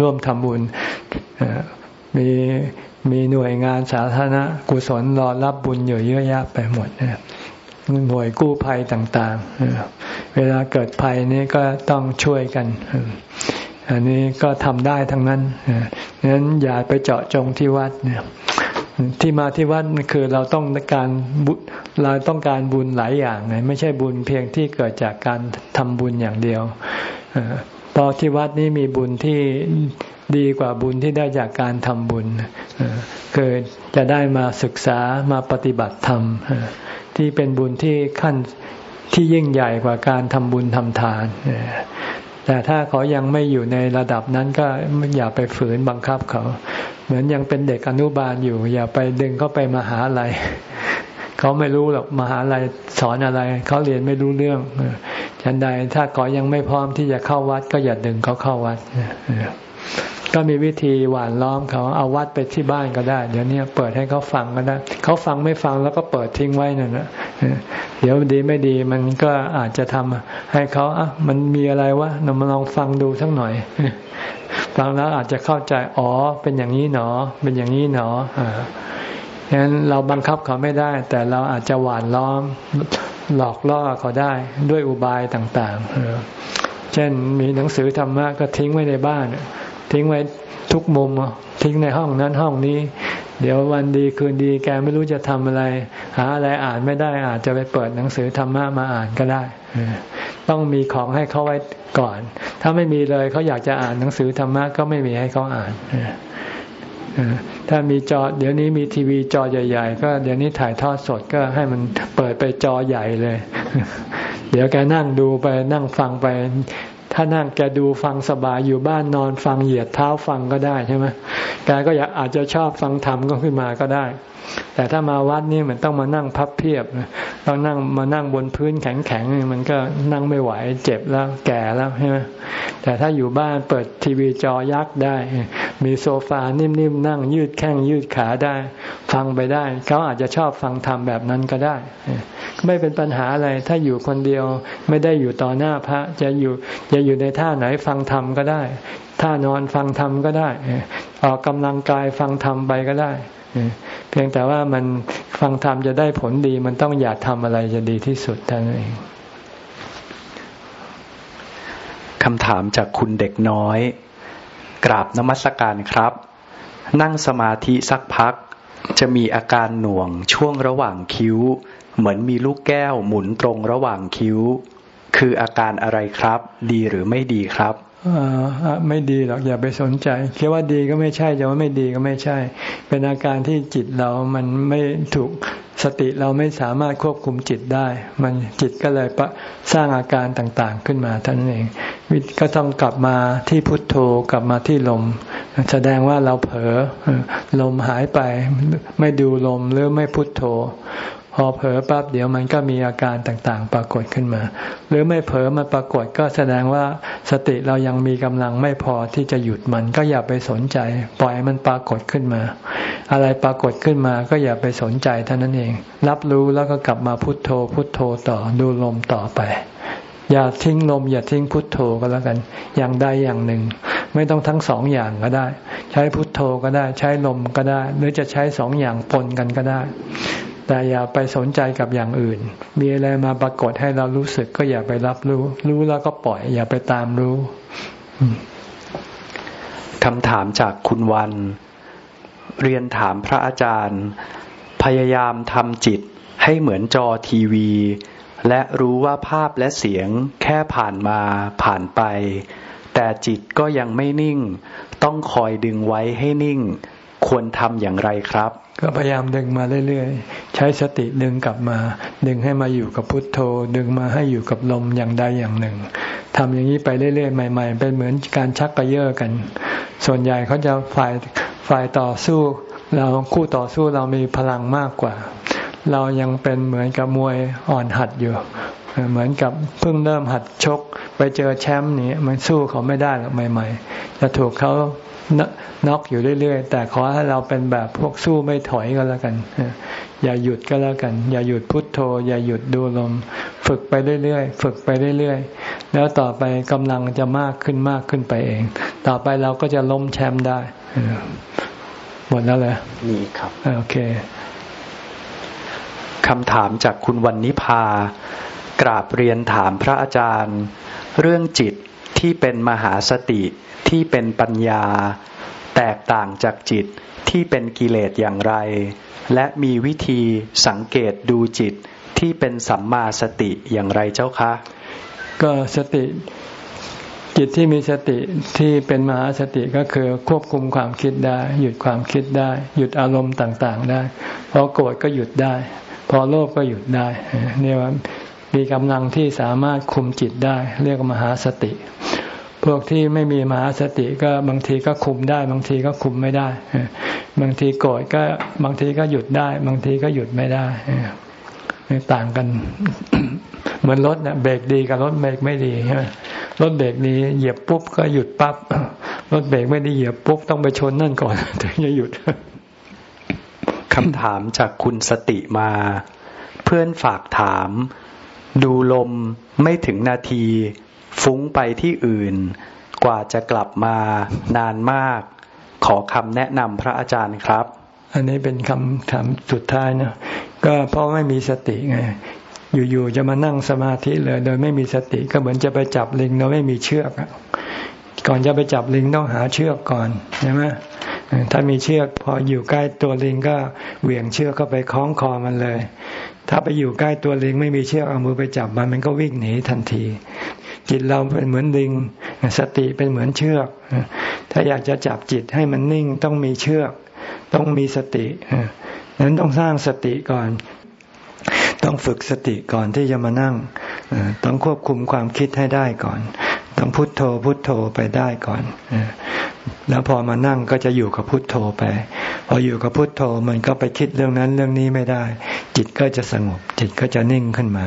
ร่วมทำบุญมีมีหน่วยงานสาธารณกุศลรอรับบุญอยู่เยอะแยะไปหมด หน่วยกู้ภัยต่างๆ เวลาเกิดภัยนี้ก็ต้องช่วยกัน อันนี้ก็ทำได้ทั้งนั้นนั้นอย่าไปเจาะจงที่วัดเนี่ยที่มาที่วัดคือเราต้องการบุเราต้องการบุญหลายอย่างไงไม่ใช่บุญเพียงที่เกิดจากการทำบุญอย่างเดียวพราะที่วัดนี้มีบุญที่ดีกว่าบุญที่ได้จากการทำบุญคือจะได้มาศึกษามาปฏิบัติธรรม ที่เป็นบุญที่ขั้นที่ยิ่งใหญ่กว่าการทำบุญทำทาน แต่ถ้าเขายังไม่อยู่ในระดับนั้นก็อย่าไปฝืนบังคับเขา เหมือนยังเป็นเด็กอนุบาลอยู่ อย่าไปดึงเขาไปมหาลัยเขาไม่รู้หรอกมหาลัยสอนอะไร เขาเรียนไม่รู้เรื่องฉันใดถ้าเขายังไม่พร้อมที่จะเข้าวัด ก็อย่าดึงเขาเข้าวัด ก็มีวิธีหวานล้อมเขาเอาวัดไปที่บ้านก็ได้ เดี๋ยวนี้เปิดให้เขาฟังก็ได้เขาฟังไม่ฟังแล้วก็เปิดทิ้งไว้นั่นแหะเดี๋ยวดีไม่ดีมันก็อาจจะทำให้เขาอะมันมีอะไรวะเรามาลองฟังดูสักหน่อยฟังแล้วอาจจะเข้าใจอ๋อเป็นอย่างนี้หนอ เป็นอย่างนี้หนออ่าฉะนั้นเราบังคับเขาไม่ได้ แต่เราอาจจะหวานล้อมหลอกล่อเขาได้ด้วยอุบายต่างๆเช่นมีหนังสือธรรมะก็ทิ้งไว้ในบ้าน ทิ้งไว้ทุกมุม ทิ้งในห้องนั้นห้องนี้ เดี๋ยววันดีคืนดีแกไม่รู้จะทำอะไร หาอะไรอ่านไม่ได้อาจจะไปเปิดหนังสือธรรมะมาอ่านก็ได้ ต้องมีของให้เขาไว้ก่อน ถ้าไม่มีเลยเขาอยากจะอ่านหนังสือธรรมะก็ไม่มีให้เขาอ่านถ้ามีจอเดี๋ยวนี้มีทีวีจอใหญ่ ๆ ก็เดี๋ยวนี้ถ่ายทอดสดก็ให้มันเปิดไปจอใหญ่เลย เดี๋ยวแกนั่งดูไปนั่งฟังไป ถ้านั่งแกดูฟังสบายอยู่บ้านนอนฟังเหยียดเท้าฟังก็ได้ใช่ไหมแกก็อยากอาจจะชอบฟังธรรมก็ขึ้นมาก็ได้ แต่ถ้ามาวัดนี่มันต้องมานั่งพับเพียบต้องนั่งมานั่งบนพื้นแข็งๆมันก็นั่งไม่ไหวเจ็บแล้วแก่แล้วใช่ไหมแต่ถ้าอยู่บ้านเปิดทีวีจอยักษ์ได้ มีโซฟานิ่มๆนั่งยืดแข้งยืดขาได้ ฟังไปได้ เขาอาจจะชอบฟังธรรมแบบนั้นก็ได้ ไม่เป็นปัญหาอะไรถ้าอยู่คนเดียวไม่ได้อยู่ต่อหน้าพระจะอยู่จะอยู่ในท่าไหนฟังธรรมก็ได้ท่านอนฟังธรรมก็ได้ ออกกำลังกายฟังธรรมไปก็ได้ พียงแต่ว่ามันฟังธรรมจะได้ผลดี มันต้องอยากทำอะไรจะดีที่สุดท่านเองคำถามจากคุณเด็กน้อย กราบนมัสการครับ นั่งสมาธิสักพัก จะมีอาการหน่วงช่วงระหว่างคิ้ว เหมือนมีลูกแก้วหมุนตรงระหว่างคิ้ว คืออาการอะไรครับ ดีหรือไม่ดีครับ ไม่ดีหรอกอย่าไปสนใจคิดว่าดีก็ไม่ใช่จะว่าไม่ดีก็ไม่ใช่ เป็นอาการที่จิตเรามันไม่ถูกสติเราไม่สามารถควบคุมจิตได้ มันจิตก็เลยปะสร้างอาการต่างๆขึ้นมาท่านเองก็ต้องกลับมาที่พุทโธกลับมาที่ลม แสดงว่าเราเผลอลมหายไป ไม่ดูลมหรือไม่พุทโธ พอเผลอปั๊บเดี๋ยวมันก็มีอาการต่างๆ ปรากฏขึ้นมา หรือไม่เผลอมาปรากฏก็แสดงว่าสติเรายังมีกำลังไม่พอที่จะหยุดมันก็อย่าไปสนใจ ปล่อยมันปรากฏขึ้นมา อะไรปรากฏขึ้นมาก็อย่าไปสนใจเท่านั้นเอง รับรู้แล้วก็กลับมาพุทโธ พุทโธต่อดูลมต่อไป อย่าทิ้งลม อย่าทิ้งพุทโธก็แล้วกัน อย่างใดอย่างหนึ่ง ไม่ต้องทั้งสองอย่างก็ได้ ใช้พุทโธก็ได้ ใช้ลมก็ได้ หรือจะใช้สองอย่างปนกันก็ได้ แต่อย่าไปสนใจกับอย่างอื่น มีอะไรมาปรากฏให้เรารู้สึกก็อย่าไปรับรู้ รู้แล้วก็ปล่อย อย่าไปตามรู้คำถามจากคุณวัน เรียนถามพระอาจารย์ พยายามทำจิตให้เหมือนจอทีวี และรู้ว่าภาพและเสียงแค่ผ่านมาผ่านไป แต่จิตก็ยังไม่นิ่ง ต้องคอยดึงไว้ให้นิ่ง ควรทำอย่างไรครับ ก็พยายามดึงมาเรื่อยๆ ใช้สติดึงกลับมา ดึงให้มาอยู่กับพุทโธ ดึงมาให้อยู่กับลมอย่างใดอย่างหนึ่งทำอย่างนี้ไปเรื่อยๆ ใหม่ ๆ เป็นเหมือนการชักกระเยาะกัน ส่วนใหญ่เขาจะฝ่ายฝ่ายต่อสู้ เราคู่ต่อสู้เรามีพลังมากกว่า เรายังเป็นเหมือนกับมวยอ่อนหัดอยู่ เหมือนกับเพิ่งเริ่มหัดชก ไปเจอแชมป์นี่มันสู้เขาไม่ได้หรอกใหม่ ๆ จะถูกเขา น็อกอยู่เรื่อยๆ แต่ขอให้เราเป็นแบบพวกสู้ไม่ถอยก็แล้วกัน อย่าหยุดก็แล้วกัน อย่าหยุดพุดโทโธ อย่าหยุดดูลม ฝึกไปเรื่อยๆ ฝึกไปเรื่อยๆ แล้วต่อไปกำลังจะมากขึ้นมากขึ้นไปเอง ต่อไปเราก็จะล้มแชมป์ได้ หมดแล้วเลยมีครับ โอเคคำถามจากคุณวันนิพากราบเรียนถามพระอาจารย์ เรื่องจิตที่เป็นมหาสติ ที่เป็นปัญญา แตกต่างจากจิตที่เป็นกิเลสอย่างไร และมีวิธีสังเกตดูจิตที่เป็นสัมมาสติอย่างไรเจ้าคะ ก็สติจิตที่มีสติที่เป็นมหาสติก็คือควบคุมความคิดได้ หยุดความคิดได้ หยุดอารมณ์ต่างๆได้ พอโกรธก็หยุดได้ พอโลภก็หยุดได้เนี่ว่ามีกำลังที่สามารถคุมจิตได้ เรียกมหาสติ พวกที่ไม่มีมหาสติก็บางทีก็คุมได้ บางทีก็คุมไม่ได้ บางทีโกรธก็บางทีก็หยุดได้ บางทีก็หยุดไม่ได้ต่างกัน เหมือนรถเนะเบรกดีกับรถเบรกไม่ดีใช่ไหมรถเบรกดีเหยียบปุ๊บก็หยุดปั๊บรถเบรกไม่ดีเหยียบปุ๊บต้องไปชนนั่นก่อนถึงจะหยุดคำถามจากคุณสติมา เพื่อนฝากถาม ดูลมไม่ถึงนาที ฟุ้งไปที่อื่น กว่าจะกลับมานานมาก ขอคำแนะนำพระอาจารย์ครับ อันนี้เป็นคำถามสุดท้ายนะก็เพราะไม่มีสติไง อยู่ๆจะมานั่งสมาธิเลย โดยไม่มีสติก็เหมือนจะไปจับลิงโดยไม่มีเชือกก่อนจะไปจับลิงต้องหาเชือกก่อนใช่ไหมถ้ามีเชือกพออยู่ใกล้ตัวลิงก็เหวี่ยงเชือกเข้าไปคล้องคอมันเลย ถ้าไปอยู่ใกล้ตัวลิงไม่มีเชือกเอามือไปจับมันมันก็วิ่งหนีทันที จิตเราเป็นเหมือนลิง สติเป็นเหมือนเชือก ถ้าอยากจะจับจิตให้มันนิ่งต้องมีเชือก ต้องมีสตินั้นต้องสร้างสติก่อน ต้องฝึกสติก่อนที่จะมานั่ง ต้องควบคุมความคิดให้ได้ก่อน ต้องพุโทโธพุโทโธไปได้ก่อน แล้วพอมานั่งก็จะอยู่กับพุทโธไป พออยู่กับพุทโธมันก็ไปคิดเรื่องนั้นเรื่องนี้ไม่ได้ จิตก็จะสงบ จิตก็จะนิ่งขึ้นมา